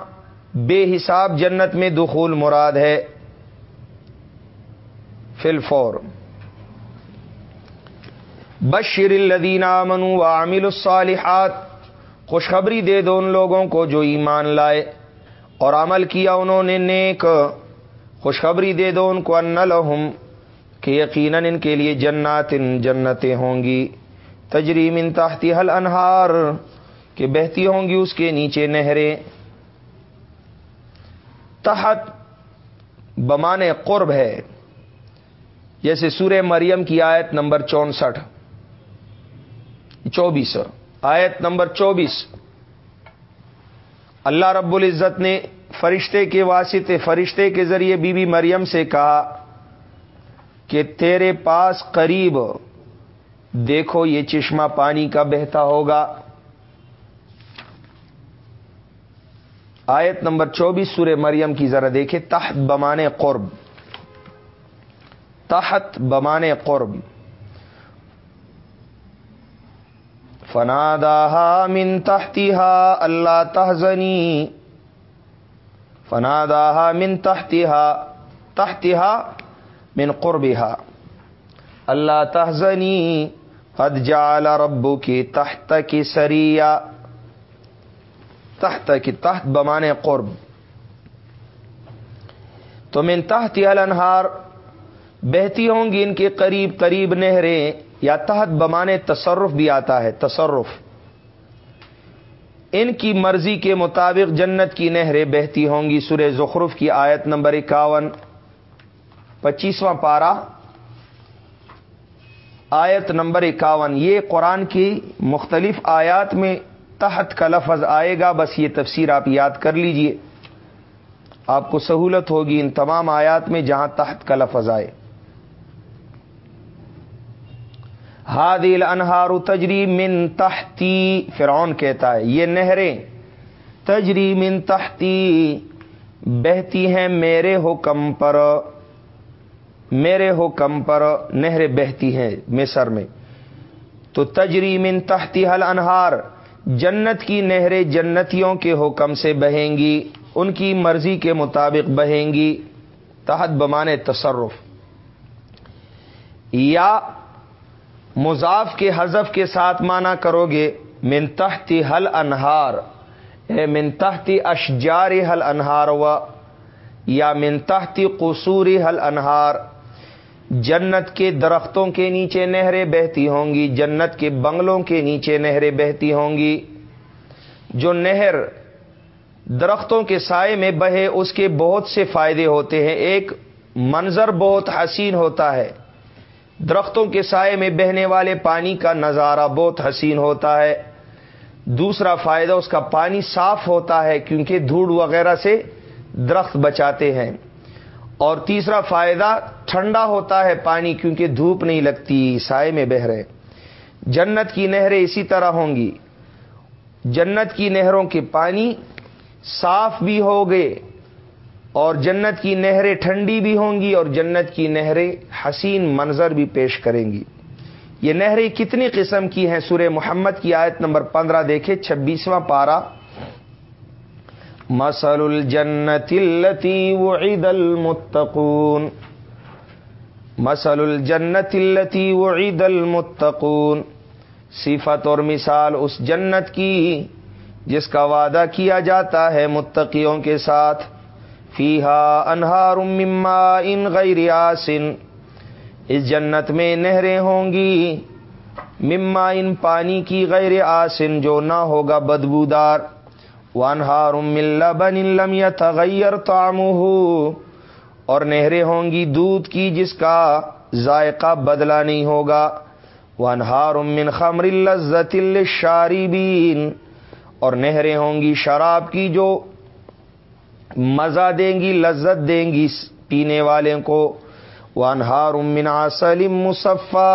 بے حساب جنت میں دخول مراد ہے۔ فلفور بشر الدین منو عامل الصالحات، خوشخبری دے دو ان لوگوں کو جو ایمان لائے اور عمل کیا انہوں نے نیک۔ خوشخبری دے دو ان کو ان لہم، کہ یقیناً ان کے لیے جنات ان جنتیں ہوں گی۔ تجریم ان تحتی حل انہار کہ بہتی ہوں گی اس کے نیچے نہریں۔ تحت بمان قرب ہے، جیسے سورہ مریم کی آیت نمبر چونسٹھ۔ چوبیس۔ آیت نمبر چوبیس۔ اللہ رب العزت نے فرشتے کے واسطے، فرشتے کے ذریعے بی بی مریم سے کہا کہ تیرے پاس قریب دیکھو یہ چشمہ پانی کا بہتا ہوگا۔ آیت نمبر چوبیس سورہ مریم کی ذرا دیکھے تحت بمانے قرب۔ تحت بمانے قرب۔ فنادا من تحتها اللہ تحزنی۔ فنادا من تحتها تحتها من قربها اللہ تحزنی، قد جعل ربو کی تحت کی سریا تحت کی تحت بمانے قرب۔ تو من تحت الانہار بہتی ہوں گی ان کے قریب قریب نہریں، یا تحت بمانے تصرف بھی آتا ہے، تصرف۔ ان کی مرضی کے مطابق جنت کی نہریں بہتی ہوں گی۔ سورہ زخرف کی آیت نمبر اکاون، پچیسواں پارا آیت نمبر اکاون، یہ قرآن کی مختلف آیات میں تحت کا لفظ آئے گا، بس یہ تفسیر آپ یاد کر لیجیے۔ آپ کو سہولت ہوگی ان تمام آیات میں جہاں تحت کا لفظ آئے۔ ہادل انہار تجری من تحتی، فرعون کہتا ہے، یہ نہریں تجری من تحتی، بہتی ہیں میرے حکم پر، میرے حکم پر نہریں بہتی ہیں مصر میں۔ تو تجری من تحتی حل انہار جنت کی نہریں جنتیوں کے حکم سے بہیں گی، ان کی مرضی کے مطابق بہیں گی۔ تحت بمانے تصرف۔ یا مضاف کے حذف کے ساتھ مانا کرو گے منتحتی حل انہار۔ اے منتحتی اشجار حل انہار و یا منتحتی قصوری حل انہار۔ جنت کے درختوں کے نیچے نہریں بہتی ہوں گی، جنت کے بنگلوں کے نیچے نہریں بہتی ہوں گی۔ جو نہر درختوں کے سائے میں بہے، اس کے بہت سے فائدے ہوتے ہیں۔ ایک منظر بہت حسین ہوتا ہے۔ درختوں کے سائے میں بہنے والے پانی کا نظارہ بہت حسین ہوتا ہے۔ دوسرا فائدہ، اس کا پانی صاف ہوتا ہے، کیونکہ دھوڑ وغیرہ سے درخت بچاتے ہیں۔ اور تیسرا فائدہ، ٹھنڈا ہوتا ہے پانی کیونکہ دھوپ نہیں لگتی، سائے میں بہ رہے جنت کی نہریں اسی طرح ہوں گی۔ جنت کی نہروں کے پانی صاف بھی ہو گئے اور جنت کی نہریں ٹھنڈی بھی ہوں گی اور جنت کی نہریں حسین منظر بھی پیش کریں گی۔ یہ نہریں کتنی قسم کی ہیں؟ سورہ محمد کی آیت نمبر پندرہ دیکھے چھبیسواں پارا مسل الجنت التی وعد المتقون. مسل الجنت التی وعد المتقون. صفت اور مثال اس جنت کی جس کا وعدہ کیا جاتا ہے متقیوں کے ساتھ. فیحا انہار مما ان غیر آسن. اس جنت میں نہریں ہوں گی. مما ان پانی کی غیر آسن جو نہ ہوگا بدبودار. وانہار مل بن لم یتغیر طعمه، اور نہریں ہوں گی دودھ کی جس کا ذائقہ بدلا نہیں ہوگا۔ وانہار من خمر لذت للشاربین، اور نہریں ہوں گی شراب کی جو مزہ دیں گی، لذت دیں گی پینے والے کو۔ وانہار من عسل مصفا،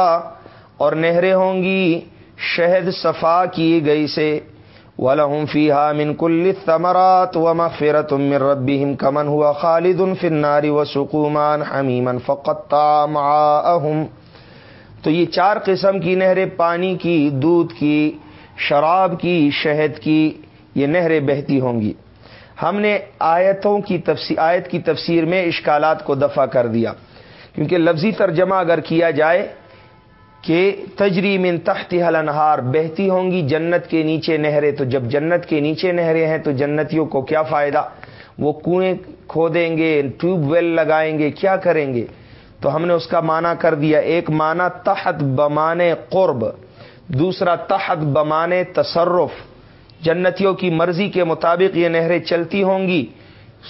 اور نہریں ہوں گی شہد صفا کی گئی سے۔ ولہم فیہا من کل ثمرات و مغفرت من ربهم کمن ہوا خالد فی النار و سقومان حمیما فقطع معاہم تو یہ چار قسم کی نہریں، پانی کی، دودھ کی، شراب کی، شہد کی، یہ نہریں بہتی ہوں گی۔ ہم نے آیتوں کی تفسیر آیت کی تفسیر میں اشکالات کو دفع کر دیا۔ کیونکہ لفظی ترجمہ اگر کیا جائے کہ تجری من تحت انہار بہتی ہوں گی جنت کے نیچے نہریں، تو جب جنت کے نیچے نہریں ہیں تو جنتیوں کو کیا فائدہ؟ وہ کنویں کھودیں گے، ٹیوب ویل لگائیں گے، کیا کریں گے؟ تو ہم نے اس کا معنی کر دیا، ایک معنی تحت بمانے قرب، دوسرا تحت بمانے تصرف، جنتیوں کی مرضی کے مطابق یہ نہریں چلتی ہوں گی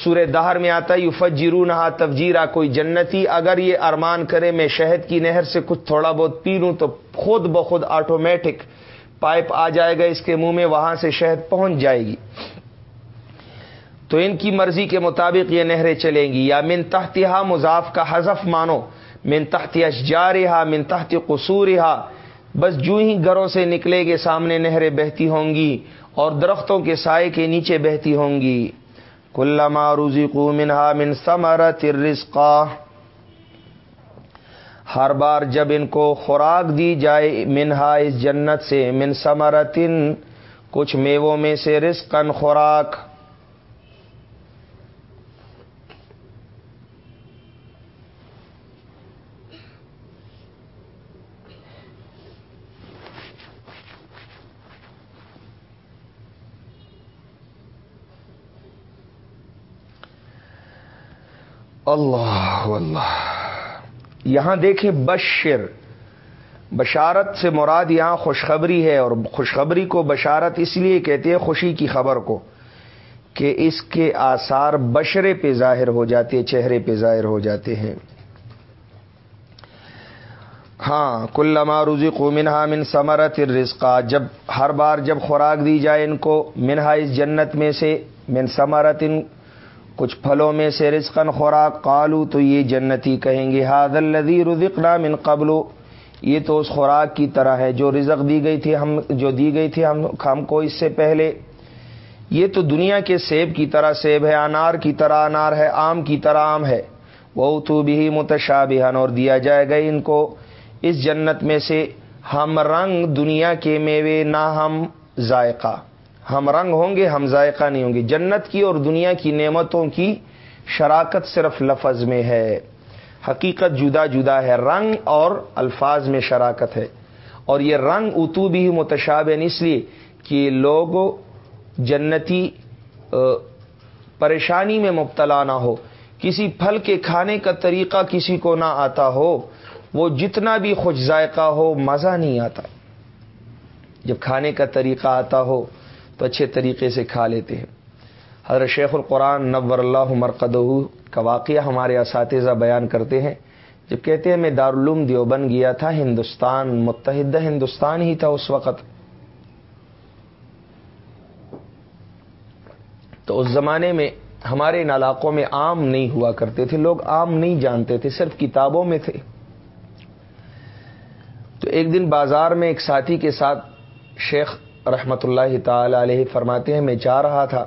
سورہ دہر میں آتا یو فجرو نہا تفجیرا، کوئی جنتی اگر یہ ارمان کرے، میں شہد کی نہر سے کچھ تھوڑا بہت پی لوں تو خود بخود آٹومیٹک پائپ آ جائے گا، اس کے منہ میں وہاں سے شہد پہنچ جائے گی۔ تو ان کی مرضی کے مطابق یہ نہریں چلیں گی۔ یا من تحتہا، مضاف کا حذف مانو۔ من تحت اشجارہا، من تحت قصورہا۔ بس جو ہی گھروں سے نکلے گے، سامنے نہریں بہتی ہوں گی اور درختوں کے سائے کے نیچے بہتی ہوں گی۔ کلما رزقو منہا من ثمرت الرزقا ہر بار جب ان کو خوراک دی جائے منہا اس جنت سے من ثمرتن کچھ میووں میں سے رزقن خوراک۔ اللہ اللہ یہاں دیکھیں بشر۔ بشارت سے مراد یہاں خوشخبری ہے اور خوشخبری کو بشارت اس لیے کہتے ہیں خوشی کی خبر کو کہ اس کے آثار بشرے پہ ظاہر ہو جاتے چہرے پہ ظاہر ہو جاتے ہیں۔ ہاں کل روزی کو منہا من سمرت رزقا جب ہر بار جب خوراک دی جائے ان کو، منہا اس جنت میں سے من سمرت ان کچھ پھلوں میں سے رزقن خوراک، قالو تو یہ جنتی کہیں گے ہاد الدی رزقنا من قبل. یہ تو اس خوراک کی طرح ہے جو رزق دی گئی تھی ہم، جو دی گئی تھی ہم ہم کو اس سے پہلے۔ یہ تو دنیا کے سیب کی طرح سیب ہے، انار کی طرح انار ہے، آم کی طرح آم ہے۔ وہ تو بھی متشابہن اور دیا جائے گا ان کو۔ اس جنت میں سے ہم رنگ دنیا کے میوے، نہ ہم ذائقہ۔ ہم رنگ ہوں گے، ہم ذائقہ نہیں ہوں گے۔ جنت کی اور دنیا کی نعمتوں کی شراکت صرف لفظ میں ہے۔ حقیقت جدا جدا ہے۔ رنگ اور الفاظ میں شراکت ہے۔ اور یہ رنگ اتو بھی متشاب اس لیے کہ لوگ جنتی پریشانی میں مبتلا نہ ہو۔ کسی پھل کے کھانے کا طریقہ کسی کو نہ آتا ہو۔ وہ جتنا بھی خوش ذائقہ ہو، مزہ نہیں آتا۔ جب کھانے کا طریقہ آتا ہو تو اچھے طریقے سے کھا لیتے ہیں۔ حضرت شیخ القرآن نور اللہ مرقدہ کا واقعہ ہمارے اساتذہ بیان کرتے ہیں۔ جب کہتے ہیں، میں دارالعلوم دیوبند گیا تھا، ہندوستان، متحدہ ہندوستان ہی تھا اس وقت۔ تو اس زمانے میں ہمارے ان علاقوں میں عام نہیں ہوا کرتے تھے، لوگ عام نہیں جانتے تھے، صرف کتابوں میں تھے۔ تو ایک دن بازار میں ایک ساتھی کے ساتھ شیخ رحمت اللہ تعالی علیہ فرماتے ہیں، میں جا رہا تھا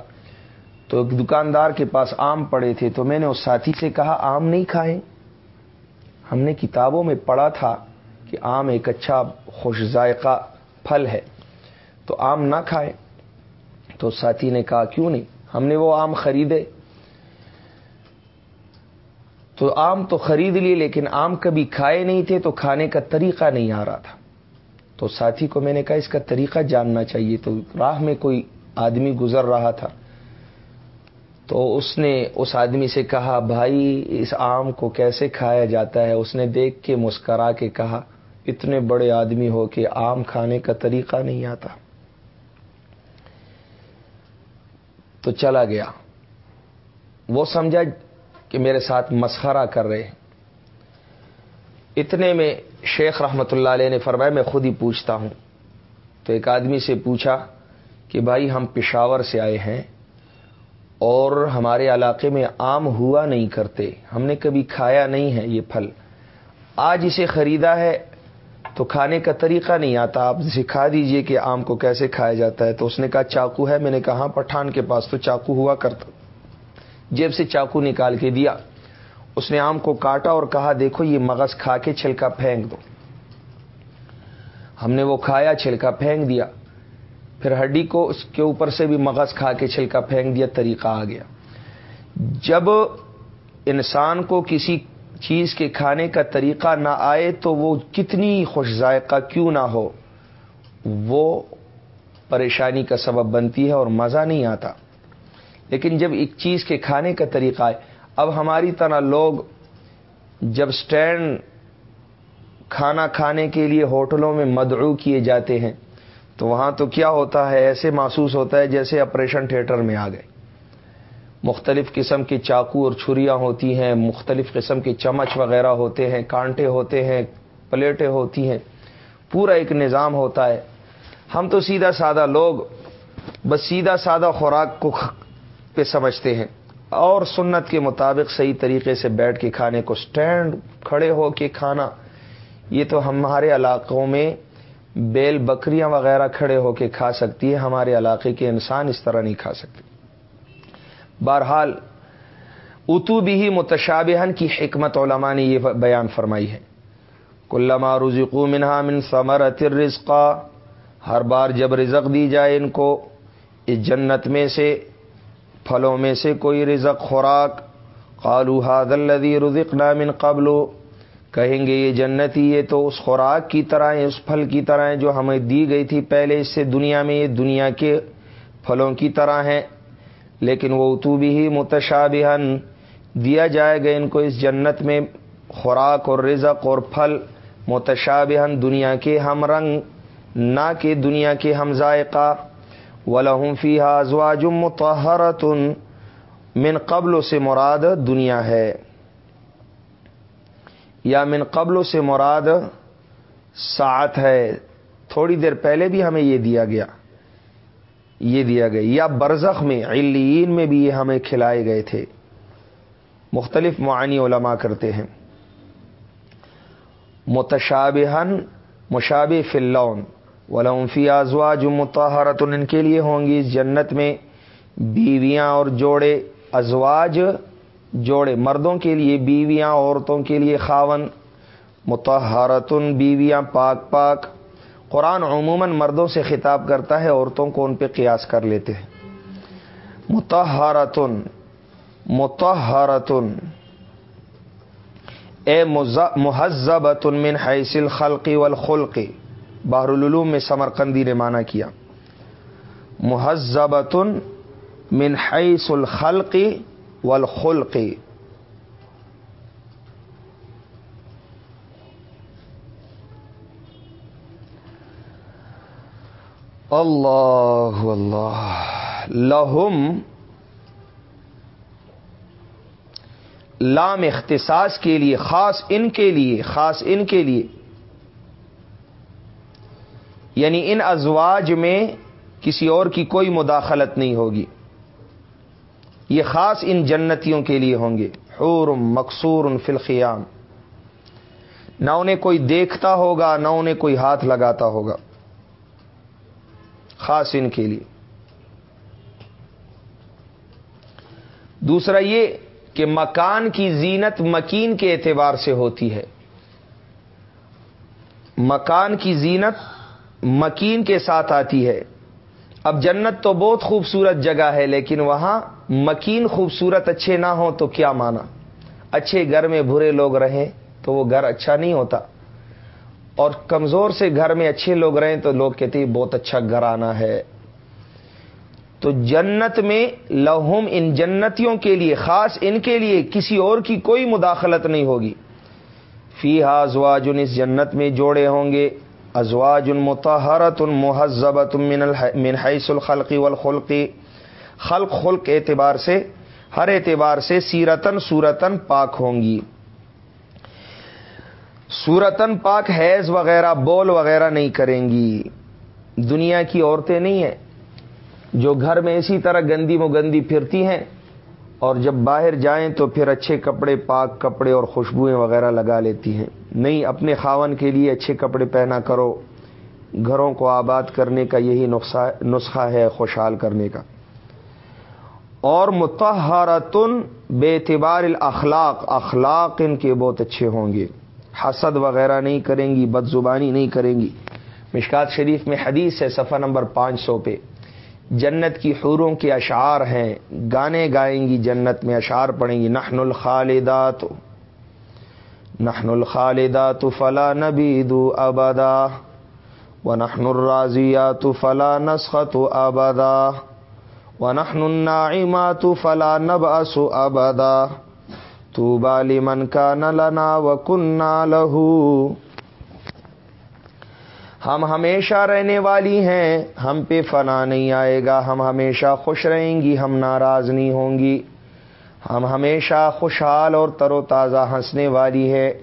تو ایک دکاندار کے پاس آم پڑے تھے تو میں نے اس ساتھی سے کہا، آم نہیں کھائیں۔ ہم نے کتابوں میں پڑھا تھا کہ آم ایک اچھا خوش ذائقہ پھل ہے، تو آم نہ کھائیں۔ تو ساتھی نے کہا، کیوں نہیں؟ ہم نے وہ آم خریدے۔ تو آم تو خرید لیے، لیکن آم کبھی کھائے نہیں تھے تو کھانے کا طریقہ نہیں آ رہا تھا۔ تو ساتھی کو میں نے کہا اس کا طریقہ جاننا چاہیے تو راہ میں کوئی آدمی گزر رہا تھا۔ تو اس نے اس آدمی سے کہا، بھائی، اس آم کو کیسے کھایا جاتا ہے؟ اس نے دیکھ کے مسکرا کے کہا، اتنے بڑے آدمی ہو کہ آم کھانے کا طریقہ نہیں آتا۔ تو چلا گیا۔ وہ سمجھا کہ میرے ساتھ مسخرہ کر رہے اتنے میں شیخ رحمت اللہ علیہ نے فرمایا، میں خود ہی پوچھتا ہوں۔ تو ایک آدمی سے پوچھا کہ بھائی، ہم پشاور سے آئے ہیں اور ہمارے علاقے میں آم ہوا نہیں کرتے، ہم نے کبھی کھایا نہیں ہے یہ پھل۔ آج اسے خریدا ہے تو کھانے کا طریقہ نہیں آتا۔ آپ سکھا دیجیے کہ آم کو کیسے کھایا جاتا ہے۔ تو اس نے کہا، چاقو ہے۔ میں نے کہا ہاں، پٹھان کے پاس تو چاقو ہوا کرتا جیب سے چاقو نکال کے دیا۔ اس نے آم کو کاٹا اور کہا، دیکھو، یہ مغز کھا کے چھلکا پھینک دو. ہم نے وہ کھایا، چھلکا پھینک دیا۔ پھر ہڈی کو اس کے اوپر سے بھی مغز کھا کے چھلکا پھینک دیا، طریقہ آ گیا۔ جب انسان کو کسی چیز کے کھانے کا طریقہ نہ آئے تو وہ کتنی خوش ذائقہ کیوں نہ ہو، وہ پریشانی کا سبب بنتی ہے اور مزہ نہیں آتا۔ لیکن جب ایک چیز کے کھانے کا طریقہ آئے اب ہماری طرح لوگ جب سٹینڈ کھانا کھانے کے لیے ہوٹلوں میں مدعو کیے جاتے ہیں، تو وہاں تو کیا ہوتا ہے، ایسے محسوس ہوتا ہے جیسے آپریشن تھیٹر میں آ گئے۔ مختلف قسم کے چاقو اور چھریاں ہوتی ہیں، مختلف قسم کے چمچ وغیرہ ہوتے ہیں، کانٹے ہوتے ہیں، پلیٹیں ہوتی ہیں۔ پورا ایک نظام ہوتا ہے۔ ہم تو سیدھا سادہ لوگ بس سیدھا سادہ خوراک کو پہ سمجھتے ہیں۔ اور سنت کے مطابق صحیح طریقے سے بیٹھ کے کھانے کو سٹینڈ کھڑے ہو کے کھانا، یہ تو ہمارے علاقوں میں بیل بکریاں وغیرہ کھڑے ہو کے کھا سکتی ہے، ہمارے علاقے کے انسان اس طرح نہیں کھا سکتے۔ بہرحال، اتو بھی ہی متشابہن کی حکمت علماء نے یہ بیان فرمائی ہے۔ کلما رزقو منہا من ثمر رزقا ہر بار جب رزق دی جائے ان کو، اس جنت میں سے پھلوں میں سے کوئی رزق خوراک۔ قالو حاد الدی رزقنا من قبل۔ کہیں گے یہ جنتی، یہ تو اس خوراک کی طرح ہے اس پھل کی طرح ہے جو ہمیں دی گئی تھی پہلے اس سے دنیا میں، یہ دنیا کے پھلوں کی طرح ہیں۔ لیکن وہ اتو بھی ہی متشابہن دیا جائے گا ان کو اس جنت میں خوراک اور رزق اور پھل۔ متشابہن دنیا کے ہم رنگ، نہ کہ دنیا کے ہم ذائقہ۔ ولہم فی حاضواج متحرتن من قبل سے مراد دنیا ہے۔ یا من قبل سے مراد ساتھ ہے۔ تھوڑی دیر پہلے بھی ہمیں یہ دیا گیا۔ یہ دیا گیا۔ یا برزخ میں علین میں بھی یہ ہمیں کھلائے گئے تھے۔ مختلف معانی علماء کرتے ہیں۔ متشابہن مشاب فلون ولفی آزوا جو متحرت ان کے لیے ہوں گی اس جنت میں بیویاں اور جوڑے، ازواج جوڑے، مردوں کے لیے بیویاں، عورتوں کے لیے خاون متحرتن بیویاں پاک پاک۔ قرآن عموماً مردوں سے خطاب کرتا ہے، عورتوں کو ان پہ قیاس کر لیتے ہیں۔ متحرتن متحرتن اے مہذب من حیث الخلقی والخلقی العلوم میں سمرقندی نے مانا کیا۔ مہذب من حیث الخلقی والخلقی اللہ اللہ۔ لہم لام اختصاص کے لیے، خاص ان کے لیے، خاص ان کے لیے۔ یعنی ان ازواج میں کسی اور کی کوئی مداخلت نہیں ہوگی۔ یہ خاص ان جنتیوں کے لیے ہوں گے۔ حور مقصور فلقیام نہ انہیں کوئی دیکھتا ہوگا، نہ انہیں کوئی ہاتھ لگاتا ہوگا۔ خاص ان کے لیے۔ دوسرا یہ کہ مکان کی زینت مکین کے اعتبار سے ہوتی ہے۔ مکان کی زینت مکین کے ساتھ آتی ہے۔ اب جنت تو بہت خوبصورت جگہ ہے، لیکن وہاں مکین خوبصورت اچھے نہ ہوں تو کیا مانا؟ اچھے گھر میں برے لوگ رہیں تو وہ گھر اچھا نہیں ہوتا۔ اور کمزور سے گھر میں اچھے لوگ رہیں تو لوگ کہتے ہیں بہت اچھا گھر آنا ہے۔ تو جنت میں لہم ان جنتیوں کے لیے، خاص ان کے لیے کسی اور کی کوئی مداخلت نہیں ہوگی۔ فی ہا ازواج اس جنت میں جوڑے ہوں گے۔ ازواج متحرت مہذبت من حیث الخلقی والخلقی خلق خلق اعتبار سے، ہر اعتبار سے سیرتن سورتن پاک ہوں گی۔ سورتن پاک حیض وغیرہ، بول وغیرہ نہیں کریں گی۔ دنیا کی عورتیں نہیں ہیں، جو گھر میں اسی طرح گندی و گندی پھرتی ہیں اور جب باہر جائیں تو پھر اچھے کپڑے، پاک کپڑے اور خوشبوئیں وغیرہ لگا لیتی ہیں۔ نہیں، اپنے خاون کے لیے اچھے کپڑے پہنا کرو۔ گھروں کو آباد کرنے کا یہی نسخہ ہے خوشحال کرنے کا۔ اور متحرتن بے اعتبار الاخلاق، اخلاق ان کے بہت اچھے ہوں گے۔ حسد وغیرہ نہیں کریں گی بد زبانی نہیں کریں گی۔ مشکات شریف میں حدیث ہے، صفحہ نمبر پانچ سو پہ۔ جنت کی حوروں کے اشعار ہیں، گانے گائیں گی جنت میں اشعار پڑیں گی، نحن الخالدات. نحن الخالدات فلا نبید ابدا. و نحن الرازیات فلا نسخت ابدا. و نحن الناعمات فلا نبأس ابدا. تو بالی من کا نلنا و کنہ لہو. ہم ہمیشہ رہنے والی ہیں، ہم پہ فنا نہیں آئے گا، ہم ہمیشہ خوش رہیں گی، ہم ناراض نہیں ہوں گی۔ ہم ہمیشہ خوشحال اور تر و تازہ ہنسنے والی ہے۔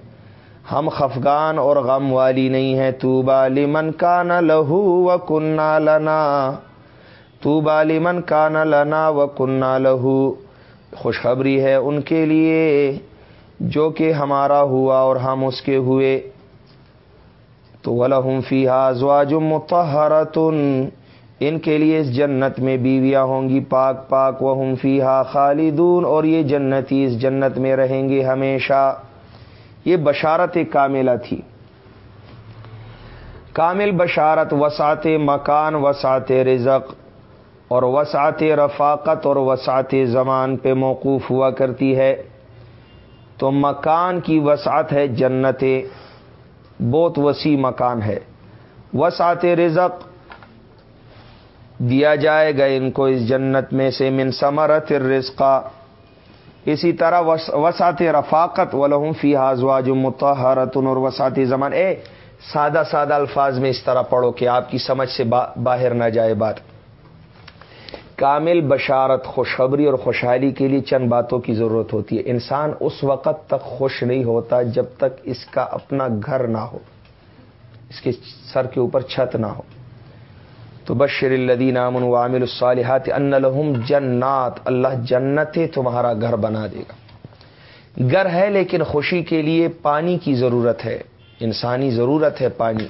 ہم خفگان اور غم والی نہیں ہے تو بالی من کا نہ لہو و کنہ لنا۔ تو بالی من کا نہ لنا و کنہ لہو۔ خوشخبری ہے ان کے لیے جو کہ ہمارا ہوا اور ہم اس کے ہوئے۔ تو ولہم فی ازواج متحرتن ان کے لیے اس جنت میں بیویاں ہوں گی، پاک پاک۔ وہ ہم فی خالدون۔ اور یہ جنتی اس جنت میں رہیں گے ہمیشہ۔ یہ بشارت کاملہ تھی۔ کامل بشارت، وسعت مکان، وسعت رزق۔ اور وسعت رفاقت اور وسعت زمان پہ موقوف ہوا کرتی ہے۔ تو مکان کی وسعت ہے جنتیں بہت وسیع مکان ہے۔ وسعت رزق دیا جائے گا ان کو اس جنت میں سے من ثمرت رزقا اسی طرح وسعت رفاقت ولہم فی حاضواج متحرتن اور وسعت زمان۔ اے، سادہ سادہ الفاظ میں اس طرح پڑھو کہ آپ کی سمجھ سے باہر نہ جائے بات۔ کامل بشارت، خوشخبری اور خوشحالی کے لیے چند باتوں کی ضرورت ہوتی ہے۔ انسان اس وقت تک خوش نہیں ہوتا جب تک اس کا اپنا گھر نہ ہو، اس کے سر کے اوپر چھت نہ ہو۔ تو بشر الدین امن وامل الصالحات ان لہم جنات، اللہ جنت تمہارا گھر بنا دے گا۔ گھر ہے لیکن خوشی کے لیے پانی کی ضرورت ہے، انسانی ضرورت ہے پانی۔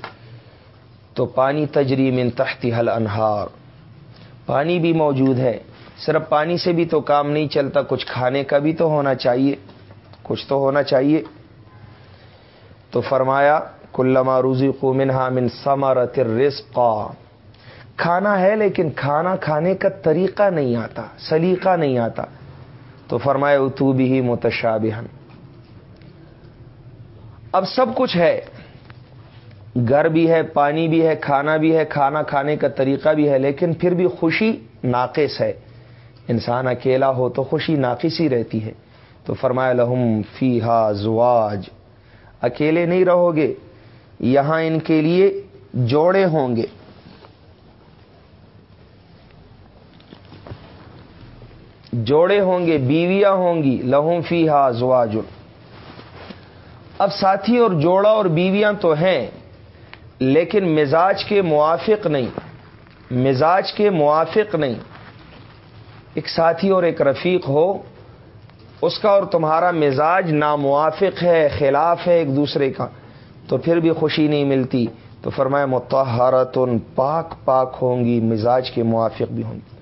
تو پانی تجریم ان تحتی حل انہار پانی بھی موجود ہے۔ صرف پانی سے بھی تو کام نہیں چلتا، کچھ کھانے کا بھی تو ہونا چاہیے۔ کچھ تو ہونا چاہیے۔ تو فرمایا، کلما روزی کو منہا من سمرت رزقا کھانا ہے لیکن کھانا کھانے کا طریقہ نہیں آتا، سلیقہ نہیں آتا۔ تو فرمایا، اتو بھی متشابہن۔ اب سب کچھ ہے۔ گھر بھی ہے، پانی بھی ہے، کھانا بھی ہے، کھانا کھانے کا طریقہ بھی ہے، لیکن پھر بھی خوشی ناقص ہے۔ انسان اکیلا ہو تو خوشی ناقص ہی رہتی ہے۔ تو فرمایا، لہم فی ہا زواج۔ اکیلے نہیں رہو گے، یہاں ان کے لیے جوڑے ہوں گے۔ جوڑے ہوں گے، بیویاں ہوں گی، لہم فی ہا زواج۔ اب ساتھی اور جوڑا اور بیویاں تو ہیں۔ لیکن مزاج کے موافق نہیں، مزاج کے موافق نہیں۔ ایک ساتھی اور ایک رفیق ہو، اس کا اور تمہارا مزاج ناموافق ہے، خلاف ہے ایک دوسرے کا، تو پھر بھی خوشی نہیں ملتی۔ تو فرمایا متحرت پاک پاک ہوں گی، مزاج کے موافق بھی ہوں گی۔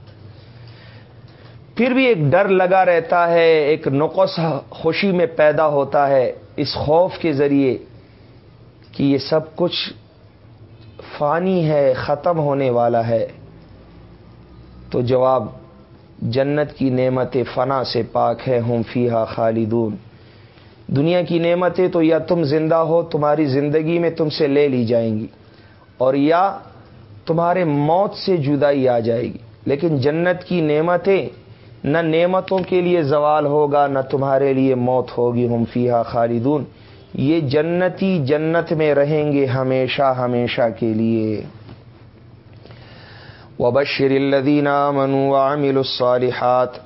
پھر بھی ایک ڈر لگا رہتا ہے، ایک نقص خوشی میں پیدا ہوتا ہے اس خوف کے ذریعے کہ یہ سب کچھ فانی ہے، ختم ہونے والا ہے۔ تو جواب، جنت کی نعمت فنا سے پاک ہے ہم فیحا خالدون۔ دنیا کی نعمتیں تو یا تم زندہ ہو، تمہاری زندگی میں تم سے لے لی جائیں گی، اور یا تمہارے موت سے جدائی آ جائے گی۔ لیکن جنت کی نعمتیں نہ نعمتوں کے لیے زوال ہوگا، نہ تمہارے لیے موت ہوگی، ہم فیحا خالدون۔ یہ جنتی جنت میں رہیں گے ہمیشہ ہمیشہ کے لیے۔ وبشر الدین منو عامل الصالحات،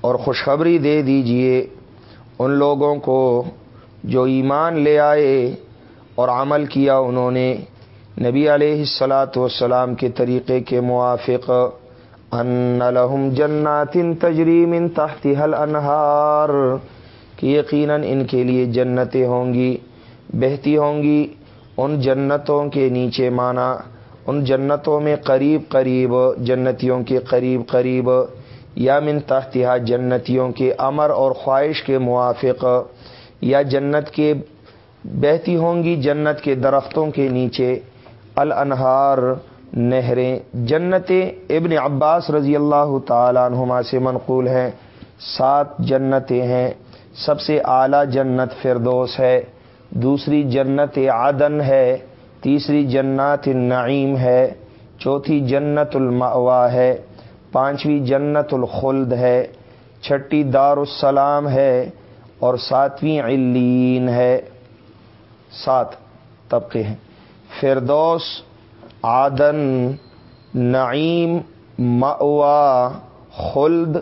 اور خوشخبری دے دیجیے ان لوگوں کو جو ایمان لے آئے اور عمل کیا انہوں نے۔ نبی علیہ السلاۃ والسلام کے طریقے کے موافق ان لهم جنات تجری من تحتها الانہار کہ یقیناً ان کے لیے جنتیں ہوں گی، بہتی ہوں گی، ان جنتوں کے نیچے مانا، ان جنتوں میں قریب قریب، جنتیوں کے قریب قریب، یا من تحتها جنتیوں کے امر اور خواہش کے موافق، یا جنت کے بہتی ہوں گی، جنت کے درختوں کے نیچے، الانہار، نہریں۔ جنت ابن عباس رضی اللہ تعالیٰ عنہما سے منقول ہیں، سات جنتیں ہیں۔ سب سے اعلیٰ جنت فردوس ہے، دوسری جنت عدن ہے، تیسری جنت النعیم ہے، چوتھی جنت المعوا ہے، پانچویں جنت الخلد ہے، چھٹی دار السلام ہے اور ساتویں علین ہے۔ سات طبقے ہیں۔ فردوس آدن نعیم موا خلد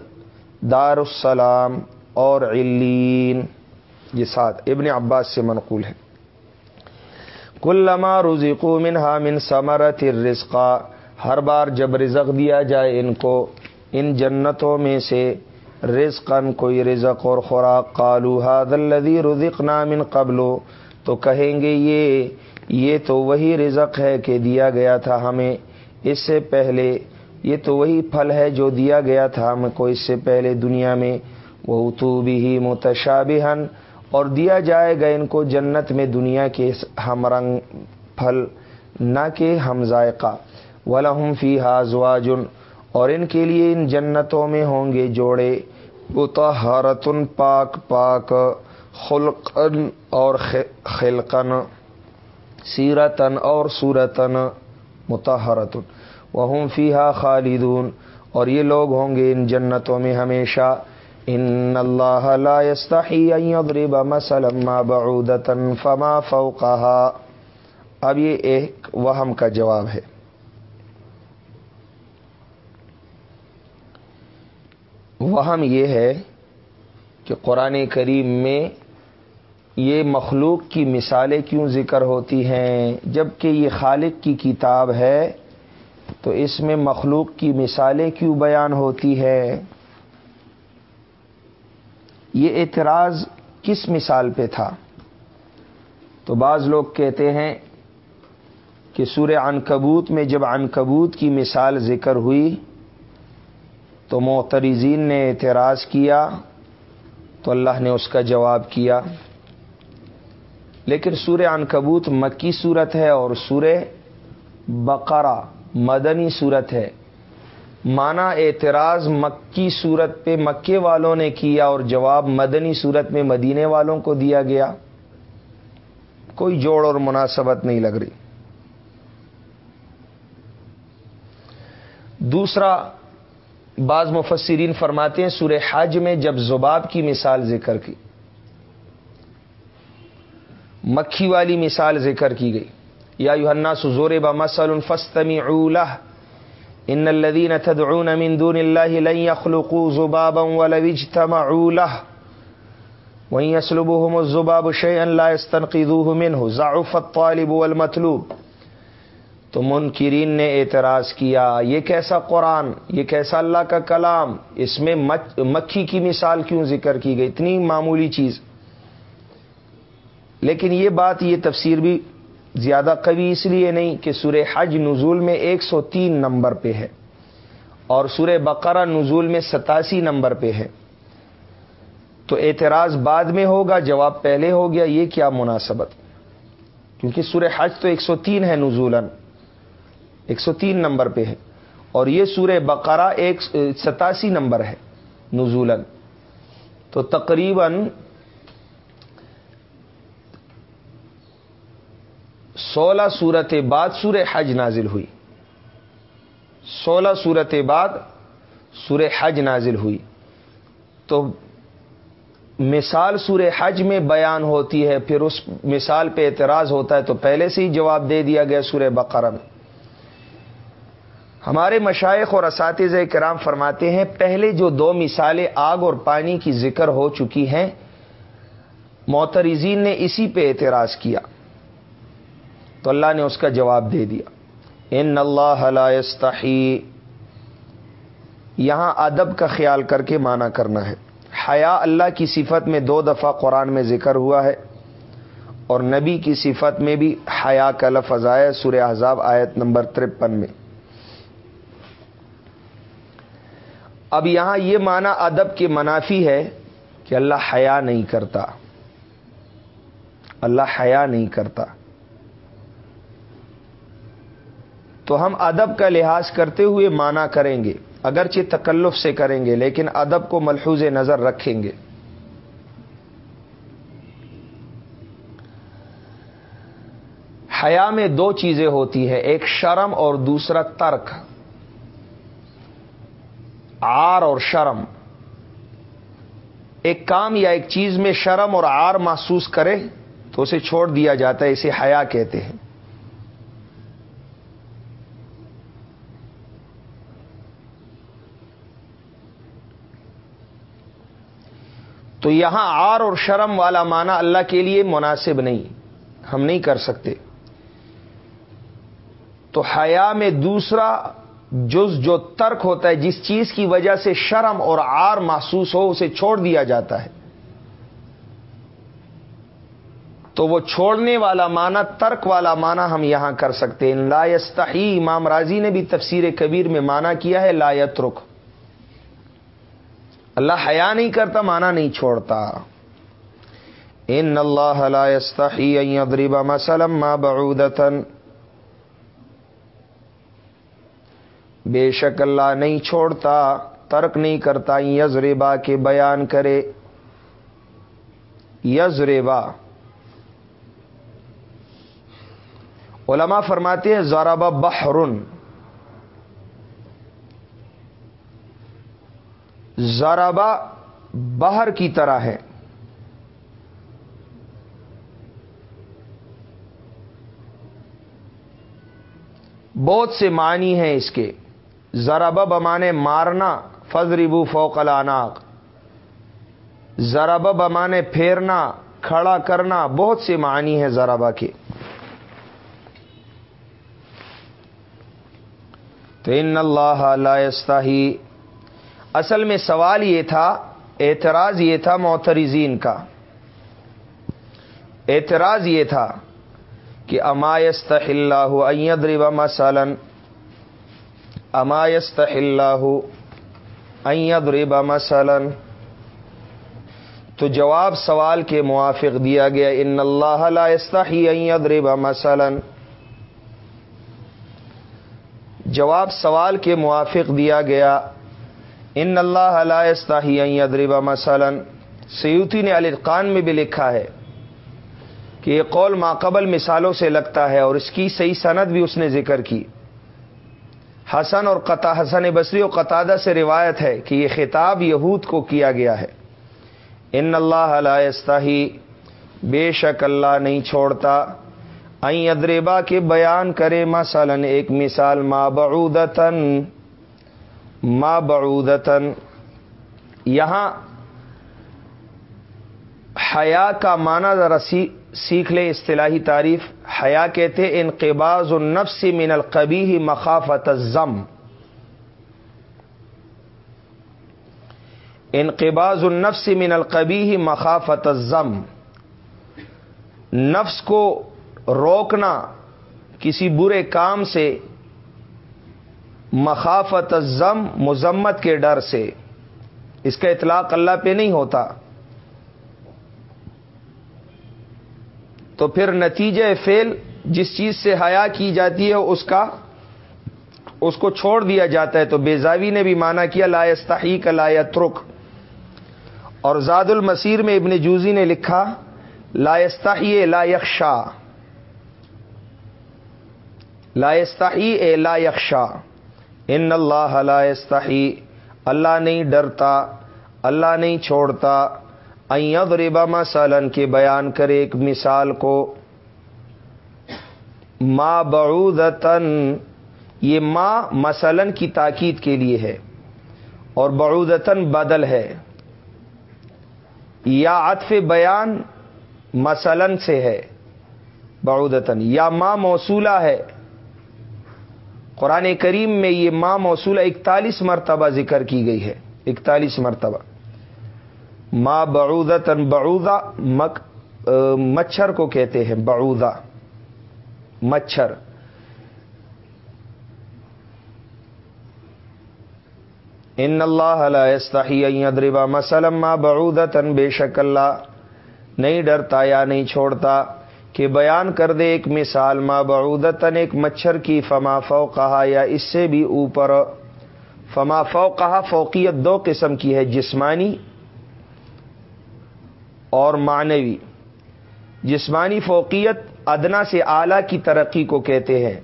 دار السلام اور علین، یہ سات۔ ابن عباس سے منقول ہے۔ کلما رزقو منہا من ثمرت الرزقا ہر بار جب رزق دیا جائے ان کو، ان جنتوں میں سے رزقن کوئی رزق اور خوراک۔ قالو هذا الذي رزقنا من قبل، تو کہیں گے یہ یہ تو وہی رزق ہے کہ دیا گیا تھا ہمیں۔ اس سے پہلے، یہ تو وہی پھل ہے جو دیا گیا تھا ہم کو اس سے پہلے دنیا میں۔ وہ تو بھی متشابہن اور دیا جائے گا ان کو جنت میں دنیا کے ہم رنگ پھل، نہ کہ ہم ذائقہ۔ ولہم فی حاضواجن اور ان کے لیے ان جنتوں میں ہوں گے جوڑے۔ اتحرتن پاک پاک خلقن اور خلقن سیرتن اور سورتن متحرتن وہ فیحا خالدون اور یہ لوگ ہوں گے ان جنتوں میں ہمیشہ۔ ان اللہ لا يستحی ان يضرب مثلا ما بعودتا فما فوقها۔ اب یہ ایک وہم کا جواب ہے۔ وہم یہ ہے کہ قرآن کریم میں یہ مخلوق کی مثالیں کیوں ذکر ہوتی ہیں؟ جبکہ یہ خالق کی کتاب ہے، تو اس میں مخلوق کی مثالیں کیوں بیان ہوتی ہے یہ اعتراض کس مثال پہ تھا؟ تو بعض لوگ کہتے ہیں کہ سورہ عنکبوت میں جب عنکبوت کی مثال ذکر ہوئی تو معترزین نے اعتراض کیا تو اللہ نے اس کا جواب کیا۔ لیکن سورہ عنکبوت مکی صورت ہے اور سورہ بقرہ مدنی صورت ہے۔ مانا اعتراض مکی صورت پہ مکے والوں نے کیا اور جواب مدنی صورت میں مدینے والوں کو دیا گیا۔ کوئی جوڑ اور مناسبت نہیں لگ رہی۔ دوسرا، بعض مفسرین فرماتے ہیں سورہ حج میں جب زباب کی مثال ذکر کی، مکھی والی مثال ذکر کی گئی۔ یا یوحنا سزور با مسل فستمی اولہ ان الدین تدعون من دون اللہ لن يخلقوا ذبابا ولو اجتمعوا له. وان يسلبهم الذباب شيئا لا يستنقذوه منه. ضعف الطالب والمطلوب. تو منکرین نے اعتراض کیا، یہ کیسا قرآن، یہ کیسا اللہ کا کلام، اس میں مکھی کی مثال کیوں ذکر کی گئی؟ اتنی معمولی چیز. لیکن یہ بات، یہ تفسیر بھی زیادہ قوی اس لیے نہیں کہ سورہ حج نزول میں ایک سو تین نمبر پہ ہے اور سورہ بقرہ نزول میں ستاسی نمبر پہ ہے۔ تو اعتراض بعد میں ہوگا، جواب پہلے ہو گیا، یہ کیا مناسبت؟ کیونکہ سورہ حج تو ایک سو تین ہے نزولن۔ ایک سو تین نمبر پہ ہے۔ اور یہ سورہ بقرہ ایک ستاسی نمبر ہے نزولن۔ تو تقریباً سولہ صورت بعد سور حج نازل ہوئی۔ سولہ صورت بعد سور حج نازل ہوئی۔ تو مثال سور حج میں بیان ہوتی ہے، پھر اس مثال پہ اعتراض ہوتا ہے تو پہلے سے ہی جواب دے دیا گیا سورہ بقرہ میں۔ ہمارے مشائق اور اساتذہ کرام فرماتے ہیں، پہلے جو دو مثالیں آگ اور پانی کی ذکر ہو چکی ہیں موترزین نے اسی پہ اعتراض کیا۔ تو اللہ نے اس کا جواب دے دیا۔ ان اللہ استحی یہاں ادب کا خیال کر کے مانا کرنا ہے۔ حیا اللہ کی صفت میں دو دفعہ قرآن میں ذکر ہوا ہے اور نبی کی صفت میں بھی حیا کا لفظ آیا سورہ احزاب آیت نمبر ترپن میں۔ اب یہاں یہ مانا ادب کے منافی ہے کہ اللہ حیا نہیں کرتا۔ اللہ حیا نہیں کرتا۔ تو ہم ادب کا لحاظ کرتے ہوئے مانا کریں گے، اگرچہ تکلف سے کریں گے، لیکن ادب کو ملحوظ نظر رکھیں گے۔ حیا میں دو چیزیں ہوتی ہیں، ایک شرم اور دوسرا ترک۔ آر اور شرم۔ ایک کام یا ایک چیز میں شرم اور آر محسوس کرے تو اسے چھوڑ دیا جاتا ہے، اسے حیا کہتے ہیں۔ تو یہاں آر اور شرم والا معنی اللہ کے لیے مناسب نہیں، ہم نہیں کر سکتے۔ تو حیا میں دوسرا جز جو ترک ہوتا ہے، جس چیز کی وجہ سے شرم اور آر محسوس ہو، اسے چھوڑ دیا جاتا ہے۔ تو وہ چھوڑنے والا معنی، ترک والا معنی ہم یہاں کر سکتے ہیں۔ لا یستحی امام راضی نے بھی تفسیر کبیر میں مانا کیا ہے، لا یترک۔ اللہ حیا نہیں کرتا مانا نہیں چھوڑتا۔ ان اللہ لا يستحی ان يضرب مثلا ما بعودتن بے شک اللہ نہیں چھوڑتا، ترک نہیں کرتا یزریبا کے بیان کرے۔ یزریبا علماء فرماتے ہیں زارابا بحرن۔ زارابا بہر کی طرح ہے۔ بہت سے معنی ہیں اس کے۔ ذرابہ بمانے مارنا، فضربو فوق الاناق ذرابہ بمانے پھیرنا، کھڑا کرنا، بہت سے معنی ہیں ذرابہ کے۔ تو ان اللہ استحی اصل میں سوال یہ تھا، اعتراض یہ تھا معترزین کا۔ اعتراض یہ تھا کہ امایست اللہ ایدرب مثلاً امایست اللہ ایدرب مثلاً۔ تو جواب سوال کے موافق دیا گیا، ان اللہ لا استحی ایدرب مثلاً۔ جواب سوال کے موافق دیا گیا ان اللہ لا استحی ایدرب مثلاً سیوتی نے القان میں بھی لکھا ہے کہ یہ قول ماقبل مثالوں سے لگتا ہے اور اس کی صحیح صنعت بھی اس نے ذکر کی۔ حسن اور قطع، حسن بصری و قطادہ سے روایت ہے کہ یہ خطاب یہود کو کیا گیا ہے۔ ان اللہ علیہ بے شک اللہ نہیں چھوڑتا۔ این ادریبا کے بیان کرے مثلا ایک مثال، ما بعودتن ما بعودتن یہاں حیا کا معنی ذرا سیکھ لیں اصطلاحی تعریف۔ حیا کہتے انقباز النفس من القبی مخافت الزم انقباز النفس من القبی مخافت الزم نفس کو روکنا کسی برے کام سے مخافت الزم مذمت کے ڈر سے۔ اس کا اطلاق اللہ پہ نہیں ہوتا۔ تو پھر نتیجہ فیل جس چیز سے حیا کی جاتی ہے، اس کا، اس کو چھوڑ دیا جاتا ہے۔ تو بیزاوی نے بھی مانا کیا، لا استحی لا ترک اور زاد المسیر میں ابن جوزی نے لکھا، لا استحی لا یکشا لا استحی اے لا یکشا ان اللہ لا استحی اللہ نہیں ڈرتا، اللہ نہیں چھوڑتا ایب ربا مثلاً کے بیان کرے ایک مثال کو۔ ما بعودتن یہ ما مثلاً کی تاکید کے لیے ہے، اور بعودتن بدل ہے۔ یا عطف بیان مثلاً سے ہے بعودتن یا ما موصولہ ہے۔ قرآن کریم میں یہ ماں موصول اکتالیس مرتبہ ذکر کی گئی ہے۔ اکتالیس مرتبہ۔ ماں بعودتن بعودا مچھر کو کہتے ہیں بعودا مچھر۔ ان اللہ ادربا مسلم ماں بعودتن بے شک اللہ نہیں ڈرتا یا نہیں چھوڑتا۔ کہ بیان کر دے ایک مثال، ما بعودتن ایک مچھر کی، فما فو کہا یا اس سے بھی اوپر، فما فو کہا فوقیت دو قسم کی ہے، جسمانی اور معنوی۔ جسمانی فوقیت ادنا سے اعلی کی ترقی کو کہتے ہیں،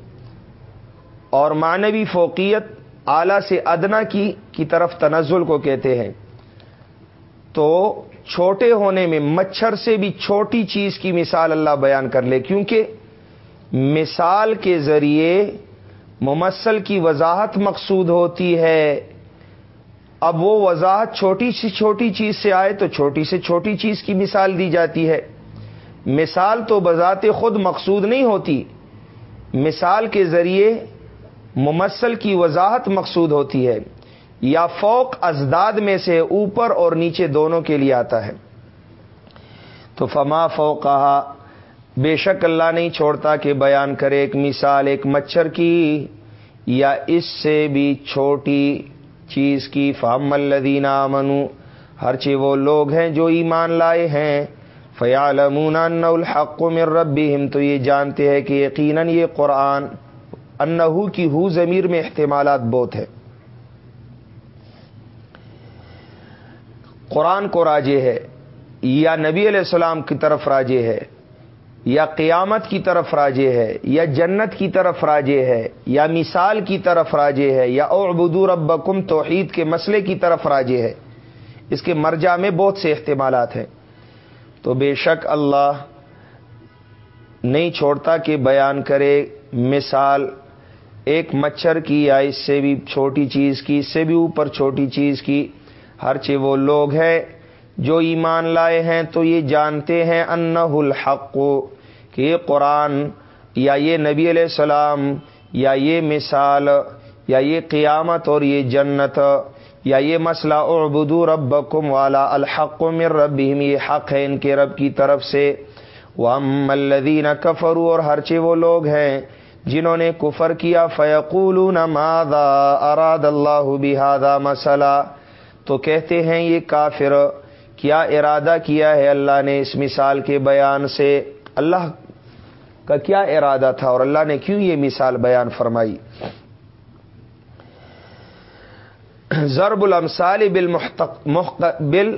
اور معنوی فوقیت اعلی سے ادنا کی کی طرف تنزل کو کہتے ہیں۔ تو چھوٹے ہونے میں، مچھر سے بھی چھوٹی چیز کی مثال اللہ بیان کر لے۔ کیونکہ مثال کے ذریعے ممثل کی وضاحت مقصود ہوتی ہے۔ اب وہ وضاحت چھوٹی سی چھوٹی چیز سے آئے تو چھوٹی سے چھوٹی چیز کی مثال دی جاتی ہے۔ مثال تو بذات خود مقصود نہیں ہوتی۔ مثال کے ذریعے ممثل کی وضاحت مقصود ہوتی ہے۔ یا فوق ازداد میں سے اوپر اور نیچے دونوں کے لیے آتا ہے۔ تو فما فوق کہا بے شک اللہ نہیں چھوڑتا کہ بیان کرے ایک مثال، ایک مچھر کی، یا اس سے بھی چھوٹی چیز کی۔ فام الدینہ منو ہر وہ لوگ ہیں جو ایمان لائے ہیں۔ فیال امون الحق مر ربی ہم تو یہ جانتے ہیں کہ یقیناً یہ قرآن انہو کی ہو ضمیر میں احتمالات بہت ہے قرآن کو راجے ہے، یا نبی علیہ السلام کی طرف راجے ہے، یا قیامت کی طرف راجے ہے، یا جنت کی طرف راجے ہے، یا مثال کی طرف راجے ہے، یا اعبدو ربکم توحید کے مسئلے کی طرف راجے ہے۔ اس کے مرجع میں بہت سے احتمالات ہیں۔ تو بے شک اللہ نہیں چھوڑتا کہ بیان کرے، مثال، ایک مچھر کی یا اس سے بھی چھوٹی چیز کی، اس سے بھی اوپر چھوٹی چیز کی ہر وہ لوگ ہیں جو ایمان لائے ہیں تو یہ جانتے ہیں انہ الحق، کہ یہ قرآن یا یہ نبی علیہ السلام یا یہ مثال یا یہ قیامت اور یہ جنت یا یہ مسئلہ اعبدو ربکم والا الحق من ربہم، یہ حق ہے ان کے رب کی طرف سے۔ وَأَمَّا الَّذِينَ كَفَرُوا، اور ہرچے وہ لوگ ہیں جنہوں نے کفر کیا، فَيَقُولُونَ مَاذَا أَرَادَ اللَّهُ بِهَذَا مَسَلَا تو کہتے ہیں یہ کافر، کیا ارادہ کیا ہے اللہ نے اس مثال کے بیان سے؟ اللہ کا کیا ارادہ تھا اور اللہ نے کیوں یہ مثال بیان فرمائی؟ ضرب الامثال بل بل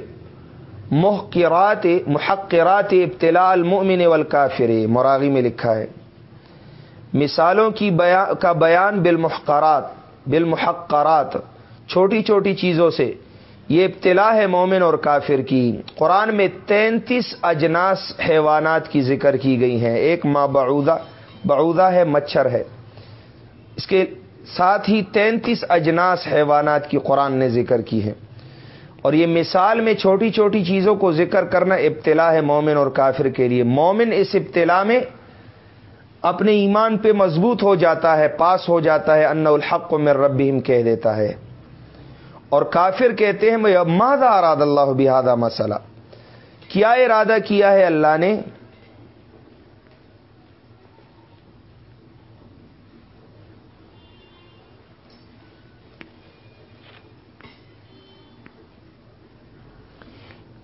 محکرات محقرات ابتلاء المؤمن والکافر، مراغی میں لکھا ہے۔ مثالوں کی بیان کا بیان بالمحقرات بالمحقرات چھوٹی چھوٹی چیزوں سے۔ یہ ابتلا ہے مومن اور کافر کی۔ قرآن میں تینتیس اجناس حیوانات کی ذکر کی گئی ہیں۔ ایک ماں بعودہ بعودہ ہے، مچھر ہے۔ اس کے ساتھ ہی تینتیس اجناس حیوانات کی قرآن نے ذکر کی ہے اور یہ مثال میں چھوٹی چھوٹی چیزوں کو ذکر کرنا ابتلا ہے مومن اور کافر کے لیے۔ مومن اس ابتلا میں اپنے ایمان پہ مضبوط ہو جاتا ہے، پاس ہو جاتا ہے ان الحق کو میں ربیم کہہ دیتا ہے۔ اور کافر کہتے ہیں مادا اراد اللہ بہادا مسئلہ؟ کیا ارادہ کیا ہے اللہ نے؟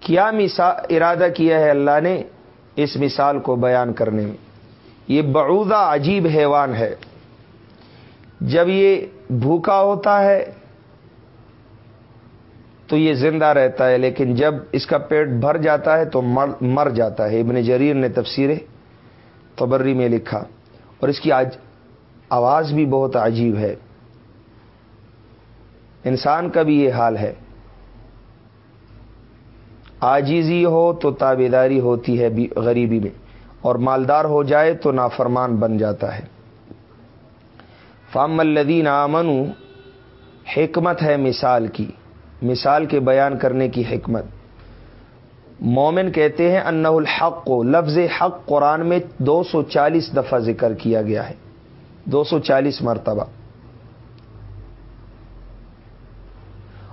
کیا مثال ارادہ کیا ہے اللہ نے اس مثال کو بیان کرنے میں؟ یہ بعودہ عجیب حیوان ہے۔ جب یہ بھوکا ہوتا ہے تو یہ زندہ رہتا ہے، لیکن جب اس کا پیٹ بھر جاتا ہے تو مر مر جاتا ہے۔ ابن جریر نے تفسیر تبری میں لکھا، اور اس کی آج آواز بھی بہت عجیب ہے۔ انسان کا بھی یہ حال ہے۔ آجیزی ہو تو تابے داری ہوتی ہے غریبی میں، اور مالدار ہو جائے تو نافرمان بن جاتا ہے۔ فام الدین آمن حکمت ہے مثال کی۔ مثال کے بیان کرنے کی حکمت۔ مومن کہتے ہیں ان الحق کو لفظ حق قرآن میں دو سو چالیس دفعہ ذکر کیا گیا ہے۔ دو سو چالیس مرتبہ۔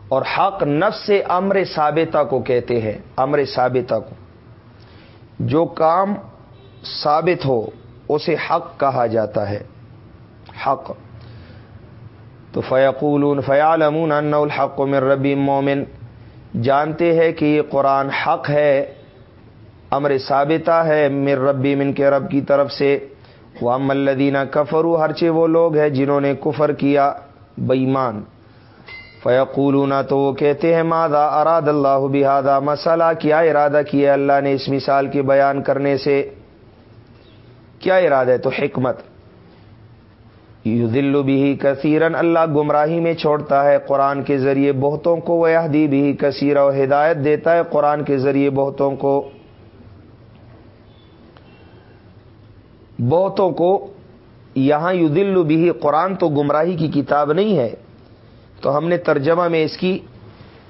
اور حق نفس سے امر ثابتہ کو کہتے ہیں، امر ثابتہ کو۔ جو کام ثابت ہو، اسے حق کہا جاتا ہے۔ حق۔ تو فیقول فیال ان الحق من ربی مومن۔ جانتے ہیں کہ یہ قرآن حق ہے، امر ثابتہ ہے مر ربی من کے رب کی طرف سے۔ وہ ملدینہ کفرو ہرچے وہ لوگ ہیں جنہوں نے کفر کیا بےمان فیقولون، تو وہ کہتے ہیں مادا اراد اللہ بہادا مسئلہ؟ کیا ارادہ کیا اللہ نے اس مثال کے بیان کرنے سے؟ کیا ارادہ ہے؟ تو حکمت۔ یو بھی کثیرن، اللہ گمراہی میں چھوڑتا ہے۔ قرآن کے ذریعے بہتوں کو وہ دی بھی کثیر و ہدایت دیتا ہے۔ قرآن کے ذریعے بہتوں کو بہتوں کو یہاں یو بھی قرآن تو گمراہی کی کتاب نہیں ہے۔ تو ہم نے ترجمہ میں اس کی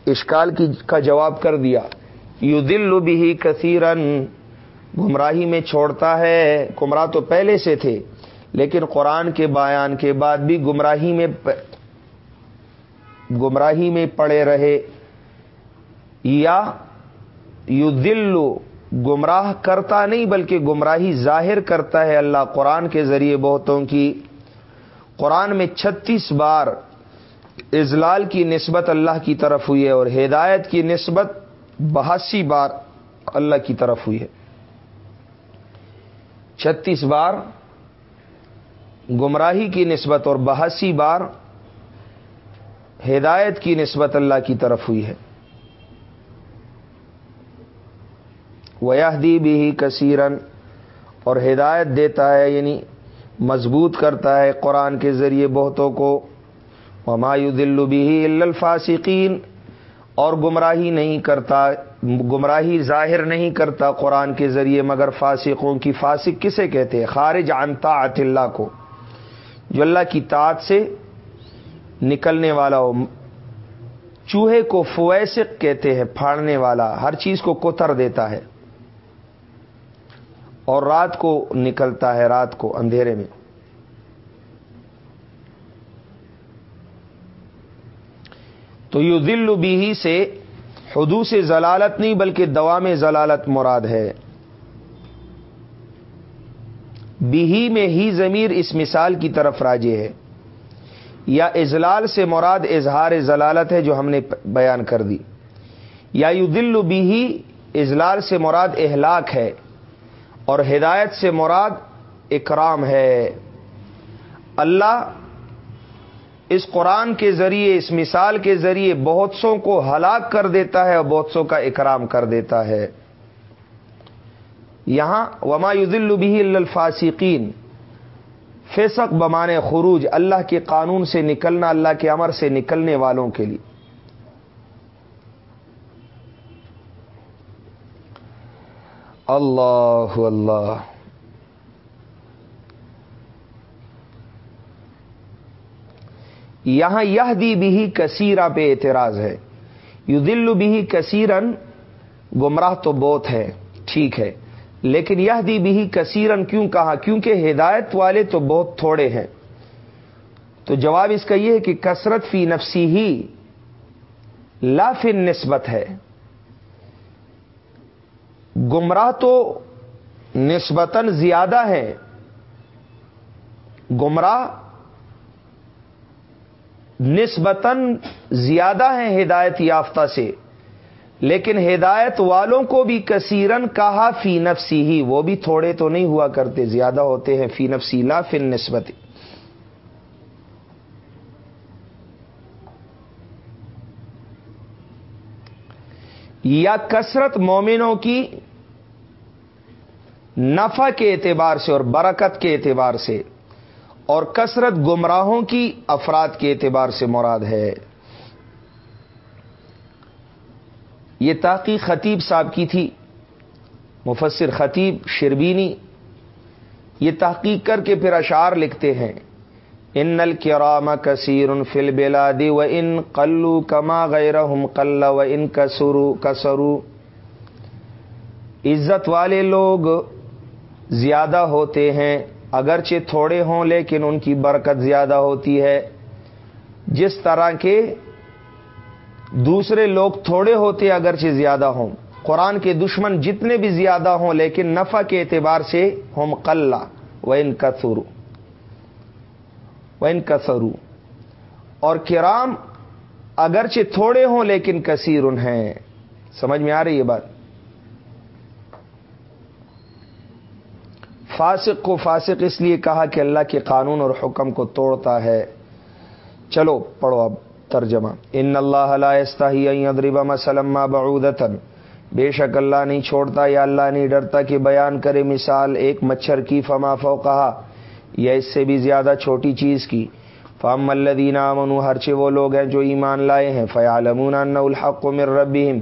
اشکال کی کا جواب کر دیا۔ یو دل بھی کثیرن، گمراہی میں چھوڑتا ہے۔ گمراہ تو پہلے سے تھے۔ لیکن قرآن کے بیان کے بعد بھی گمراہی میں گمراہی میں پڑے رہے یا یو دل گمراہ کرتا نہیں بلکہ گمراہی ظاہر کرتا ہے اللہ قرآن کے ذریعے بہتوں کی۔ قرآن میں چھتیس بار ازلال کی نسبت اللہ کی طرف ہوئی ہے اور ہدایت کی نسبت بہاسی بار اللہ کی طرف ہوئی ہے۔ چھتیس بار گمراہی کی نسبت اور بہاسی بار ہدایت کی نسبت اللہ کی طرف ہوئی ہے۔ ویاہدی بھی کثیرن اور ہدایت دیتا ہے یعنی مضبوط کرتا ہے قرآن کے ذریعے بہتوں کو۔ ہمایو دل بھی الفاسقین اور گمراہی نہیں کرتا، گمراہی ظاہر نہیں کرتا قرآن کے ذریعے، مگر فاسقوں کی فاسق کسے کہتے ہیں؟ خارج عنتا اللہ کو۔ جو اللہ کی تعت سے نکلنے والا ہو۔ چوہے کو فویسق کہتے ہیں، پھاڑنے والا۔ ہر چیز کو کوتر دیتا ہے اور رات کو نکلتا ہے، رات کو اندھیرے میں۔ تو یو دل بھی سے حدو سے ضلالت نہیں، بلکہ دوا میں ضلالت مراد ہے۔ بھی میں ہی ضمیر اس مثال کی طرف راجے ہے۔ یا اضلال سے مراد اظہار ضلالت ہے جو ہم نے بیان کر دی۔ یا یو دل بھی اضلال سے مراد اہلاک ہے اور ہدایت سے مراد اکرام ہے۔ اللہ اس قرآن کے ذریعے، اس مثال کے ذریعے بہت سو کو ہلاک کر دیتا ہے اور بہت سو کا اکرام کر دیتا ہے۔ یہاں وما یدل بھی الفاسقین فیسق بمانے خروج، اللہ کے قانون سے نکلنا، اللہ کے امر سے نکلنے والوں کے لیے۔ اللہ اللہ۔ یہاں یہ دی بھی کثیرہ پہ اعتراض ہے۔ یو دل بھی کثیرن گمراہ تو بہت ہے، ٹھیک ہے۔ لیکن یہ دی بھی کثیرن کیوں کہا؟ کیونکہ ہدایت والے تو بہت تھوڑے ہیں۔ تو جواب اس کا یہ ہے کہ کثرت فی نفسی ہی لافن نسبت ہے۔ گمراہ تو نسبتاً زیادہ ہے گمراہ نسبتاً زیادہ ہیں ہدایت یافتہ سے۔ لیکن ہدایت والوں کو بھی کثیرن کہا فی نفسی ہی، وہ بھی تھوڑے تو نہیں ہوا کرتے، زیادہ ہوتے ہیں فی نفسی لا فن نسبت یا کثرت مومنوں کی نفع کے اعتبار سے اور برکت کے اعتبار سے، اور کثرت گمراہوں کی افراد کے اعتبار سے مراد ہے۔ یہ تحقیق خطیب صاحب کی تھی، مفسر خطیب شربینی، یہ تحقیق کر کے پھر اشعار لکھتے ہیں، ان نل کرام کثیر ان فل بلادی و ان قلو کما غیر قل و ان کسرو کسرو عزت والے لوگ زیادہ ہوتے ہیں، اگرچہ تھوڑے ہوں لیکن ان کی برکت زیادہ ہوتی ہے، جس طرح کے دوسرے لوگ تھوڑے ہوتے اگرچہ زیادہ ہوں۔ قرآن کے دشمن جتنے بھی زیادہ ہوں، لیکن نفع کے اعتبار سے ہم قلہ و ان کثرو و ان کثرو اور کرام اگرچہ تھوڑے ہوں، لیکن کثیر ہیں۔ سمجھ میں آ رہی ہے بات؟ فاسق کو فاسق اس لیے کہا کہ اللہ کے قانون اور حکم کو توڑتا ہے۔ چلو، پڑھو اب۔ ترجمہ۔ ان اللہ مسلم بعودتن بے شک اللہ نہیں چھوڑتا یا اللہ نہیں ڈرتا کہ بیان کرے مثال ایک مچھر کی، فما فو کہا یا اس سے بھی زیادہ چھوٹی چیز کی۔ فام الدین امن ہرچے وہ لوگ ہیں جو ایمان لائے ہیں۔ فیالمون الحق من ربهم۔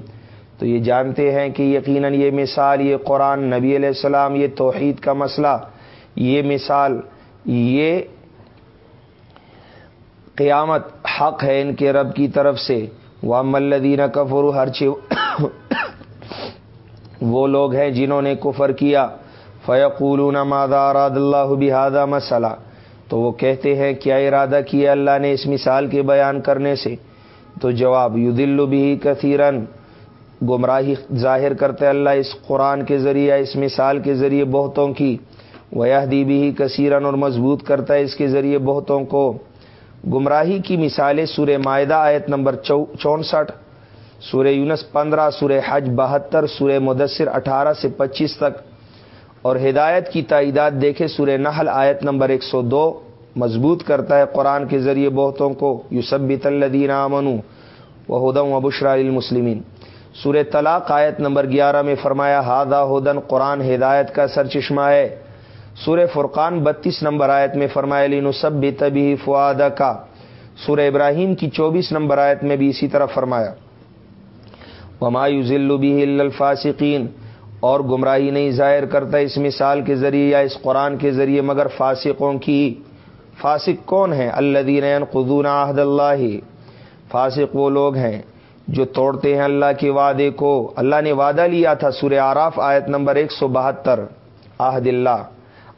تو یہ جانتے ہیں کہ یقیناً یہ مثال، یہ قرآن، نبی علیہ السلام، یہ توحید کا مسئلہ۔ یہ مثال، یہ قیامت حق ہے ان کے رب کی طرف سے۔ وہ ملدین کفر ہر وہ لوگ ہیں جنہوں نے کفر کیا۔ فیقول ماداراد اللہ بحادہ مسئلہ تو وہ کہتے ہیں، کیا ارادہ کیا اللہ نے اس مثال کے بیان کرنے سے؟ تو جواب یو دل بھی کثیرن گمراہی ظاہر کرتے اللہ اس قرآن کے ذریعے اس مثال کے ذریعے بہتوں کی۔ ویہدی بھی کثیرن اور مضبوط کرتا ہے اس کے ذریعے بہتوں کو۔ گمراہی کی مثالیں سورہ معاہدہ آیت نمبر چونسٹھ، سورہ یونس پندرہ، سورہ حج بہتر، سورہ مدثر اٹھارہ سے پچیس تک، اور ہدایت کی تعداد دیکھے سورہ نحل آیت نمبر ایک سو دو، مضبوط کرتا ہے قرآن کے ذریعے بہتوں کو یوسبت الدین امن و ہدم و بشرا المسلمین سور طلاق آیت نمبر گیارہ میں فرمایا ہادہ ہدن قرآن ہدایت کا سر چشمہ ہے۔ سور فرقان بتیس نمبر آیت میں فرمایا لین سب تبھی فواد کا سور ابراہیم کی چوبیس نمبر آیت میں بھی اسی طرح فرمایا ذلو بھی الفاسقین اور گمراہی نہیں ظاہر کرتا اس مثال کے ذریعے یا اس قرآن کے ذریعے، مگر فاسقوں کی۔ فاسق کون ہیں؟ اللہ دین قدون عہد اللہ فاسق وہ لوگ ہیں جو توڑتے ہیں اللہ کے وعدے کو۔ اللہ نے وعدہ لیا تھا، سورہ آراف آیت نمبر ایک سو بہتر۔ آہد اللہ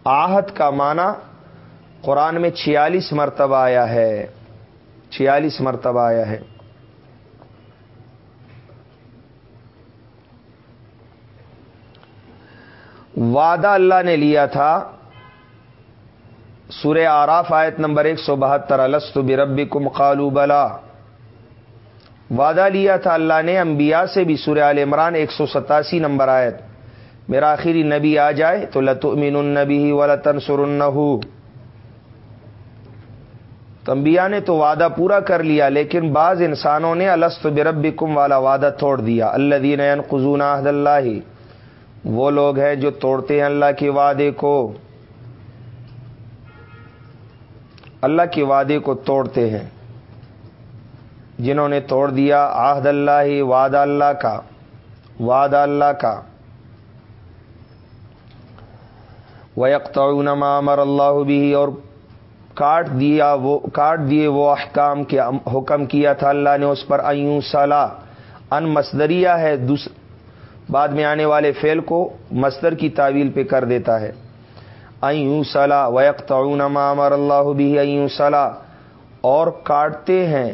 آہد کا معنی قرآن میں چھیالیس مرتبہ آیا ہے۔ چھیالیس مرتبہ آیا ہے۔ وعدہ اللہ نے لیا تھا۔ سورہ آراف آیت نمبر ایک سو بہتر السط بربی کم قالو بلا۔ وعدہ لیا تھا اللہ نے، انبیاء سے بھی سورہ عال عمران ایک سو ستاسی نمبر آیت۔ میرا آخری نبی آ جائے تو لتمین النبی و لطن سر تو انبیاء نے تو وعدہ پورا کر لیا، لیکن بعض انسانوں نے السط بربی کم والا وعدہ توڑ دیا۔ اللہ دین قزون عہد اللہ۔ وہ لوگ ہیں جو توڑتے ہیں اللہ کے وعدے کو۔ اللہ کے وعدے کو توڑتے ہیں۔ جنہوں نے توڑ دیا آہد اللہ، وعدہ اللہ کا، وعدہ اللہ کا۔ ویکتعون ما امر اللہ بھی اور کاٹ دیا وہ، کاٹ دیے وہ احکام کے حکم کیا تھا اللہ نے اس پر ایوں صلاح ان مصدریہ ہے بعد میں آنے والے فعل کو مستر کی تعویل پہ کر دیتا ہے۔ ایوں صلاح ویکت امر اللہ بھی ایوں صلاح اور کاٹتے ہیں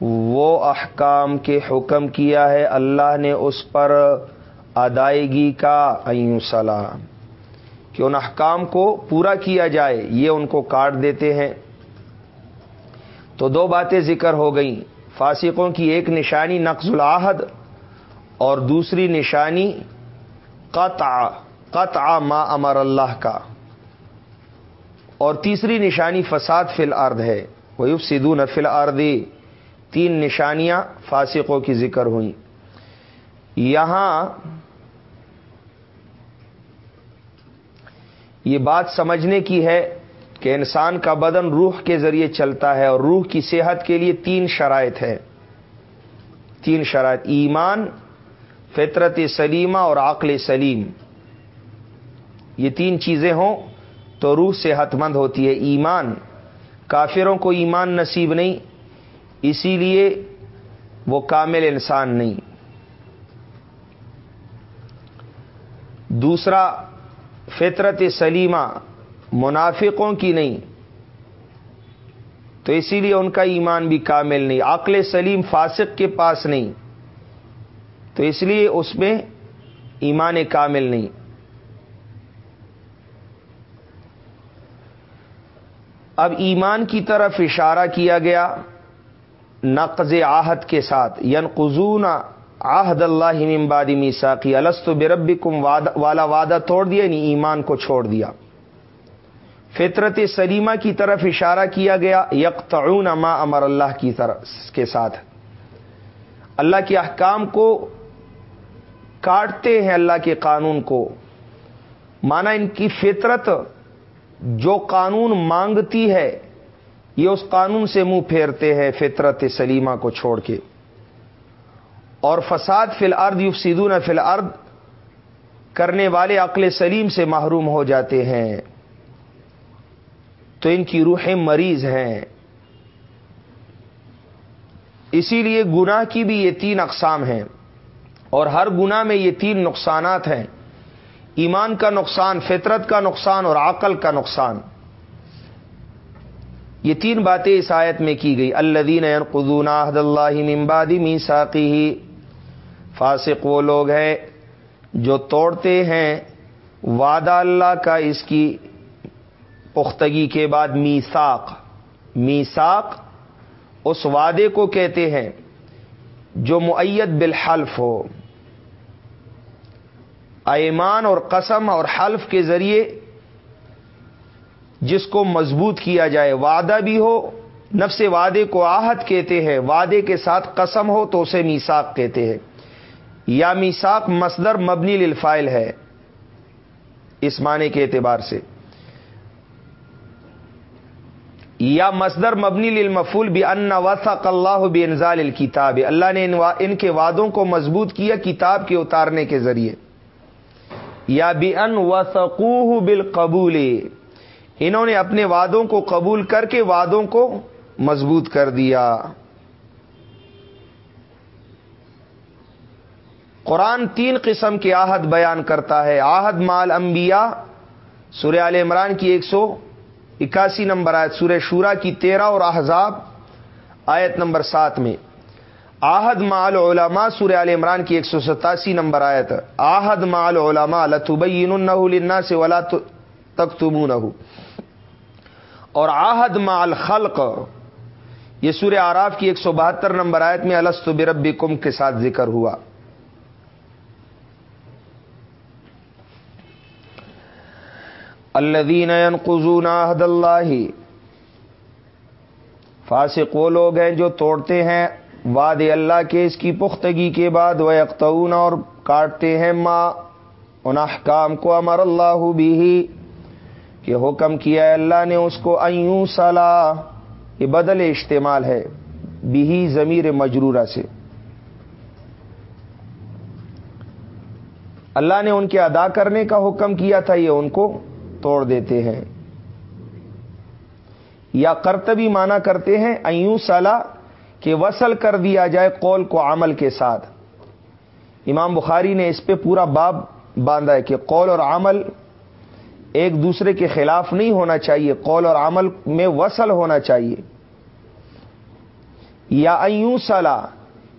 وہ احکام کے حکم کیا ہے، اللہ نے اس پر ادائیگی کا ایوں صلاح کہ ان احکام کو پورا کیا جائے، یہ ان کو کاٹ دیتے ہیں۔ تو دو باتیں ذکر ہو گئیں۔ فاسقوں کی ایک نشانی نقض العہد اور دوسری نشانی قطع قطع ما امر اللہ کا۔ اور تیسری نشانی فساد فل ارد ہے۔ وہ سدو نفل اردی تین نشانیاں فاسقوں کی ذکر ہوئیں۔ یہاں یہ بات سمجھنے کی ہے کہ انسان کا بدن روح کے ذریعے چلتا ہے اور روح کی صحت کے لیے تین شرائط ہے تین شرائط ایمان، فطرت سلیمہ اور عقل سلیم۔ یہ تین چیزیں ہوں تو روح صحت مند ہوتی ہے۔ ایمان کافروں کو ایمان نصیب نہیں، اسی لیے وہ کامل انسان نہیں۔ دوسرا فطرت سلیمہ منافقوں کی نہیں۔ تو اسی لیے ان کا ایمان بھی کامل نہیں، عقل سلیم فاسق کے پاس نہیں۔ تو اس لیے اس میں ایمان کامل نہیں۔ اب ایمان کی طرف اشارہ کیا گیا نقض آہد کے ساتھ ین قزون آہد اللہ ممبادی میساقی السط برب کم والا وعدہ توڑ دیا یعنی ایمان کو چھوڑ دیا۔ فطرت سلیمہ کی طرف اشارہ کیا گیا یکتعون ما امر اللہ کی طرف کے ساتھ۔ اللہ کے احکام کو کاٹتے ہیں، اللہ کے قانون کو۔ مانا ان کی فطرت جو قانون مانگتی ہے، یہ اس قانون سے منہ پھیرتے ہیں، فطرت سلیمہ کو چھوڑ کے۔ اور فساد فی الارض یفسدون فی الارض کرنے والے عقل سلیم سے محروم ہو جاتے ہیں۔ تو ان کی روحیں مریض ہیں۔ اسی لیے گناہ کی بھی یہ تین اقسام ہیں۔ اور ہر گناہ میں یہ تین نقصانات ہیں۔ ایمان کا نقصان، فطرت کا نقصان اور عقل کا نقصان۔ یہ تین باتیں اس آیت میں کی گئی۔ اللہ قدون عہد اللہ ممبادی می ساقی ہی فاسق وہ لوگ ہیں جو توڑتے ہیں، وعدہ اللہ کا اس کی پختگی کے بعد میساک میساک اس وعدے کو کہتے ہیں جو معیت بالحلف ہو۔ ایمان اور قسم اور حلف کے ذریعے جس کو مضبوط کیا جائے، وعدہ بھی ہو، نفس وعدے کو آہت کہتے ہیں، وعدے کے ساتھ قسم ہو تو اسے میساک کہتے ہیں۔ یا میساک مصدر مبنی للفائل ہے اس معنی کے اعتبار سے۔ یا مصدر مبنی للمفول بھی ان وثق اللہ بھی انزال الکتاب اللہ نے ان کے وعدوں کو مضبوط کیا کتاب کے اتارنے کے ذریعے۔ یا بھی ان وثقوہ بالقبول، انہوں نے اپنے وعدوں کو قبول کر کے وعدوں کو مضبوط کر دیا۔ قرآن تین قسم کے آہد بیان کرتا ہے۔ آہد مال انبیاء، سورہ عال عمران کی ایک سو اکاسی نمبر آیت، سورہ شورا کی تیرہ اور احزاب آیت نمبر سات میں۔ آہد مال علماء، سورہ عال عمران کی ایک سو ستاسی نمبر آیت۔ آہد مال علماء لتبین سے ولا تک اور آہد مال خلق، یہ سورہ آراف کی ایک سو بہتر نمبر آیت میں السط بربی کم کے ساتھ ذکر ہوا۔ الدین قزون عہد اللہ۔ فاسق وہ لوگ ہیں جو توڑتے ہیں واد اللہ کے اس کی پختگی کے بعد وہ اختون اور کاٹتے ہیں ماں ان احکام کو امر اللہ بھی کہ حکم کیا ہے اللہ نے اس کو ایوں صلاح یہ بدل استعمال ہے بھی ضمیر مجرورہ سے۔ اللہ نے ان کے ادا کرنے کا حکم کیا تھا، یہ ان کو توڑ دیتے ہیں۔ یا کرتبی مانا کرتے ہیں ایوں سلا کہ وصل کر دیا جائے قول کو عمل کے ساتھ۔ امام بخاری نے اس پہ پورا باب باندھا ہے کہ قول اور عمل ایک دوسرے کے خلاف نہیں ہونا چاہیے، قول اور عمل میں وصل ہونا چاہیے۔ یا ایوں سلا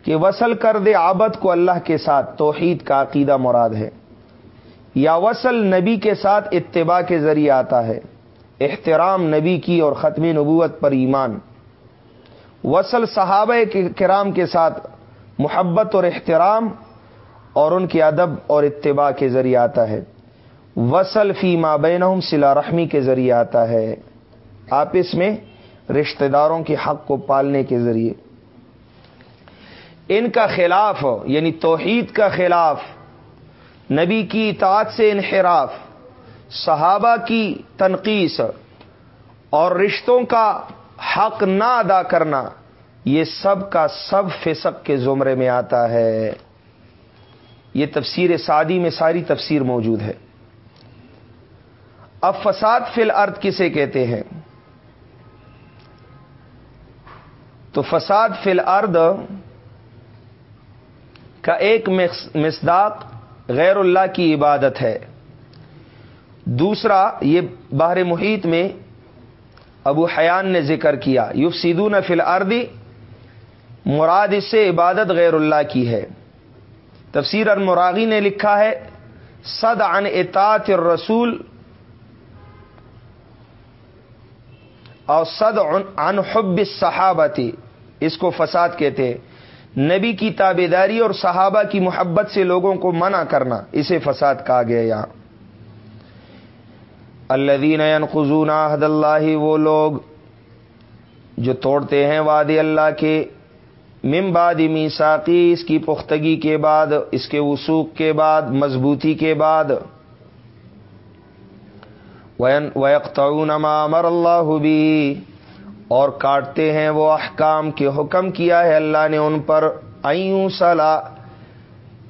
کہ وصل کر دے آبد کو اللہ کے ساتھ، توحید کا عقیدہ مراد ہے۔ یا وصل نبی کے ساتھ اتباع کے ذریعے آتا ہے۔ احترام نبی کی اور ختم نبوت پر ایمان۔ وصل صحابہ کرام کے ساتھ محبت اور احترام اور ان کے ادب اور اتباع کے ذریعے آتا ہے۔ وصل فی مابینہم سلا رحمی کے ذریعے آتا ہے۔ آپس میں رشتہ داروں کے حق کو پالنے کے ذریعے۔ ان کا خلاف یعنی توحید کا خلاف نبی کی اطاعت سے انحراف، صحابہ کی تنقیس اور رشتوں کا حق نہ ادا کرنا، یہ سب کا سب فسق کے زمرے میں آتا ہے۔ یہ تفسیر سعدی میں ساری تفسیر موجود ہے۔ اب فساد فل ارد کسے کہتے ہیں؟ تو فساد فل ارد کا ایک مصداق غیر اللہ کی عبادت ہے۔ دوسرا، یہ باہر محیط میں ابو حیان نے ذکر کیا یوف سیدو فل اردی مراد اس سے عبادت غیر اللہ کی ہے۔ تفسیر المراغی نے لکھا ہے صد عن اطاعت الرسول، اور صد عن حب صحابتی اس کو فساد کہتے ہیں۔ نبی کی تابے داری اور صحابہ کی محبت سے لوگوں کو منع کرنا، اسے فساد کہا گیا یہاں۔ الدین ينقضون عہد اللہ، وہ لوگ جو توڑتے ہیں واد اللہ کے ممباد میساقی اس کی پختگی کے بعد، اس کے وسوخ کے بعد، مضبوطی کے بعد۔ ویقتعون ما امر اللہ بھی اور کاٹتے ہیں وہ احکام کے حکم کیا ہے اللہ نے ان پر ایوں سلا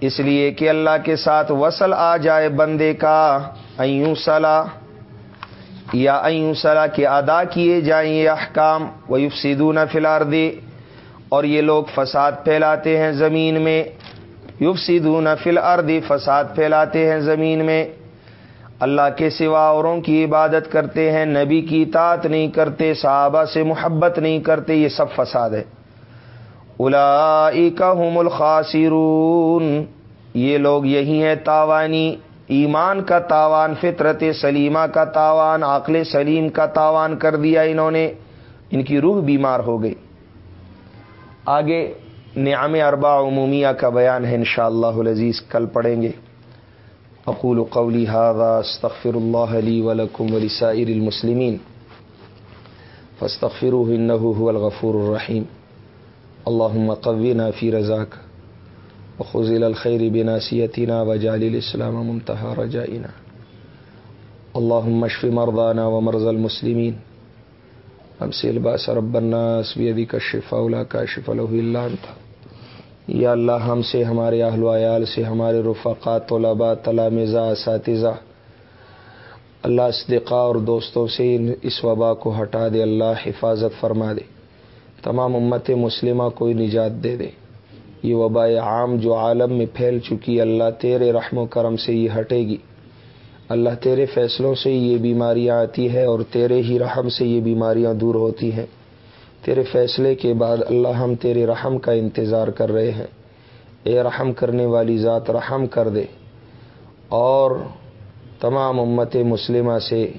اس لیے کہ اللہ کے ساتھ وصل آ جائے بندے کا ایوں سلا یا ایوں سلا کے ادا کیے جائیں یہ احکام۔ وہ یفسیدون فلاردی اور یہ لوگ فساد پھیلاتے ہیں زمین میں۔ یفسیدون فل اردی فساد پھیلاتے ہیں زمین میں۔ اللہ کے سوا اوروں کی عبادت کرتے ہیں، نبی کی اطاعت نہیں کرتے، صحابہ سے محبت نہیں کرتے، یہ سب فساد ہے۔ الا الخاسرون، یہ لوگ یہی ہیں تاوانی، ایمان کا تاوان، فطرت سلیمہ کا تاوان، عقل سلیم کا تاوان کر دیا انہوں نے، ان کی روح بیمار ہو گئی۔ آگے نعم اربا عمومیہ کا بیان ہے انشاءاللہ اللہ العزیز، کل پڑھیں گے۔ اقول قولی هذا استغفر الله لي ولكم ولسائر المسلمين. فاستغفروه انه هو الغفور الرحيم. اللهم قونا في رزاك وخذل الخير بناسيتنا وجعل الاسلام منتهى رجائنا. اللهم اشف مرضانا ومرضى المسلمين. امسل باس رب الناس بيدك الشفاء لا كاشف له الا انت یا اللہ ہم سے، ہمارے اہل و عیال سے، ہمارے رفقات طلباء تلامزہ اساتذہ، اللہ اصدقاء اور دوستوں سے اس وبا کو ہٹا دے، اللہ حفاظت فرما دے۔ تمام امت مسلمہ کو نجات دے دے۔ یہ وبا عام جو عالم میں پھیل چکی، اللہ تیرے رحم و کرم سے یہ ہٹے گی۔ اللہ تیرے فیصلوں سے یہ بیماریاں آتی ہے اور تیرے ہی رحم سے یہ بیماریاں دور ہوتی ہیں۔ تیرے فیصلے کے بعد اللہ ہم تیرے رحم کا انتظار کر رہے ہیں۔ اے رحم کرنے والی ذات، رحم کر دے۔ اور تمام امت مسلمہ سے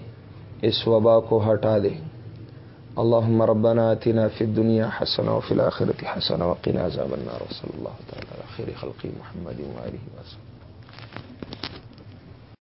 اس وبا کو ہٹا دے۔ اللہ مربنا تنا فی دنیا حسن و فلاخرت حسن وقین عذاب النار۔ صلی اللہ تعالی خیر خلقی محمد وسلم